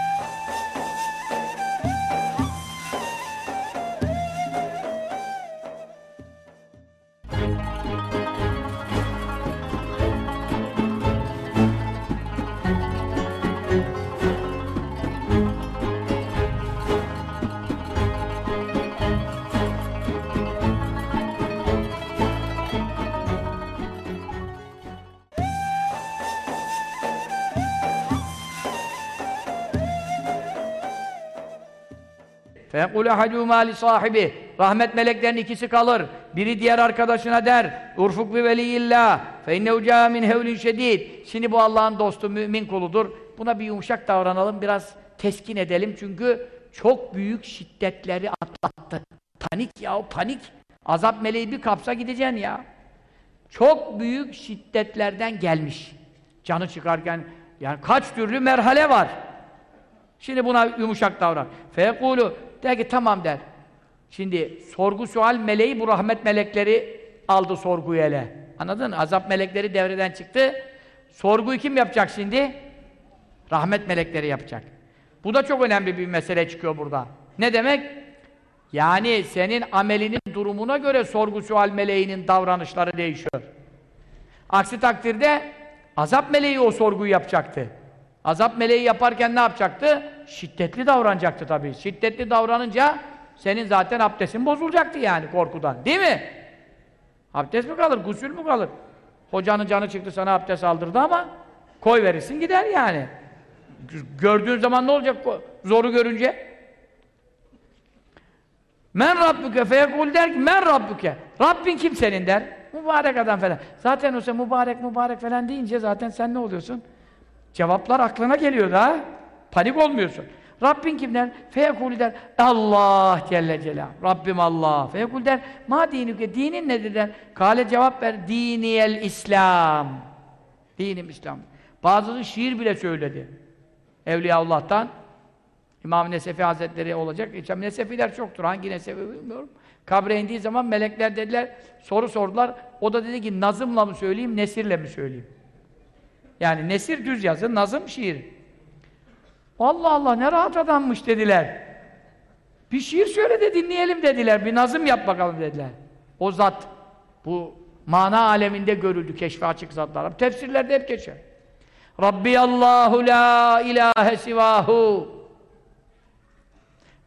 Speaker 1: فَيَقُولُ اَحَدُهُمَا sahibi Rahmet meleklerin ikisi kalır. Biri diğer arkadaşına der. Urfuk bi veliyillah. فَاِنَّهُ جَاءَ مِنْ هَوْلٍ şedid. Şimdi bu Allah'ın dostu, mümin kuludur. Buna bir yumuşak davranalım, biraz teskin edelim. Çünkü çok büyük şiddetleri atlattı. Panik ya, panik. Azap meleği bir kapsa gideceksin ya. Çok büyük şiddetlerden gelmiş. Canı çıkarken, yani kaç türlü merhale var. Şimdi buna yumuşak davran. Fekulu der ki tamam der. Şimdi sorgu sual meleği bu rahmet melekleri aldı sorguyu ele. Anladın mı? Azap melekleri devreden çıktı. Sorguyu kim yapacak şimdi? Rahmet melekleri yapacak. Bu da çok önemli bir mesele çıkıyor burada. Ne demek? Yani senin amelinin durumuna göre sorgu sual meleğinin davranışları değişiyor. Aksi takdirde azap meleği o sorguyu yapacaktı. Azap meleği yaparken ne yapacaktı? Şiddetli davranacaktı tabii. Şiddetli davranınca senin zaten abdestin bozulacaktı yani korkudan. Değil mi? Abdest mi kalır? Gusül mü kalır? Hocanın canı çıktı sana abdest aldırdı ama koy verirsin gider yani. Gördüğün zaman ne olacak zoru görünce? Men Rabbuke feyekul der ki men Rabbuke. Rabbin kim senin der. Mübarek adam falan. Zaten o sen mübarek mübarek falan deyince zaten sen ne oluyorsun? Cevaplar aklına geliyor da. Panik olmuyorsun. Rabbin kim der? Feyekul der. Allah Celle Celal. Rabbim Allah. Feyekul der. Ma dinüke. Dinin nedir der? Kale cevap ver. Diniyel İslam. Dinim İslam. Bazısı şiir bile söyledi. Evliyaullah'tan İmam Nesefi Hazretleri olacak. İşte Nesefiler çoktur. Hangi Nesefi bilmiyorum. Kabre indiği zaman melekler dediler, soru sordular. O da dedi ki nazımla mı söyleyeyim, nesirle mi söyleyeyim? Yani nesir düz yazı, nazım şiir. Allah Allah ne rahat adammış dediler. Bir şiir söyle de dinleyelim dediler. Bir nazım yap bakalım dediler. O zat bu mana aleminde görüldü keşfe açık zatlar. Tefsirlerde hep geçer. Rabbi Allahu la ilahe sivahu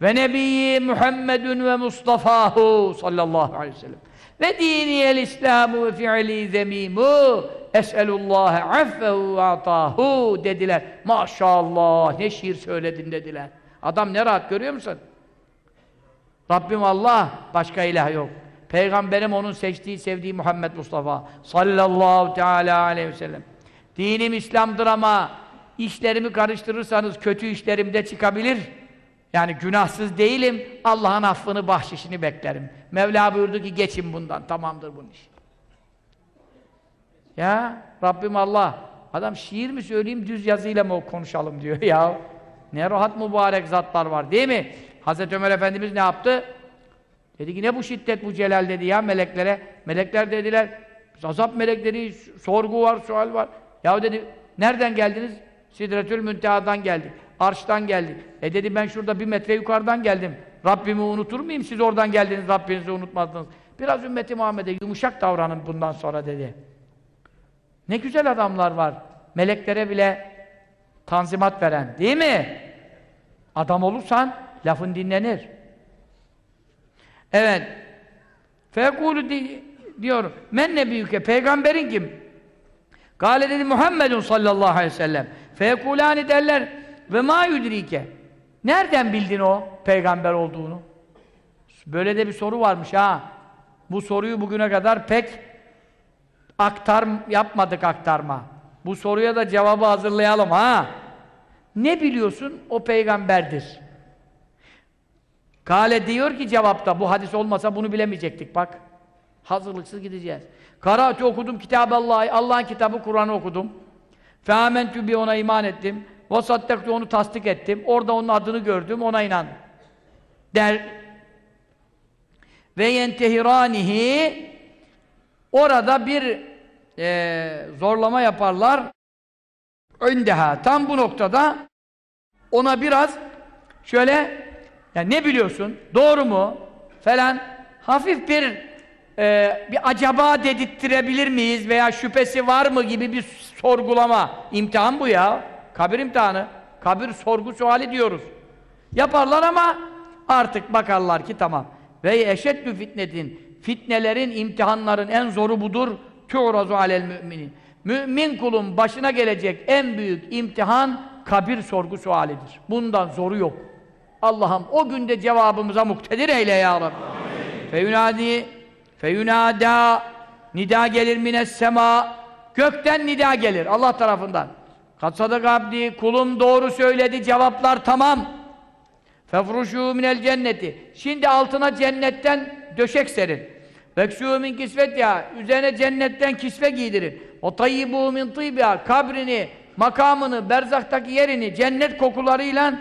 Speaker 1: ve nebiyyi Muhammedun ve Mustafa'hu sallallahu aleyhi ve sellem ve diniyel İslamu ve fi'li zemimu es'elullâhe affehu ve atahu dediler. Maşallah ne şiir söyledin dediler. Adam ne rahat görüyor musun? Rabbim Allah, başka ilah yok. Peygamberim onun seçtiği, sevdiği Muhammed Mustafa sallallahu teala aleyhi ve sellem. Dinim İslam'dır ama işlerimi karıştırırsanız kötü işlerimde çıkabilir. Yani günahsız değilim, Allah'ın affını, bahşişini beklerim. Mevla buyurdu ki geçin bundan, tamamdır bunun iş. Ya Rabbim Allah, adam şiir mi söyleyeyim, düz yazıyla mı konuşalım diyor ya. Ne rahat mübarek zatlar var değil mi? Hazreti Ömer Efendimiz ne yaptı? Dedi ki ne bu şiddet, bu celal dedi ya meleklere. Melekler dediler, azap melekleri, sorgu var, sual var. Ya dedi, nereden geldiniz? Sidretül Münteha'dan geldik. Arş'tan geldik. E dedi ben şurada bir metre yukarıdan geldim. Rabbimi unutur muyum? Siz oradan geldiniz, Rabbinizi unutmadınız. Biraz ümmeti Muhammed'e yumuşak davranın bundan sonra dedi. Ne güzel adamlar var. Meleklere bile tanzimat veren. Değil mi? Adam olursan lafın dinlenir. Evet. Fekulu di diyor. Men nebiyüke peygamberin kim? Kale dedi Muhammedun sallallahu aleyhi ve sellem. Fekulani derler ve ma yudrike. Nereden bildin o peygamber olduğunu? Böyle de bir soru varmış ha. Bu soruyu bugüne kadar pek aktar yapmadık aktarma. Bu soruya da cevabı hazırlayalım ha. Ne biliyorsun? O peygamberdir. Kale diyor ki cevapta bu hadis olmasa bunu bilemeyecektik bak. Hazırlıksız gideceğiz. Karatu okudum kitab Allah'ı, Allah'ın kitabı Kur'an'ı okudum. Feamentü bi ona iman ettim. Ve saddektu onu tasdik ettim. Orada onun adını gördüm, ona inandım. Der. Ve yentehiranihi orada bir e, zorlama yaparlar. Öndeha. Tam bu noktada ona biraz şöyle ya ne biliyorsun? Doğru mu? Falan hafif bir e, bir acaba dedirttirebilir miyiz veya şüphesi var mı gibi bir sorgulama. İmtihan bu ya. Kabir imtihanı. Kabir sorgu suali diyoruz. Yaparlar ama artık bakarlar ki tamam. Ve eşeddü fitnetin fitnelerin, imtihanların en zoru budur. Tu'razu alel müminin. Mümin kulun başına gelecek en büyük imtihan kabir sorgu sualidir. Bundan zoru yok. Allah'ım o günde cevabımıza muktedir eyle ya Rabbi. Feyunadi feyunada nida gelir mines sema gökten nida gelir Allah tarafından. Katsadak abdi kulum doğru söyledi cevaplar tamam. Fefruşu minel cenneti. Şimdi altına cennetten döşek serin. Veksû min kisvet ya. Üzerine cennetten kisve giydirin. O tayyibû min tîbiha. Kabrini, makamını, berzaktaki yerini cennet kokularıyla,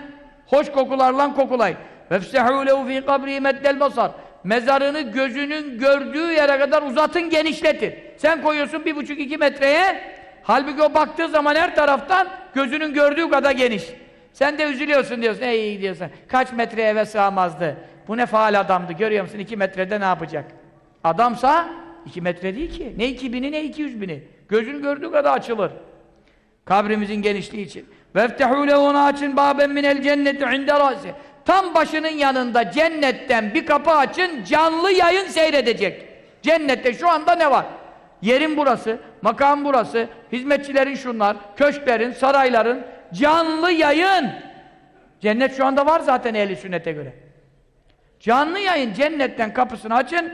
Speaker 1: hoş kokularla kokulay. Vefsehû lehu fî kabri meddel basar. Mezarını gözünün gördüğü yere kadar uzatın, genişletin. Sen koyuyorsun bir buçuk iki metreye, halbuki o baktığı zaman her taraftan gözünün gördüğü kadar geniş. Sen de üzülüyorsun diyorsun, ey diyorsun, kaç metre eve sığamazdı. Bu ne faal adamdı, görüyor musun? iki metrede ne yapacak? Adamsa iki metre değil ki. Ne iki bini ne iki yüz bini. Gözün gördüğü kadar açılır. Kabrimizin genişliği için. وَفْتَحُوا لَهُ açın بَابًا مِنَ الْجَنَّةِ عِنْدَ رَاسِ Tam başının yanında cennetten bir kapı açın, canlı yayın seyredecek. Cennette şu anda ne var? Yerin burası, makam burası, hizmetçilerin şunlar, köşklerin, sarayların, canlı yayın. Cennet şu anda var zaten ehli sünnete göre. Canlı yayın cennetten kapısını açın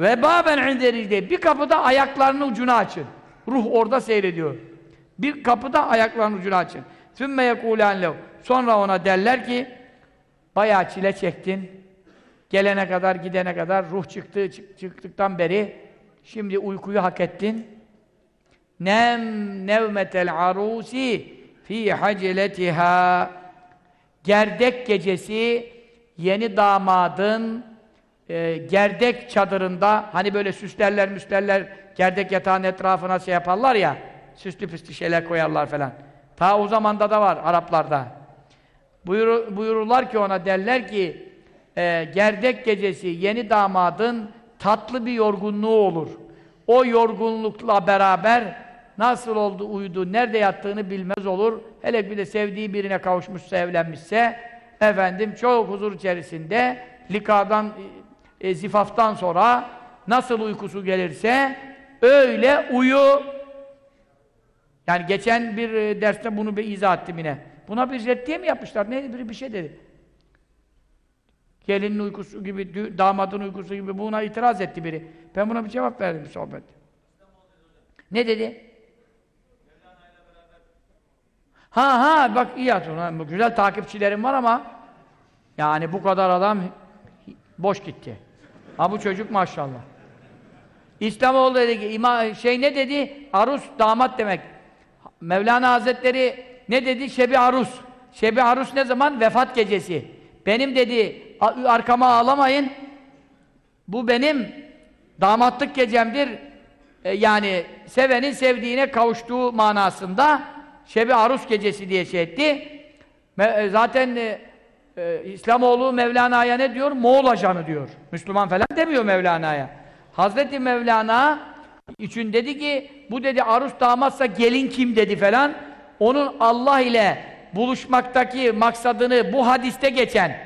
Speaker 1: ve baben indericde bir kapıda ayaklarının ucunu açın. Ruh orada seyrediyor. Bir kapıda ayaklarının ucunu açın. Sümme yekûlân lev. Sonra ona derler ki bayağı çile çektin. Gelene kadar, gidene kadar ruh çıktı, çık, çıktıktan beri şimdi uykuyu hak ettin. Nem nevmetel arusi fi haciletiha gerdek gecesi yeni damadın e, gerdek çadırında hani böyle süslerler müslerler gerdek yatağın etrafına şey yaparlar ya süslü püslü şeyler koyarlar falan. Ta o zamanda da var Araplarda. Buyur, buyururlar ki ona derler ki e, gerdek gecesi yeni damadın tatlı bir yorgunluğu olur. O yorgunlukla beraber nasıl oldu, uyudu, nerede yattığını bilmez olur. Hele bir de sevdiği birine kavuşmuşsa, evlenmişse efendim çok huzur içerisinde likadan, e, zifaftan sonra nasıl uykusu gelirse öyle uyu. Yani geçen bir e, derste bunu bir izah ettim yine. Buna bir reddiye mi yapmışlar? Ne biri bir şey dedi. Gelinin uykusu gibi, damadın uykusu gibi buna itiraz etti biri. Ben buna bir cevap verdim sohbet. Ne dedi? Ha ha bak iyi hatırlıyorum. Güzel takipçilerim var ama yani bu kadar adam boş gitti. Ha bu çocuk maşallah. İslamoğlu dedi ki ima, şey ne dedi? Arus damat demek. Mevlana Hazretleri ne dedi? Şebi arus. Şebi arus ne zaman? Vefat gecesi. Benim dedi arkama ağlamayın. Bu benim damatlık gecemdir. E, yani sevenin sevdiğine kavuştuğu manasında Şebi Arus gecesi diye şey etti. E, zaten e, İslamoğlu Mevlana'ya ne diyor? Moğol ajanı diyor. Müslüman falan demiyor Mevlana'ya. Hazreti Mevlana için dedi ki bu dedi Arus damatsa gelin kim dedi falan. Onun Allah ile buluşmaktaki maksadını bu hadiste geçen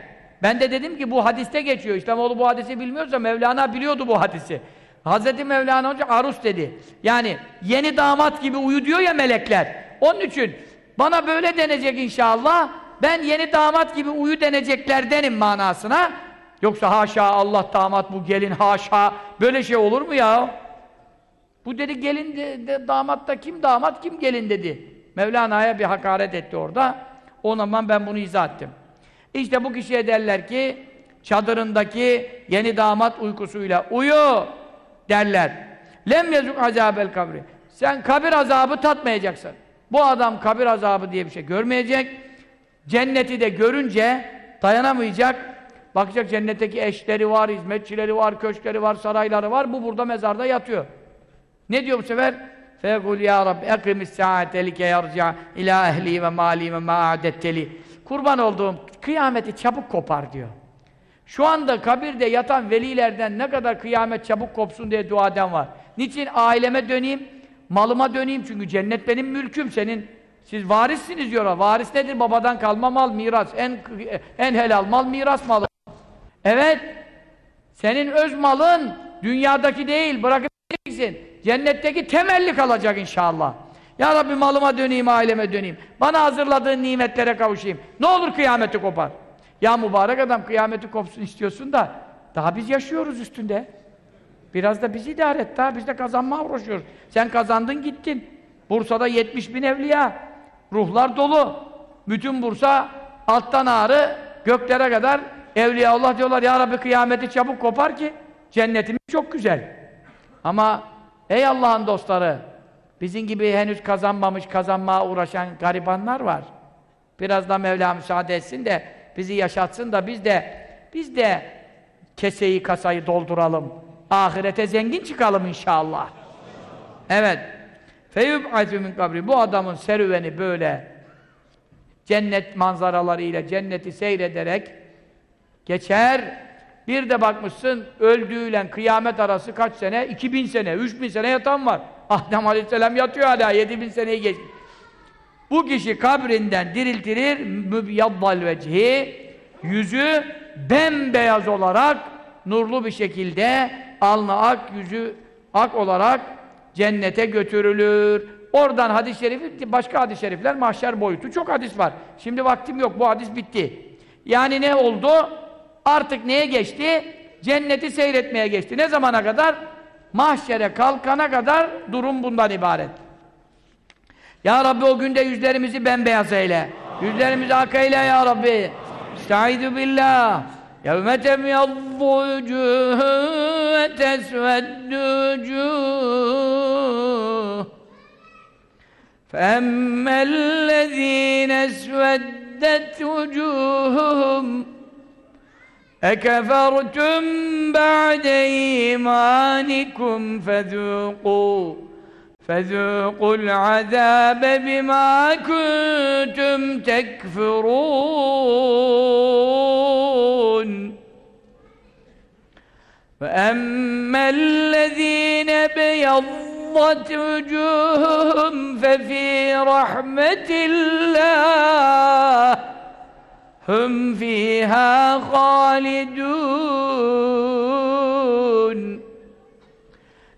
Speaker 1: ben de dedim ki bu hadiste geçiyor. İslamoğlu bu hadisi bilmiyorsa Mevlana biliyordu bu hadisi. Hazreti Mevlana Hoca Arus dedi. Yani yeni damat gibi uyu diyor ya melekler. Onun için bana böyle denecek inşallah. Ben yeni damat gibi uyu deneceklerdenim manasına. Yoksa haşa Allah damat bu gelin haşa. Böyle şey olur mu ya? Bu dedi gelin de, de damat da kim damat kim gelin dedi. Mevlana'ya bir hakaret etti orada. O zaman ben bunu izah ettim. İşte bu kişiye derler ki çadırındaki yeni damat uykusuyla uyu derler. Lem yazuk azabel kabri. Sen kabir azabı tatmayacaksın. Bu adam kabir azabı diye bir şey görmeyecek. Cenneti de görünce dayanamayacak. Bakacak cennetteki eşleri var, hizmetçileri var, köşkleri var, sarayları var. Bu burada mezarda yatıyor. Ne diyor bu sefer? فَيَقُولْ يَا رَبِّ اَقِمِ السَّاعَةَ لِكَ يَرْجَعَ اِلَى اَهْلِي وَمَالِي وَمَا عَدَتَّلِي Kurban olduğum kıyameti çabuk kopar diyor. Şu anda kabirde yatan velilerden ne kadar kıyamet çabuk kopsun diye dua eden var. Niçin aileme döneyim, malıma döneyim çünkü cennet benim mülküm, senin siz varissiniz diyorlar. Varis nedir? Babadan kalma mal, miras. En en helal mal, miras malı. Evet. Senin öz malın dünyadaki değil, bırakacaksın. Cennetteki temelli kalacak inşallah. Ya Rabbi malıma döneyim, aileme döneyim. Bana hazırladığın nimetlere kavuşayım. Ne olur kıyameti kopar. Ya mübarek adam kıyameti kopsun istiyorsun da daha biz yaşıyoruz üstünde. Biraz da bizi idare et daha biz de kazanmaya uğraşıyoruz. Sen kazandın gittin. Bursa'da 70 bin evliya. Ruhlar dolu. Bütün Bursa alttan ağrı göklere kadar evliya Allah diyorlar ya Rabbi kıyameti çabuk kopar ki cennetimiz çok güzel. Ama ey Allah'ın dostları bizim gibi henüz kazanmamış, kazanmaya uğraşan garibanlar var. Biraz da Mevla müsaade etsin de bizi yaşatsın da biz de biz de keseyi kasayı dolduralım. Ahirete zengin çıkalım inşallah. Evet. Feyub'atü min kabri. Bu adamın serüveni böyle cennet manzaralarıyla cenneti seyrederek geçer. Bir de bakmışsın öldüğüyle kıyamet arası kaç sene? 2000 sene, 3000 sene yatan var. Adem Aleyhisselam yatıyor hala 7000 seneyi geç. Bu kişi kabrinden diriltilir mübyaddal vecihi yüzü bembeyaz olarak nurlu bir şekilde alnı ak yüzü ak olarak cennete götürülür. Oradan hadis-i şerif, başka hadis-i şerifler mahşer boyutu. Çok hadis var. Şimdi vaktim yok, bu hadis bitti. Yani ne oldu? Artık neye geçti? Cenneti seyretmeye geçti. Ne zamana kadar? Mahşere kalkana kadar durum bundan ibaret. Ya Rabbi o günde yüzlerimizi bembeyaz eyle. Yüzlerimizi ak eyle ya Rabbi. Estaizu billah. يَوْمَ تَمْيَضُّ وُجُوهٌ وَتَسْوَدُّ وُجُوهٌ فَأَمَّا الَّذ۪ينَ اسْوَدَّتْ وُجُوهُهُمْ اَكَفَرْتُمْ بَعْدَ اِيمَانِكُمْ فَذُوقُوا فَذُوقُوا الْعَذَابَ بِمَا كُنْتُمْ تَكْفُرُونَ. وَأَمَّا الَّذ۪ينَ بَيَضَّتْ وُجُوهُهُمْ فَفِي رَحْمَةِ اللّٰهِ هُمْ فِيهَا خَالِدُونَ.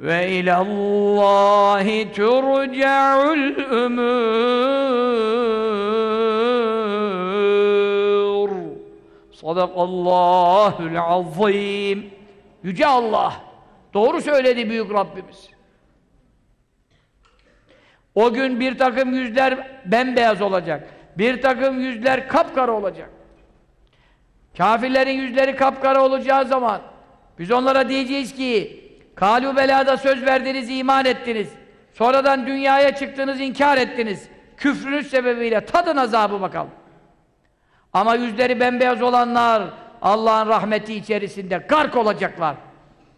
Speaker 1: ve ilallahi turcaul umur. Sadakallahul azim. Yüce Allah doğru söyledi büyük Rabbimiz. O gün bir takım yüzler bembeyaz olacak. Bir takım yüzler kapkara olacak. Kafirlerin yüzleri kapkara olacağı zaman biz onlara diyeceğiz ki Kalu belada söz verdiniz, iman ettiniz. Sonradan dünyaya çıktınız, inkar ettiniz. Küfrünüz sebebiyle tadın azabı bakalım. Ama yüzleri bembeyaz olanlar Allah'ın rahmeti içerisinde gark olacaklar.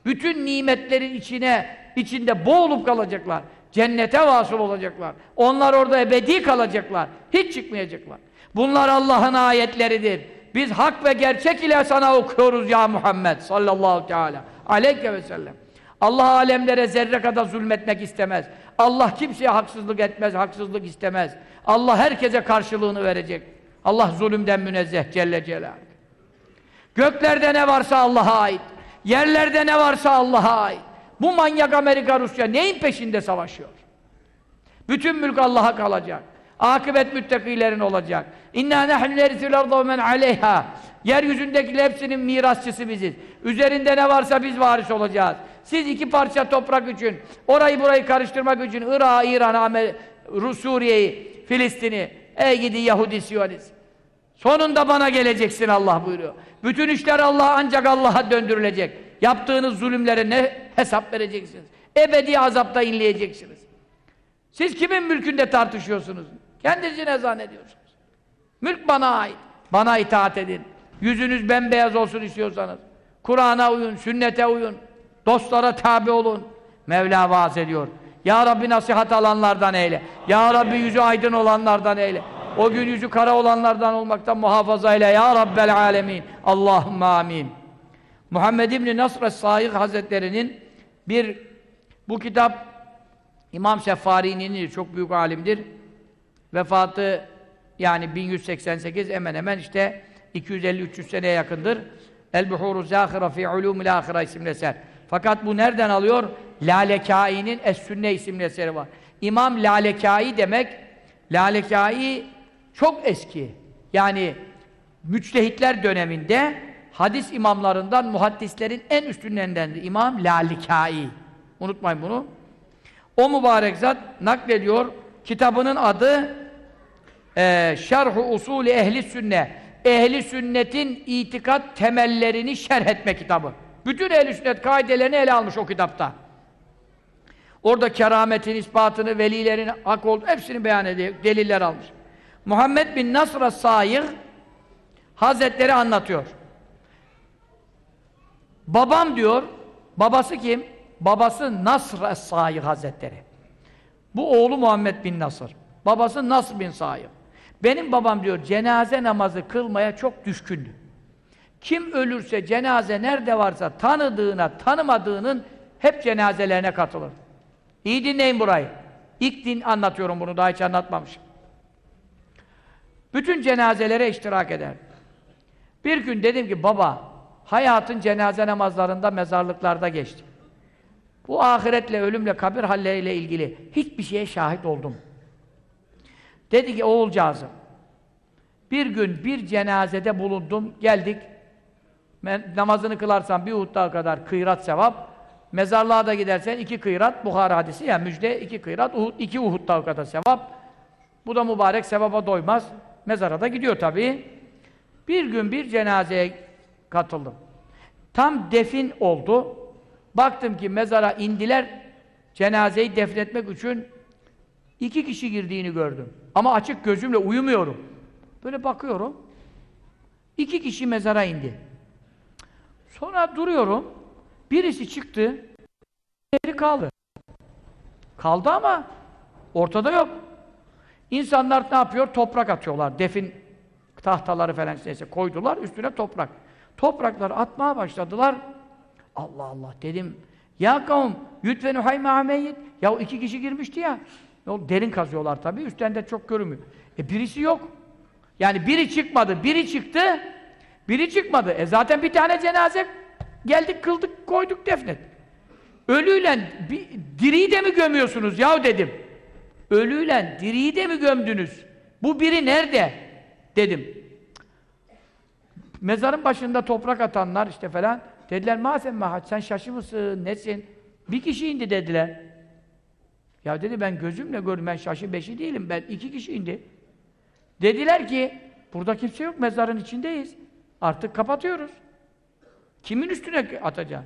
Speaker 1: Bütün nimetlerin içine içinde boğulup kalacaklar. Cennete vasıl olacaklar. Onlar orada ebedi kalacaklar. Hiç çıkmayacaklar. Bunlar Allah'ın ayetleridir. Biz hak ve gerçek ile sana okuyoruz ya Muhammed sallallahu teala aleyke ve sellem. Allah alemlere zerre kadar zulmetmek istemez. Allah kimseye haksızlık etmez, haksızlık istemez. Allah herkese karşılığını verecek. Allah zulümden münezzeh Celle Celaluhu. Göklerde ne varsa Allah'a ait. Yerlerde ne varsa Allah'a ait. Bu manyak Amerika, Rusya neyin peşinde savaşıyor? Bütün mülk Allah'a kalacak. Akıbet müttakilerin olacak. İnna nahnu nerisul arda ve men aleyha. Yeryüzündekiler hepsinin mirasçısı biziz. Üzerinde ne varsa biz varis olacağız. Siz iki parça toprak için, orayı burayı karıştırmak için Irak'ı, İran'ı, Suriye'yi, Filistin'i, ey gidi Yahudi Siyonist. Sonunda bana geleceksin Allah buyuruyor. Bütün işler Allah ancak Allah'a döndürülecek. Yaptığınız zulümlere ne hesap vereceksiniz? Ebedi azapta inleyeceksiniz. Siz kimin mülkünde tartışıyorsunuz? Kendinizi ne zannediyorsunuz? Mülk bana ait. Bana itaat edin. Yüzünüz bembeyaz olsun istiyorsanız. Kur'an'a uyun, sünnete uyun. Dostlara tabi olun. Mevla vaaz ediyor. Ya Rabbi nasihat alanlardan eyle. Ya Rabbi yüzü aydın olanlardan eyle. O gün yüzü kara olanlardan olmaktan muhafaza eyle. Ya Rabbel alemin. Allahümme amin. Muhammed İbni Nasr Sahih Hazretleri'nin bir bu kitap İmam Sefari'nin çok büyük alimdir. Vefatı yani 1188 hemen hemen işte 250-300 seneye yakındır. El-Buhuru Zâhira fi ulûmil âhira isimli eser. Fakat bu nereden alıyor? Lalekâi'nin Es-Sünne isimli eseri var. İmam Lalekâi demek, Lalekâi çok eski. Yani müçtehitler döneminde hadis imamlarından, muhaddislerin en üstünlerindendi. İmam Lalekâi. Unutmayın bunu. O mübarek zat naklediyor. Kitabının adı e, Şerh-u Usulü Ehli Sünne. Ehli Sünnet'in itikat temellerini şerh etme kitabı. Bütün Ehli Sünnet kaidelerini ele almış o kitapta. Orada kerametin, ispatını, velilerin hak olduğu hepsini beyan ediyor, deliller almış. Muhammed bin Nasr Sayıg Hazretleri anlatıyor. Babam diyor, babası kim? Babası Nasr Es-Sayıg Hazretleri. Bu oğlu Muhammed bin Nasr. Babası Nasr bin Saim. Benim babam diyor cenaze namazı kılmaya çok düşkündü. Kim ölürse cenaze nerede varsa tanıdığına, tanımadığının hep cenazelerine katılır. İyi dinleyin burayı. İlk din anlatıyorum bunu, daha hiç anlatmamışım. Bütün cenazelere iştirak eder. Bir gün dedim ki baba, hayatın cenaze namazlarında, mezarlıklarda geçti. Bu ahiretle, ölümle, kabir halleriyle ilgili hiçbir şeye şahit oldum. Dedi ki oğulcağızım, bir gün bir cenazede bulundum, geldik, namazını kılarsan bir Uhud kadar kıyrat sevap, mezarlığa da gidersen iki kıyrat, Bukhara hadisi yani müjde iki kıyrat, Uhud, iki Uhud kadar sevap. Bu da mübarek sevaba doymaz. Mezara da gidiyor tabii. Bir gün bir cenazeye katıldım. Tam defin oldu. Baktım ki mezara indiler, cenazeyi defnetmek için iki kişi girdiğini gördüm. Ama açık gözümle uyumuyorum. Böyle bakıyorum. İki kişi mezara indi. Sonra duruyorum. Birisi çıktı. Geri kaldı. Kaldı ama ortada yok. İnsanlar ne yapıyor? Toprak atıyorlar. Defin tahtaları falan neyse koydular. Üstüne toprak. Toprakları atmaya başladılar. Allah Allah dedim. Ya kavm yütvenu hayme ameyyit. Ya iki kişi girmişti ya. O derin kazıyorlar tabii. Üstten de çok görünmüyor. E birisi yok. Yani biri çıkmadı. Biri çıktı. Biri çıkmadı. E zaten bir tane cenaze geldik, kıldık, koyduk, defnet. Ölüyle bir, diriyi de mi gömüyorsunuz yahu dedim. Ölüyle diriyi de mi gömdünüz? Bu biri nerede? Dedim. Mezarın başında toprak atanlar işte falan dediler mazen mahaç sen şaşı mısın nesin? Bir kişi indi dediler. Ya dedi ben gözümle gördüm ben şaşı beşi değilim ben iki kişi indi. Dediler ki burada kimse yok mezarın içindeyiz. Artık kapatıyoruz. Kimin üstüne atacağım?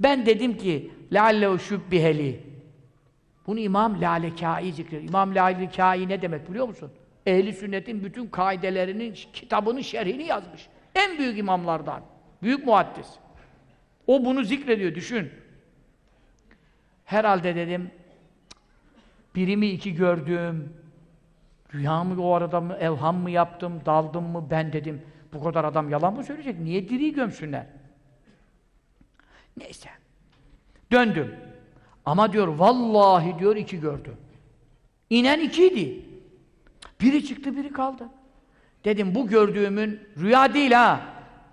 Speaker 1: Ben dedim ki لَعَلَّهُ şübbiheli Bunu İmam Lalekai zikrediyor. İmam Lalekai ne demek biliyor musun? Ehli sünnetin bütün kaidelerinin, kitabının şerhini yazmış. En büyük imamlardan. Büyük muhaddis. O bunu zikrediyor, düşün. Herhalde dedim, birimi iki gördüm, rüya mı o arada mı, evham mı yaptım, daldım mı ben dedim. Bu kadar adam yalan mı söyleyecek? Niye diriyi gömsünler? Neyse. Döndüm. Ama diyor, vallahi diyor iki gördü. İnen ikiydi. Biri çıktı, biri kaldı. Dedim bu gördüğümün rüya değil ha.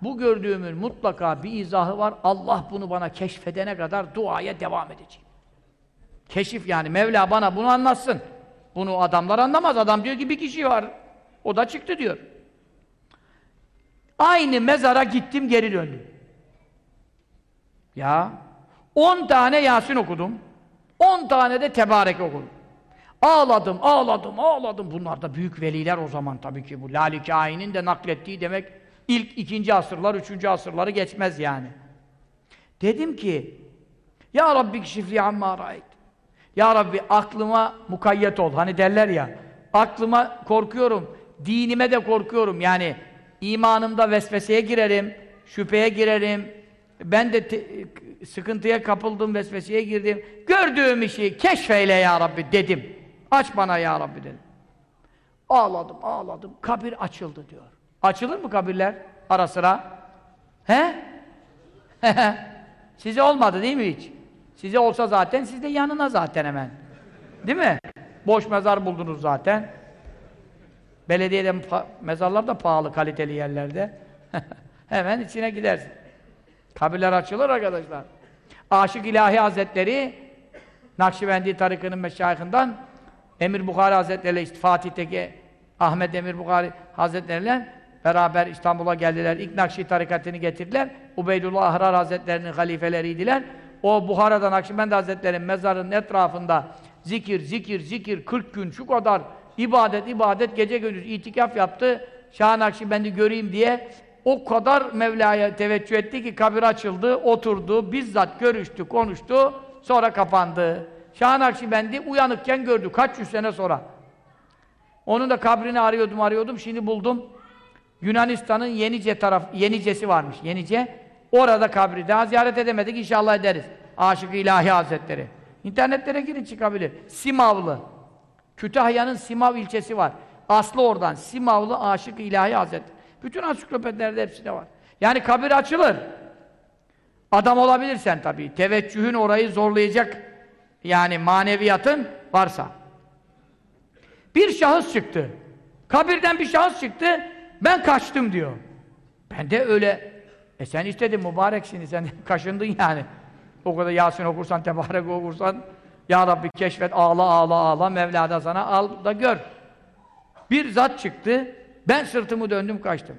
Speaker 1: Bu gördüğümün mutlaka bir izahı var. Allah bunu bana keşfedene kadar duaya devam edeceğim. Keşif yani Mevla bana bunu anlatsın. Bunu adamlar anlamaz. Adam diyor ki bir kişi var. O da çıktı diyor. Aynı mezara gittim geri döndüm. Ya on tane Yasin okudum. On tane de Tebarek okudum. Ağladım, ağladım, ağladım. Bunlar da büyük veliler o zaman tabii ki bu. Lali de naklettiği demek ilk ikinci asırlar, üçüncü asırları geçmez yani. Dedim ki Ya Rabbi kişifli amma ra'ayt. Ya Rabbi aklıma mukayyet ol. Hani derler ya aklıma korkuyorum, dinime de korkuyorum. Yani imanımda vesveseye girerim, şüpheye girerim. Ben de sıkıntıya kapıldım, vesveseye girdim. Gördüğüm işi keşfeyle ya Rabbi dedim. Aç bana ya Rabbi dedim. Ağladım, ağladım. Kabir açıldı diyor. Açılır mı kabirler ara sıra? He? [laughs] Size olmadı değil mi hiç? Size olsa zaten siz de yanına zaten hemen. Değil mi? Boş mezar buldunuz zaten. Belediyede mezarlar da pahalı, kaliteli yerlerde. [laughs] hemen içine gidersin. Kabirler açılır arkadaşlar. Aşık İlahi Hazretleri Nakşibendi tarikının meşayihinden Emir Bukhari Hazretleri işte Fatih'teki Ahmet Emir Bukhari Hazretleriyle beraber İstanbul'a geldiler. İlk Nakşi tarikatını getirdiler. Ubeydullah Ahrar Hazretlerinin halifeleriydiler. O Buhara'da Nakşibendi Hazretleri'nin mezarının etrafında zikir, zikir, zikir 40 gün şu kadar ibadet, ibadet gece gündüz itikaf yaptı. Şah Nakşibendi göreyim diye o kadar Mevla'ya teveccüh etti ki kabir açıldı, oturdu, bizzat görüştü, konuştu, sonra kapandı. Şah Nakşibendi uyanıkken gördü, kaç yüz sene sonra. Onun da kabrini arıyordum, arıyordum, şimdi buldum. Yunanistan'ın Yenice taraf, Yenice'si varmış, Yenice. Orada kabri, daha ziyaret edemedik, inşallah ederiz. Aşık İlahi Hazretleri. İnternetlere girin çıkabilir. Simavlı. Kütahya'nın Simav ilçesi var. Aslı oradan. Simavlı Aşık İlahi Hazretleri. Bütün ansiklopedilerde hepsi de var. Yani kabir açılır. Adam olabilirsen tabii. Teveccühün orayı zorlayacak yani maneviyatın varsa. Bir şahıs çıktı. Kabirden bir şahıs çıktı. Ben kaçtım diyor. Ben de öyle. E sen istedin mübareksin. Sen [laughs] kaşındın yani. O kadar Yasin okursan, Tebarek okursan Ya Rabbi keşfet, ağla ağla ağla Mevla da sana al da gör. Bir zat çıktı. Ben sırtımı döndüm kaçtım.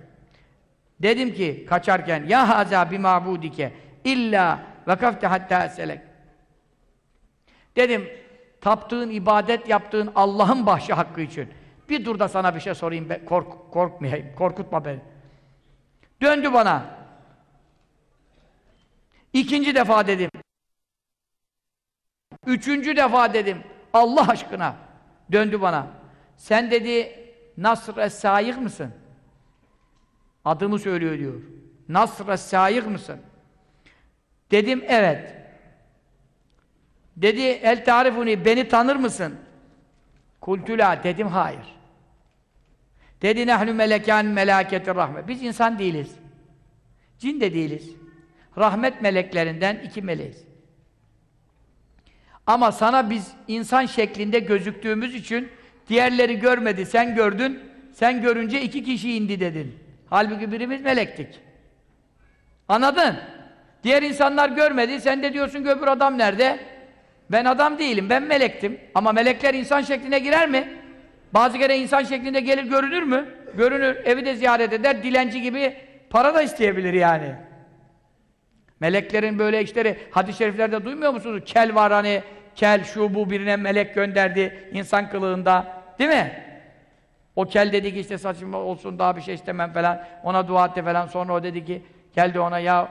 Speaker 1: Dedim ki kaçarken ya haza bi mabudike illa vakafte hatta eselek. Dedim taptığın, ibadet yaptığın Allah'ın bahşi hakkı için bir dur da sana bir şey sorayım, be, kork, korkmayayım, korkutma beni. Döndü bana. İkinci defa dedim. Üçüncü defa dedim. Allah aşkına. Döndü bana. Sen dedi Nasr es-Sayık mısın? Adımı söylüyor diyor. Nasr es-Sayık mısın? Dedim evet. Dedi el tarifuni beni tanır mısın? Kultula dedim hayır. Dedi nehnu melekan melaketir rahmet. Biz insan değiliz. Cin de değiliz. Rahmet meleklerinden iki meleğiz. Ama sana biz insan şeklinde gözüktüğümüz için diğerleri görmedi, sen gördün. Sen görünce iki kişi indi dedin. Halbuki birimiz melektik. Anladın? Diğer insanlar görmedi, sen de diyorsun ki öbür adam nerede? Ben adam değilim, ben melektim. Ama melekler insan şekline girer mi? Bazı kere insan şeklinde gelir görünür mü? Görünür, evi de ziyaret eder, dilenci gibi para da isteyebilir yani. Meleklerin böyle işleri hadis-i şeriflerde duymuyor musunuz? Kel var hani, kel şu bu birine melek gönderdi insan kılığında. Değil mi? O kel dedi ki işte saçım olsun daha bir şey istemem falan. Ona dua etti falan. Sonra o dedi ki geldi ona ya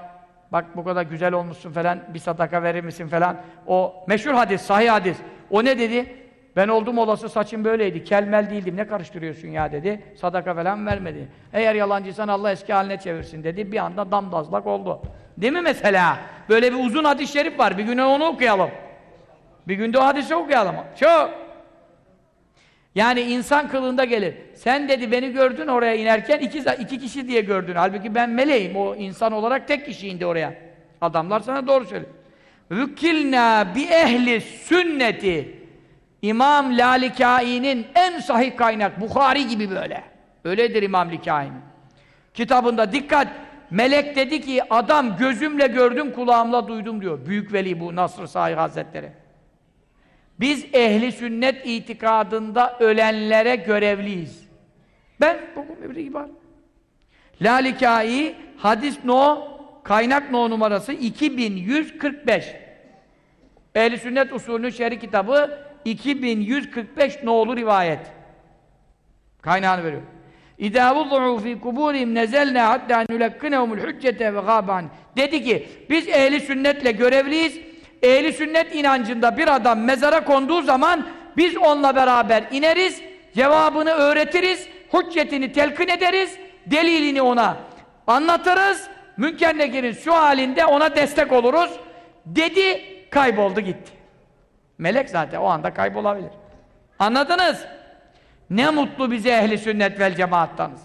Speaker 1: bak bu kadar güzel olmuşsun falan bir sadaka verir misin falan. O meşhur hadis, sahih hadis. O ne dedi? Ben oldum olası saçım böyleydi. Kelmel değildim. Ne karıştırıyorsun ya dedi. Sadaka falan vermedi. Eğer yalancıysan Allah eski haline çevirsin dedi. Bir anda damdazlak oldu. Değil mi mesela? Böyle bir uzun hadis-i şerif var. Bir gün onu okuyalım. Bir günde o hadisi okuyalım. Çok. Yani insan kılığında gelir. Sen dedi beni gördün oraya inerken iki, iki kişi diye gördün. Halbuki ben meleğim. O insan olarak tek kişi indi oraya. Adamlar sana doğru söylüyor. Vükilna bi ehli sünneti İmam Lalikai'nin en sahih kaynak, Bukhari gibi böyle. Öyledir İmam Lalikai'nin. Kitabında dikkat, melek dedi ki adam gözümle gördüm, kulağımla duydum diyor. Büyük veli bu Nasr Sahih Hazretleri. Biz ehli sünnet itikadında ölenlere görevliyiz. Ben bugün bir ibaret. Lalikai hadis no kaynak no numarası 2145. Ehli sünnet usulünün şer'i kitabı 2145 nolu rivayet. Kaynağını veriyor. Vud'u fî kubûrihim nezelnâ hattâ nülekkinehumul hüccete ve gâban. Dedi ki, biz ehli sünnetle görevliyiz. Ehli sünnet inancında bir adam mezara konduğu zaman biz onunla beraber ineriz, cevabını öğretiriz, hüccetini telkin ederiz, delilini ona anlatırız, Münker Nekir'in şu halinde ona destek oluruz. Dedi, kayboldu gitti. Melek zaten o anda kaybolabilir. Anladınız? Ne mutlu bize ehli sünnet vel cemaattanız.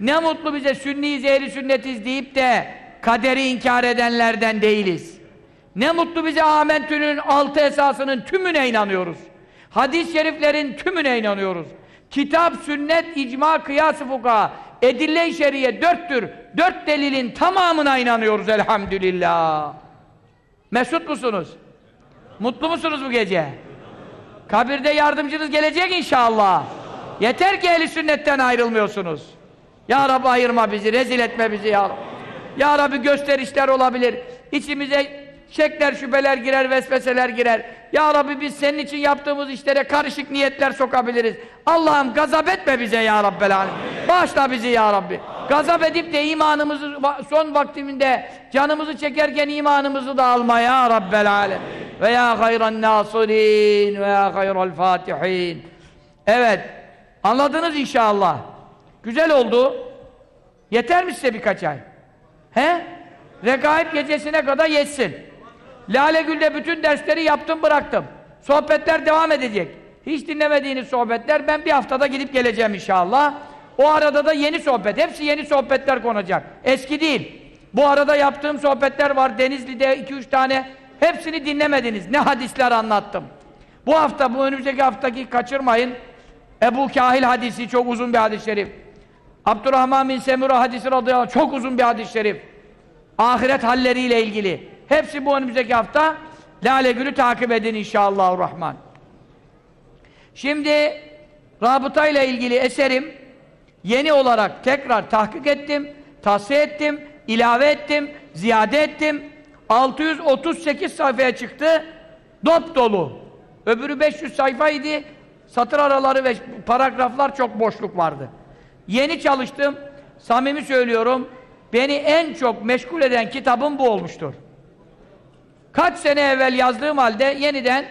Speaker 1: Ne mutlu bize sünniyiz, ehli sünnetiz deyip de kaderi inkar edenlerden değiliz. Ne mutlu bize Amentü'nün altı esasının tümüne inanıyoruz. Hadis-i şeriflerin tümüne inanıyoruz. Kitap, sünnet, icma, kıyas-ı fuka, edille-i şeriye dörttür. Dört delilin tamamına inanıyoruz elhamdülillah. Mesut musunuz? Mutlu musunuz bu gece? Kabirde yardımcınız gelecek inşallah. Yeter ki ehli sünnetten ayrılmıyorsunuz. Ya Rabbi ayırma bizi, rezil etme bizi ya Rabbi. Ya Rabbi gösterişler olabilir. İçimize şekler, şüpheler girer, vesveseler girer. Ya Rabbi biz senin için yaptığımız işlere karışık niyetler sokabiliriz. Allah'ım gazap etme bize ya Rabbel Alem. Bağışla bizi ya Rabbi. Gazap edip de imanımızı son vaktiminde canımızı çekerken imanımızı da alma ya Rabbel Alem. Ve ya hayran nasirin ve ya hayral fatihin. Evet. Anladınız inşallah. Güzel oldu. Yeter mi size birkaç ay? He? Regaib gecesine kadar yetsin. Lale Gül'de bütün dersleri yaptım bıraktım. Sohbetler devam edecek. Hiç dinlemediğiniz sohbetler ben bir haftada gidip geleceğim inşallah. O arada da yeni sohbet. Hepsi yeni sohbetler konacak. Eski değil. Bu arada yaptığım sohbetler var. Denizli'de iki üç tane. Hepsini dinlemediniz. Ne hadisler anlattım. Bu hafta, bu önümüzdeki haftaki kaçırmayın. Ebu Kahil hadisi çok uzun bir hadis-i şerif. Abdurrahman bin Semura hadisi radıyallahu anh, çok uzun bir hadis-i şerif. Ahiret halleriyle ilgili. Hepsi bu önümüzdeki hafta Lale Gül'ü takip edin inşallahurrahman. Şimdi rabıta ile ilgili eserim yeni olarak tekrar tahkik ettim, tavsiye ettim, ilave ettim, ziyade ettim. 638 sayfaya çıktı. Dop dolu. Öbürü 500 sayfaydı. Satır araları ve paragraflar çok boşluk vardı. Yeni çalıştım. Samimi söylüyorum. Beni en çok meşgul eden kitabım bu olmuştur. Kaç sene evvel yazdığım halde yeniden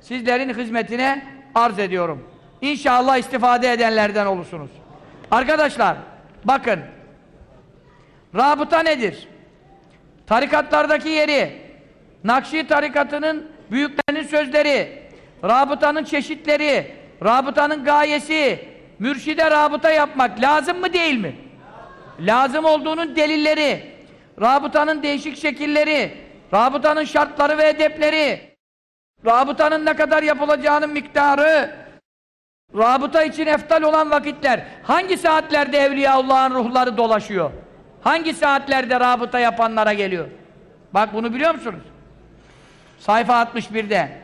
Speaker 1: sizlerin hizmetine arz ediyorum. İnşallah istifade edenlerden olursunuz. Arkadaşlar, bakın. Rabıta nedir? Tarikatlardaki yeri, Nakşi tarikatının büyüklerinin sözleri, rabıtanın çeşitleri, rabıtanın gayesi, mürşide rabıta yapmak lazım mı değil mi? Lazım olduğunun delilleri, rabıtanın değişik şekilleri, rabıtanın şartları ve edepleri, rabıtanın ne kadar yapılacağının miktarı, rabıta için eftal olan vakitler, hangi saatlerde Evliyaullah'ın ruhları dolaşıyor? Hangi saatlerde rabıta yapanlara geliyor? Bak bunu biliyor musunuz? Sayfa 61'de.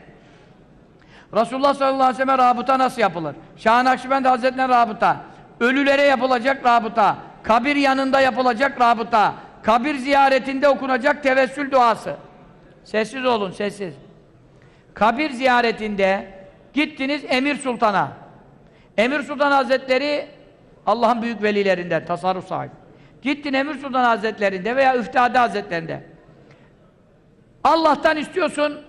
Speaker 1: Resulullah sallallahu aleyhi ve sellem rabıta nasıl yapılır? Şah-ı Nakşibend Hazretleri'ne rabıta. Ölülere yapılacak rabıta. Kabir yanında yapılacak rabıta. Kabir ziyaretinde okunacak tevessül duası. Sessiz olun, sessiz. Kabir ziyaretinde gittiniz Emir Sultan'a. Emir Sultan Hazretleri Allah'ın büyük velilerinden, tasarruf sahibi. Gittin Emir Sultan Hazretlerinde veya Üftade Hazretlerinde. Allah'tan istiyorsun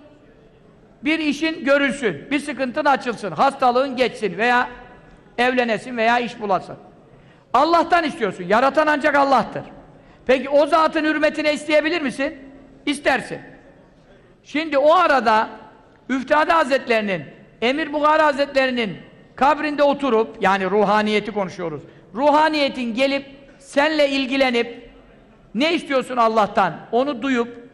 Speaker 1: bir işin görülsün, bir sıkıntın açılsın, hastalığın geçsin veya evlenesin veya iş bulasın. Allah'tan istiyorsun. Yaratan ancak Allah'tır. Peki o zatın hürmetine isteyebilir misin? İstersin. Şimdi o arada Üftade Hazretlerinin, Emir Bukhari Hazretlerinin kabrinde oturup, yani ruhaniyeti konuşuyoruz. Ruhaniyetin gelip, senle ilgilenip, ne istiyorsun Allah'tan? Onu duyup,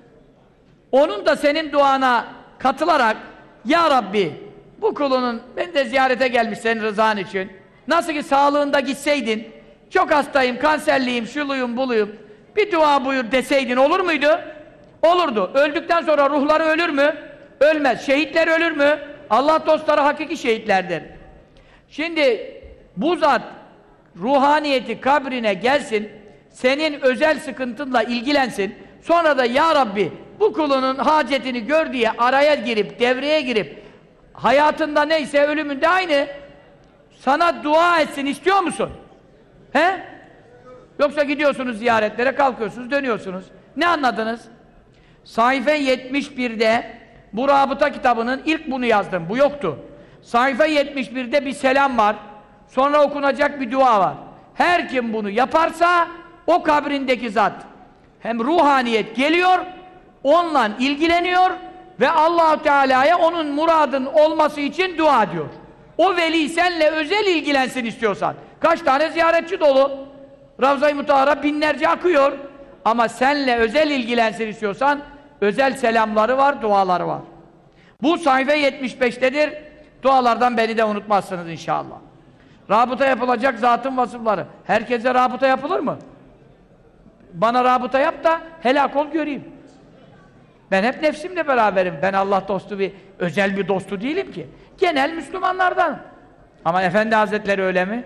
Speaker 1: onun da senin duana katılarak, Ya Rabbi, bu kulunun, ben de ziyarete gelmiş senin rızan için. Nasıl ki sağlığında gitseydin, çok hastayım, kanserliyim, şuluyum, buluyum, bir dua buyur deseydin olur muydu? Olurdu. Öldükten sonra ruhları ölür mü? Ölmez. Şehitler ölür mü? Allah dostları hakiki şehitlerdir. Şimdi bu zat ruhaniyeti kabrine gelsin, senin özel sıkıntınla ilgilensin, sonra da Ya Rabbi bu kulunun hacetini gör diye araya girip, devreye girip, hayatında neyse ölümünde aynı, sana dua etsin istiyor musun? He? Yoksa gidiyorsunuz ziyaretlere, kalkıyorsunuz, dönüyorsunuz. Ne anladınız? Sayfa 71'de bu rabıta kitabının ilk bunu yazdım. Bu yoktu. Sayfa 71'de bir selam var. Sonra okunacak bir dua var. Her kim bunu yaparsa o kabrindeki zat hem ruhaniyet geliyor, onunla ilgileniyor ve allah Teala'ya onun muradın olması için dua diyor. O veli senle özel ilgilensin istiyorsan. Kaç tane ziyaretçi dolu. Ravza-i Mutahara binlerce akıyor. Ama senle özel ilgilensin istiyorsan özel selamları var, duaları var. Bu sayfa 75'tedir. Dualardan beni de unutmazsınız inşallah. Rabıta yapılacak zatın vasıfları. Herkese rabıta yapılır mı? Bana rabıta yap da helak ol göreyim. Ben hep nefsimle beraberim. Ben Allah dostu bir, özel bir dostu değilim ki. Genel Müslümanlardan. Ama Efendi Hazretleri öyle mi?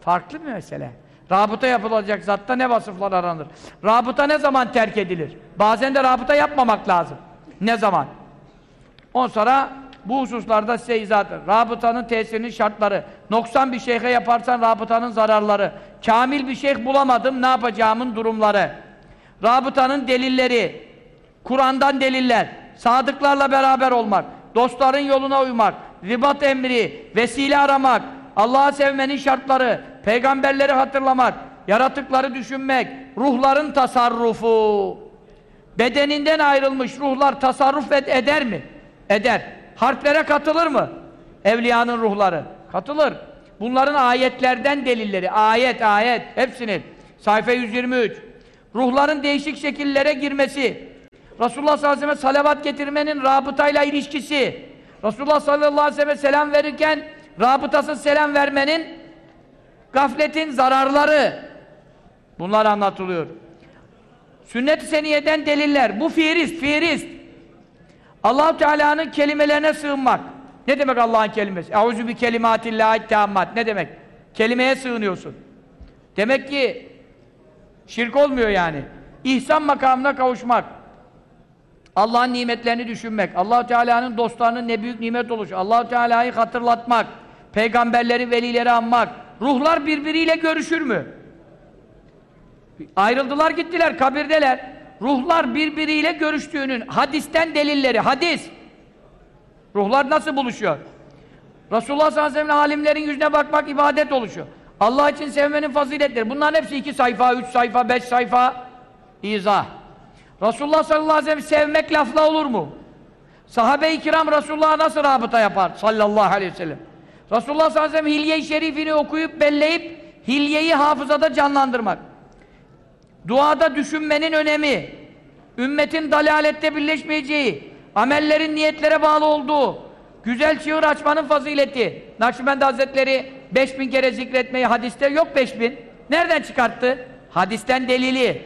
Speaker 1: Farklı bir mesele. Rabıta yapılacak zatta ne vasıflar aranır? Rabıta ne zaman terk edilir? Bazen de rabıta yapmamak lazım. Ne zaman? On sonra bu hususlarda size izah eder. Rabıtanın tesirinin şartları. Noksan bir şeyhe yaparsan rabıtanın zararları. Kamil bir şeyh bulamadım ne yapacağımın durumları. Rabıtanın delilleri. Kur'an'dan deliller. Sadıklarla beraber olmak. Dostların yoluna uymak. Ribat emri. Vesile aramak. Allah'ı sevmenin şartları. Peygamberleri hatırlamak. Yaratıkları düşünmek. Ruhların tasarrufu. Bedeninden ayrılmış ruhlar tasarruf ed eder mi? Eder. Harplere katılır mı? Evliyanın ruhları. Katılır. Bunların ayetlerden delilleri. Ayet, ayet. Hepsinin. Sayfa 123. Ruhların değişik şekillere girmesi. Resulullah sallallahu aleyhi ve sellem salavat getirmenin rabıtayla ilişkisi. Resulullah sallallahu aleyhi ve sellem selam verirken rabıtasız selam vermenin gafletin zararları. Bunlar anlatılıyor. Sünnet-i seniyeden deliller. Bu fiirist, fiirist. allah Teala'nın kelimelerine sığınmak. Ne demek Allah'ın kelimesi? Euzu bi kelimatillahi tammat. Ne demek? Kelimeye sığınıyorsun. Demek ki şirk olmuyor yani. İhsan makamına kavuşmak. Allah'ın nimetlerini düşünmek. allah Teala'nın dostlarının ne büyük nimet oluşu. allah Teala'yı hatırlatmak. Peygamberleri, velileri anmak. Ruhlar birbiriyle görüşür mü? Ayrıldılar gittiler, kabirdeler. Ruhlar birbiriyle görüştüğünün hadisten delilleri, hadis. Ruhlar nasıl buluşuyor? Resulullah sallallahu aleyhi ve sellem alimlerin yüzüne bakmak ibadet oluşuyor. Allah için sevmenin faziletleri. Bunların hepsi iki sayfa, üç sayfa, beş sayfa izah. Resulullah sallallahu aleyhi ve sellem sevmek lafla olur mu? Sahabe-i kiram Resulullah'a nasıl rabıta yapar sallallahu aleyhi ve sellem? Resulullah sallallahu aleyhi ve sellem hilye-i şerifini okuyup belleyip hilyeyi hafızada canlandırmak. Duada düşünmenin önemi, ümmetin dalalette birleşmeyeceği, amellerin niyetlere bağlı olduğu, güzel çığır açmanın fazileti. Nakşibendi Hazretleri 5000 kere zikretmeyi hadiste yok 5000. Nereden çıkarttı? Hadisten delili.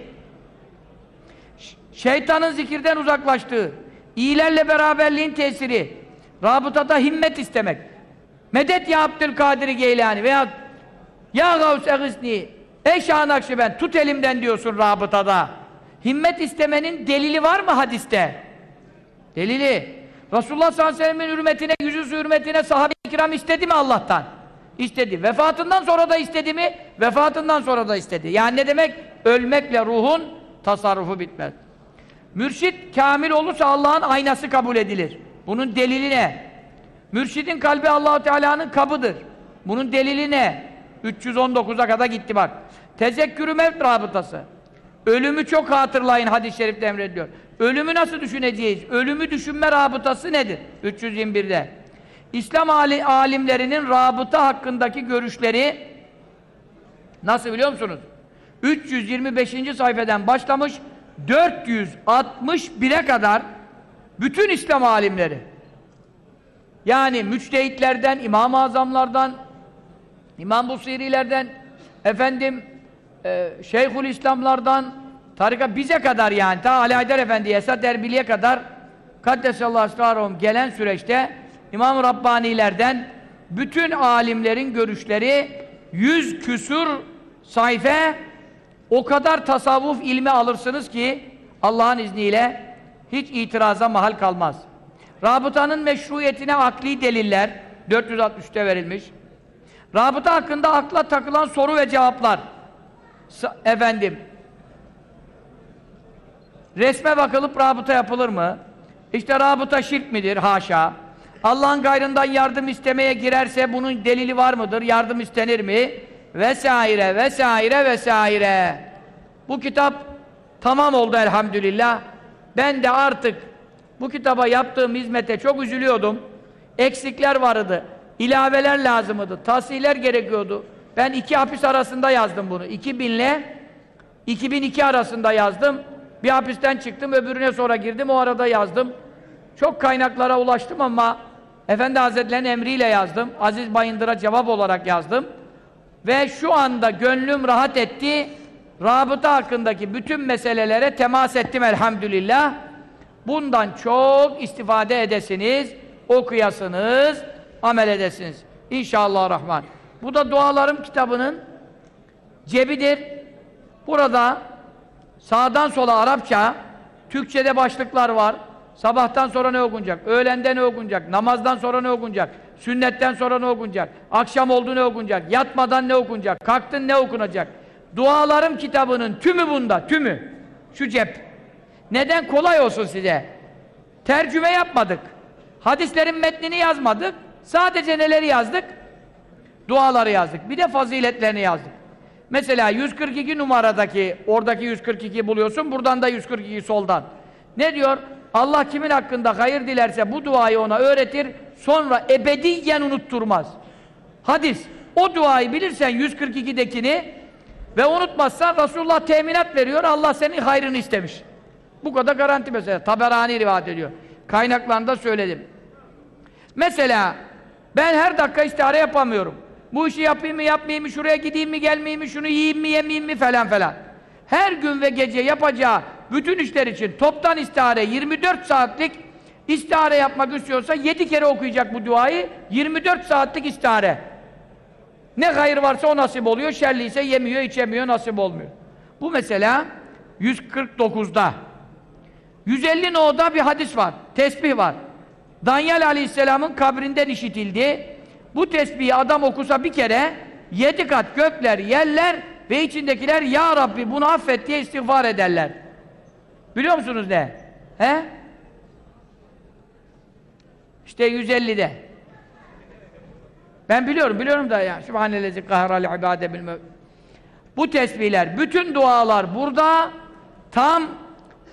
Speaker 1: Şeytanın zikirden uzaklaştığı, iyilerle beraberliğin tesiri, rabıtada himmet istemek. Medet ya Abdülkadir Geylani veya ya Gavs Egisni Ey Şah Nakşibend tut elimden diyorsun rabıtada. Himmet istemenin delili var mı hadiste? Delili. Resulullah sallallahu aleyhi ve sellem'in hürmetine, yüzüsü hürmetine sahabe-i kiram istedi mi Allah'tan? İstedi. Vefatından sonra da istedi mi? Vefatından sonra da istedi. Yani ne demek? Ölmekle ruhun tasarrufu bitmez. Mürşit kamil olursa Allah'ın aynası kabul edilir. Bunun delili ne? Mürşidin kalbi Allahu Teala'nın kabıdır. Bunun delili ne? 319'a kadar gitti bak. Tezekkürü mevt rabıtası. Ölümü çok hatırlayın hadis-i şerifte emrediyor. Ölümü nasıl düşüneceğiz? Ölümü düşünme rabıtası nedir? 321'de. İslam alimlerinin rabıta hakkındaki görüşleri nasıl biliyor musunuz? 325. sayfeden başlamış 461'e kadar bütün İslam alimleri yani müçtehitlerden, İmam-ı Azamlardan, İmam Busiri'lerden, efendim e, Şeyhül İslamlardan, tarika bize kadar yani, ta Ali Haydar Efendi, Esad Erbili'ye kadar Kaddesallahu esrarahum gelen süreçte İmam-ı Rabbani'lerden bütün alimlerin görüşleri yüz küsur sayfa o kadar tasavvuf ilmi alırsınız ki Allah'ın izniyle hiç itiraza mahal kalmaz. Rabıtanın meşruiyetine akli deliller 463'te verilmiş. Rabıta hakkında akla takılan soru ve cevaplar. Sa efendim. Resme bakılıp rabıta yapılır mı? İşte rabıta şirk midir? Haşa. Allah'ın gayrından yardım istemeye girerse bunun delili var mıdır? Yardım istenir mi? Vesaire, vesaire, vesaire. Bu kitap tamam oldu elhamdülillah. Ben de artık bu kitaba yaptığım hizmete çok üzülüyordum. Eksikler vardı. ilaveler lazımdı. Tahsiller gerekiyordu. Ben iki hapis arasında yazdım bunu. 2000 ile 2002 arasında yazdım. Bir hapisten çıktım, öbürüne sonra girdim, o arada yazdım. Çok kaynaklara ulaştım ama Efendi Hazretleri'nin emriyle yazdım. Aziz Bayındır'a cevap olarak yazdım. Ve şu anda gönlüm rahat etti. Rabıta hakkındaki bütün meselelere temas ettim elhamdülillah. Bundan çok istifade edesiniz, okuyasınız, amel edesiniz. İnşallah Rahman. Bu da Dualarım kitabının cebidir. Burada sağdan sola Arapça, Türkçe'de başlıklar var. Sabahtan sonra ne okunacak? Öğlende ne okunacak? Namazdan sonra ne okunacak? Sünnetten sonra ne okunacak? Akşam oldu ne okunacak? Yatmadan ne okunacak? Kalktın ne okunacak? Dualarım kitabının tümü bunda, tümü. Şu cep. Neden? Kolay olsun size. Tercüme yapmadık. Hadislerin metnini yazmadık. Sadece neleri yazdık? Duaları yazdık. Bir de faziletlerini yazdık. Mesela 142 numaradaki, oradaki 142 buluyorsun, buradan da 142 soldan. Ne diyor? Allah kimin hakkında hayır dilerse bu duayı ona öğretir, sonra ebediyen unutturmaz. Hadis. O duayı bilirsen 142'dekini ve unutmazsan Resulullah teminat veriyor, Allah senin hayrını istemiş. Bu kadar garanti mesela. Taberani rivayet ediyor. Kaynaklarında söyledim. Mesela ben her dakika istihare yapamıyorum. Bu işi yapayım mı yapmayayım mı, şuraya gideyim mi gelmeyeyim mi, şunu yiyeyim mi yemeyeyim mi falan falan. Her gün ve gece yapacağı bütün işler için toptan istihare 24 saatlik istihare yapmak istiyorsa 7 kere okuyacak bu duayı 24 saatlik istihare. Ne hayır varsa o nasip oluyor, şerli ise yemiyor, içemiyor, nasip olmuyor. Bu mesela 149'da 150 no'da bir hadis var, tesbih var. Danyal Aleyhisselam'ın kabrinden işitildi. Bu tesbihi adam okusa bir kere yedi kat gökler, yerler ve içindekiler Ya Rabbi bunu affet diye istiğfar ederler. Biliyor musunuz ne? He? İşte 150'de. Ben biliyorum, biliyorum da ya. Sübhanellezi kahral ibade bil Bu tesbihler, bütün dualar burada tam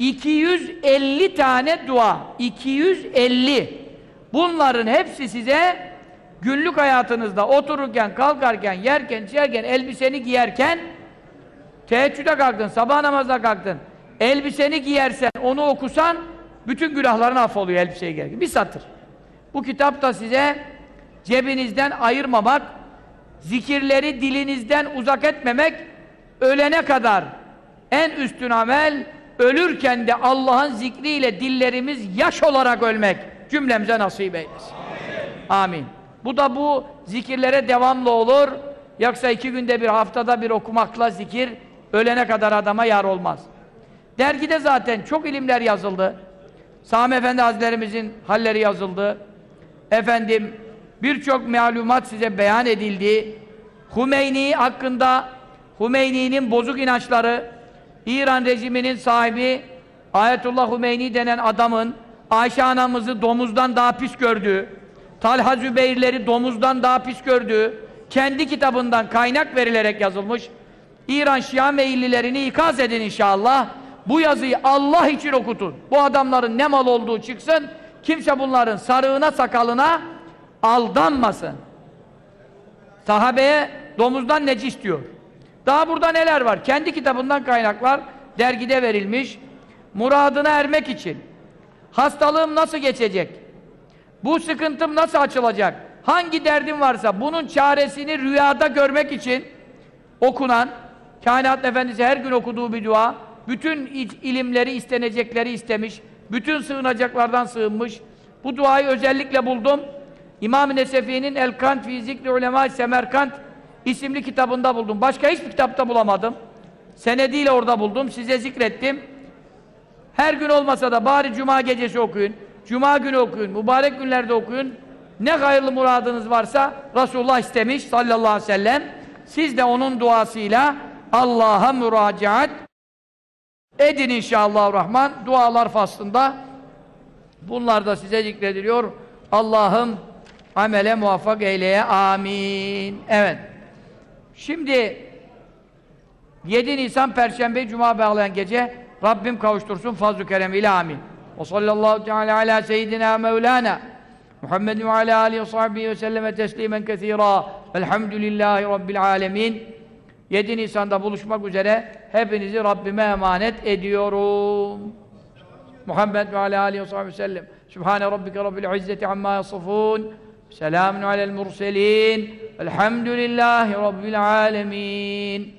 Speaker 1: 250 tane dua. 250. Bunların hepsi size günlük hayatınızda otururken, kalkarken, yerken, içerken, elbiseni giyerken teheccüde kalktın, sabah namazına kalktın. Elbiseni giyersen, onu okusan bütün günahların affoluyor elbiseyi giyerken. Bir satır. Bu kitap da size cebinizden ayırmamak, zikirleri dilinizden uzak etmemek, ölene kadar en üstün amel, ölürken de Allah'ın zikriyle dillerimiz yaş olarak ölmek cümlemize nasip eylesin. Amin. Amin. Bu da bu zikirlere devamlı olur. Yoksa iki günde bir, haftada bir okumakla zikir ölene kadar adama yar olmaz. Dergide zaten çok ilimler yazıldı. Sami Efendi Hazretlerimizin halleri yazıldı. Efendim birçok malumat size beyan edildi. Hümeyni hakkında Hümeyni'nin bozuk inançları İran rejiminin sahibi Ayetullah Hümeyni denen adamın Ayşe anamızı domuzdan daha pis gördüğü, Talha Zübeyirleri domuzdan daha pis gördüğü, kendi kitabından kaynak verilerek yazılmış. İran Şia meyillilerini ikaz edin inşallah. Bu yazıyı Allah için okutun. Bu adamların ne mal olduğu çıksın. Kimse bunların sarığına sakalına aldanmasın. Sahabeye domuzdan necis diyor. Daha burada neler var? Kendi kitabından kaynaklar dergide verilmiş. Muradına ermek için hastalığım nasıl geçecek? Bu sıkıntım nasıl açılacak? Hangi derdim varsa bunun çaresini rüyada görmek için okunan Kainat Efendisi her gün okuduğu bir dua bütün ilimleri istenecekleri istemiş bütün sığınacaklardan sığınmış bu duayı özellikle buldum İmam-ı Nesefi'nin El-Kant fi Zikri Ulema Semerkant isimli kitabında buldum. Başka hiçbir kitapta bulamadım. Senediyle orada buldum. Size zikrettim. Her gün olmasa da bari cuma gecesi okuyun. Cuma günü okuyun. Mübarek günlerde okuyun. Ne hayırlı muradınız varsa Resulullah istemiş sallallahu aleyhi ve sellem. Siz de onun duasıyla Allah'a müracaat edin inşallah rahman. Dualar faslında bunlar da size zikrediliyor. Allah'ım amele muvaffak eyleye. Amin. Evet. Şimdi 7 Nisan Perşembe Cuma bağlayan gece Rabbim kavuştursun fazl-ı keremiyle amin. Ve sallallahu teala ala seyyidina mevlana Muhammed ve ala alihi ve sahbihi ve selleme teslimen kethira velhamdülillahi rabbil alemin 7 Nisan'da buluşmak üzere hepinizi Rabbime emanet ediyorum. Muhammed ve ala alihi ve sahbihi ve sellem Sübhane rabbike rabbil izzeti amma yasifun Selamun alel murselin Velhamdülillahi rabbil alemin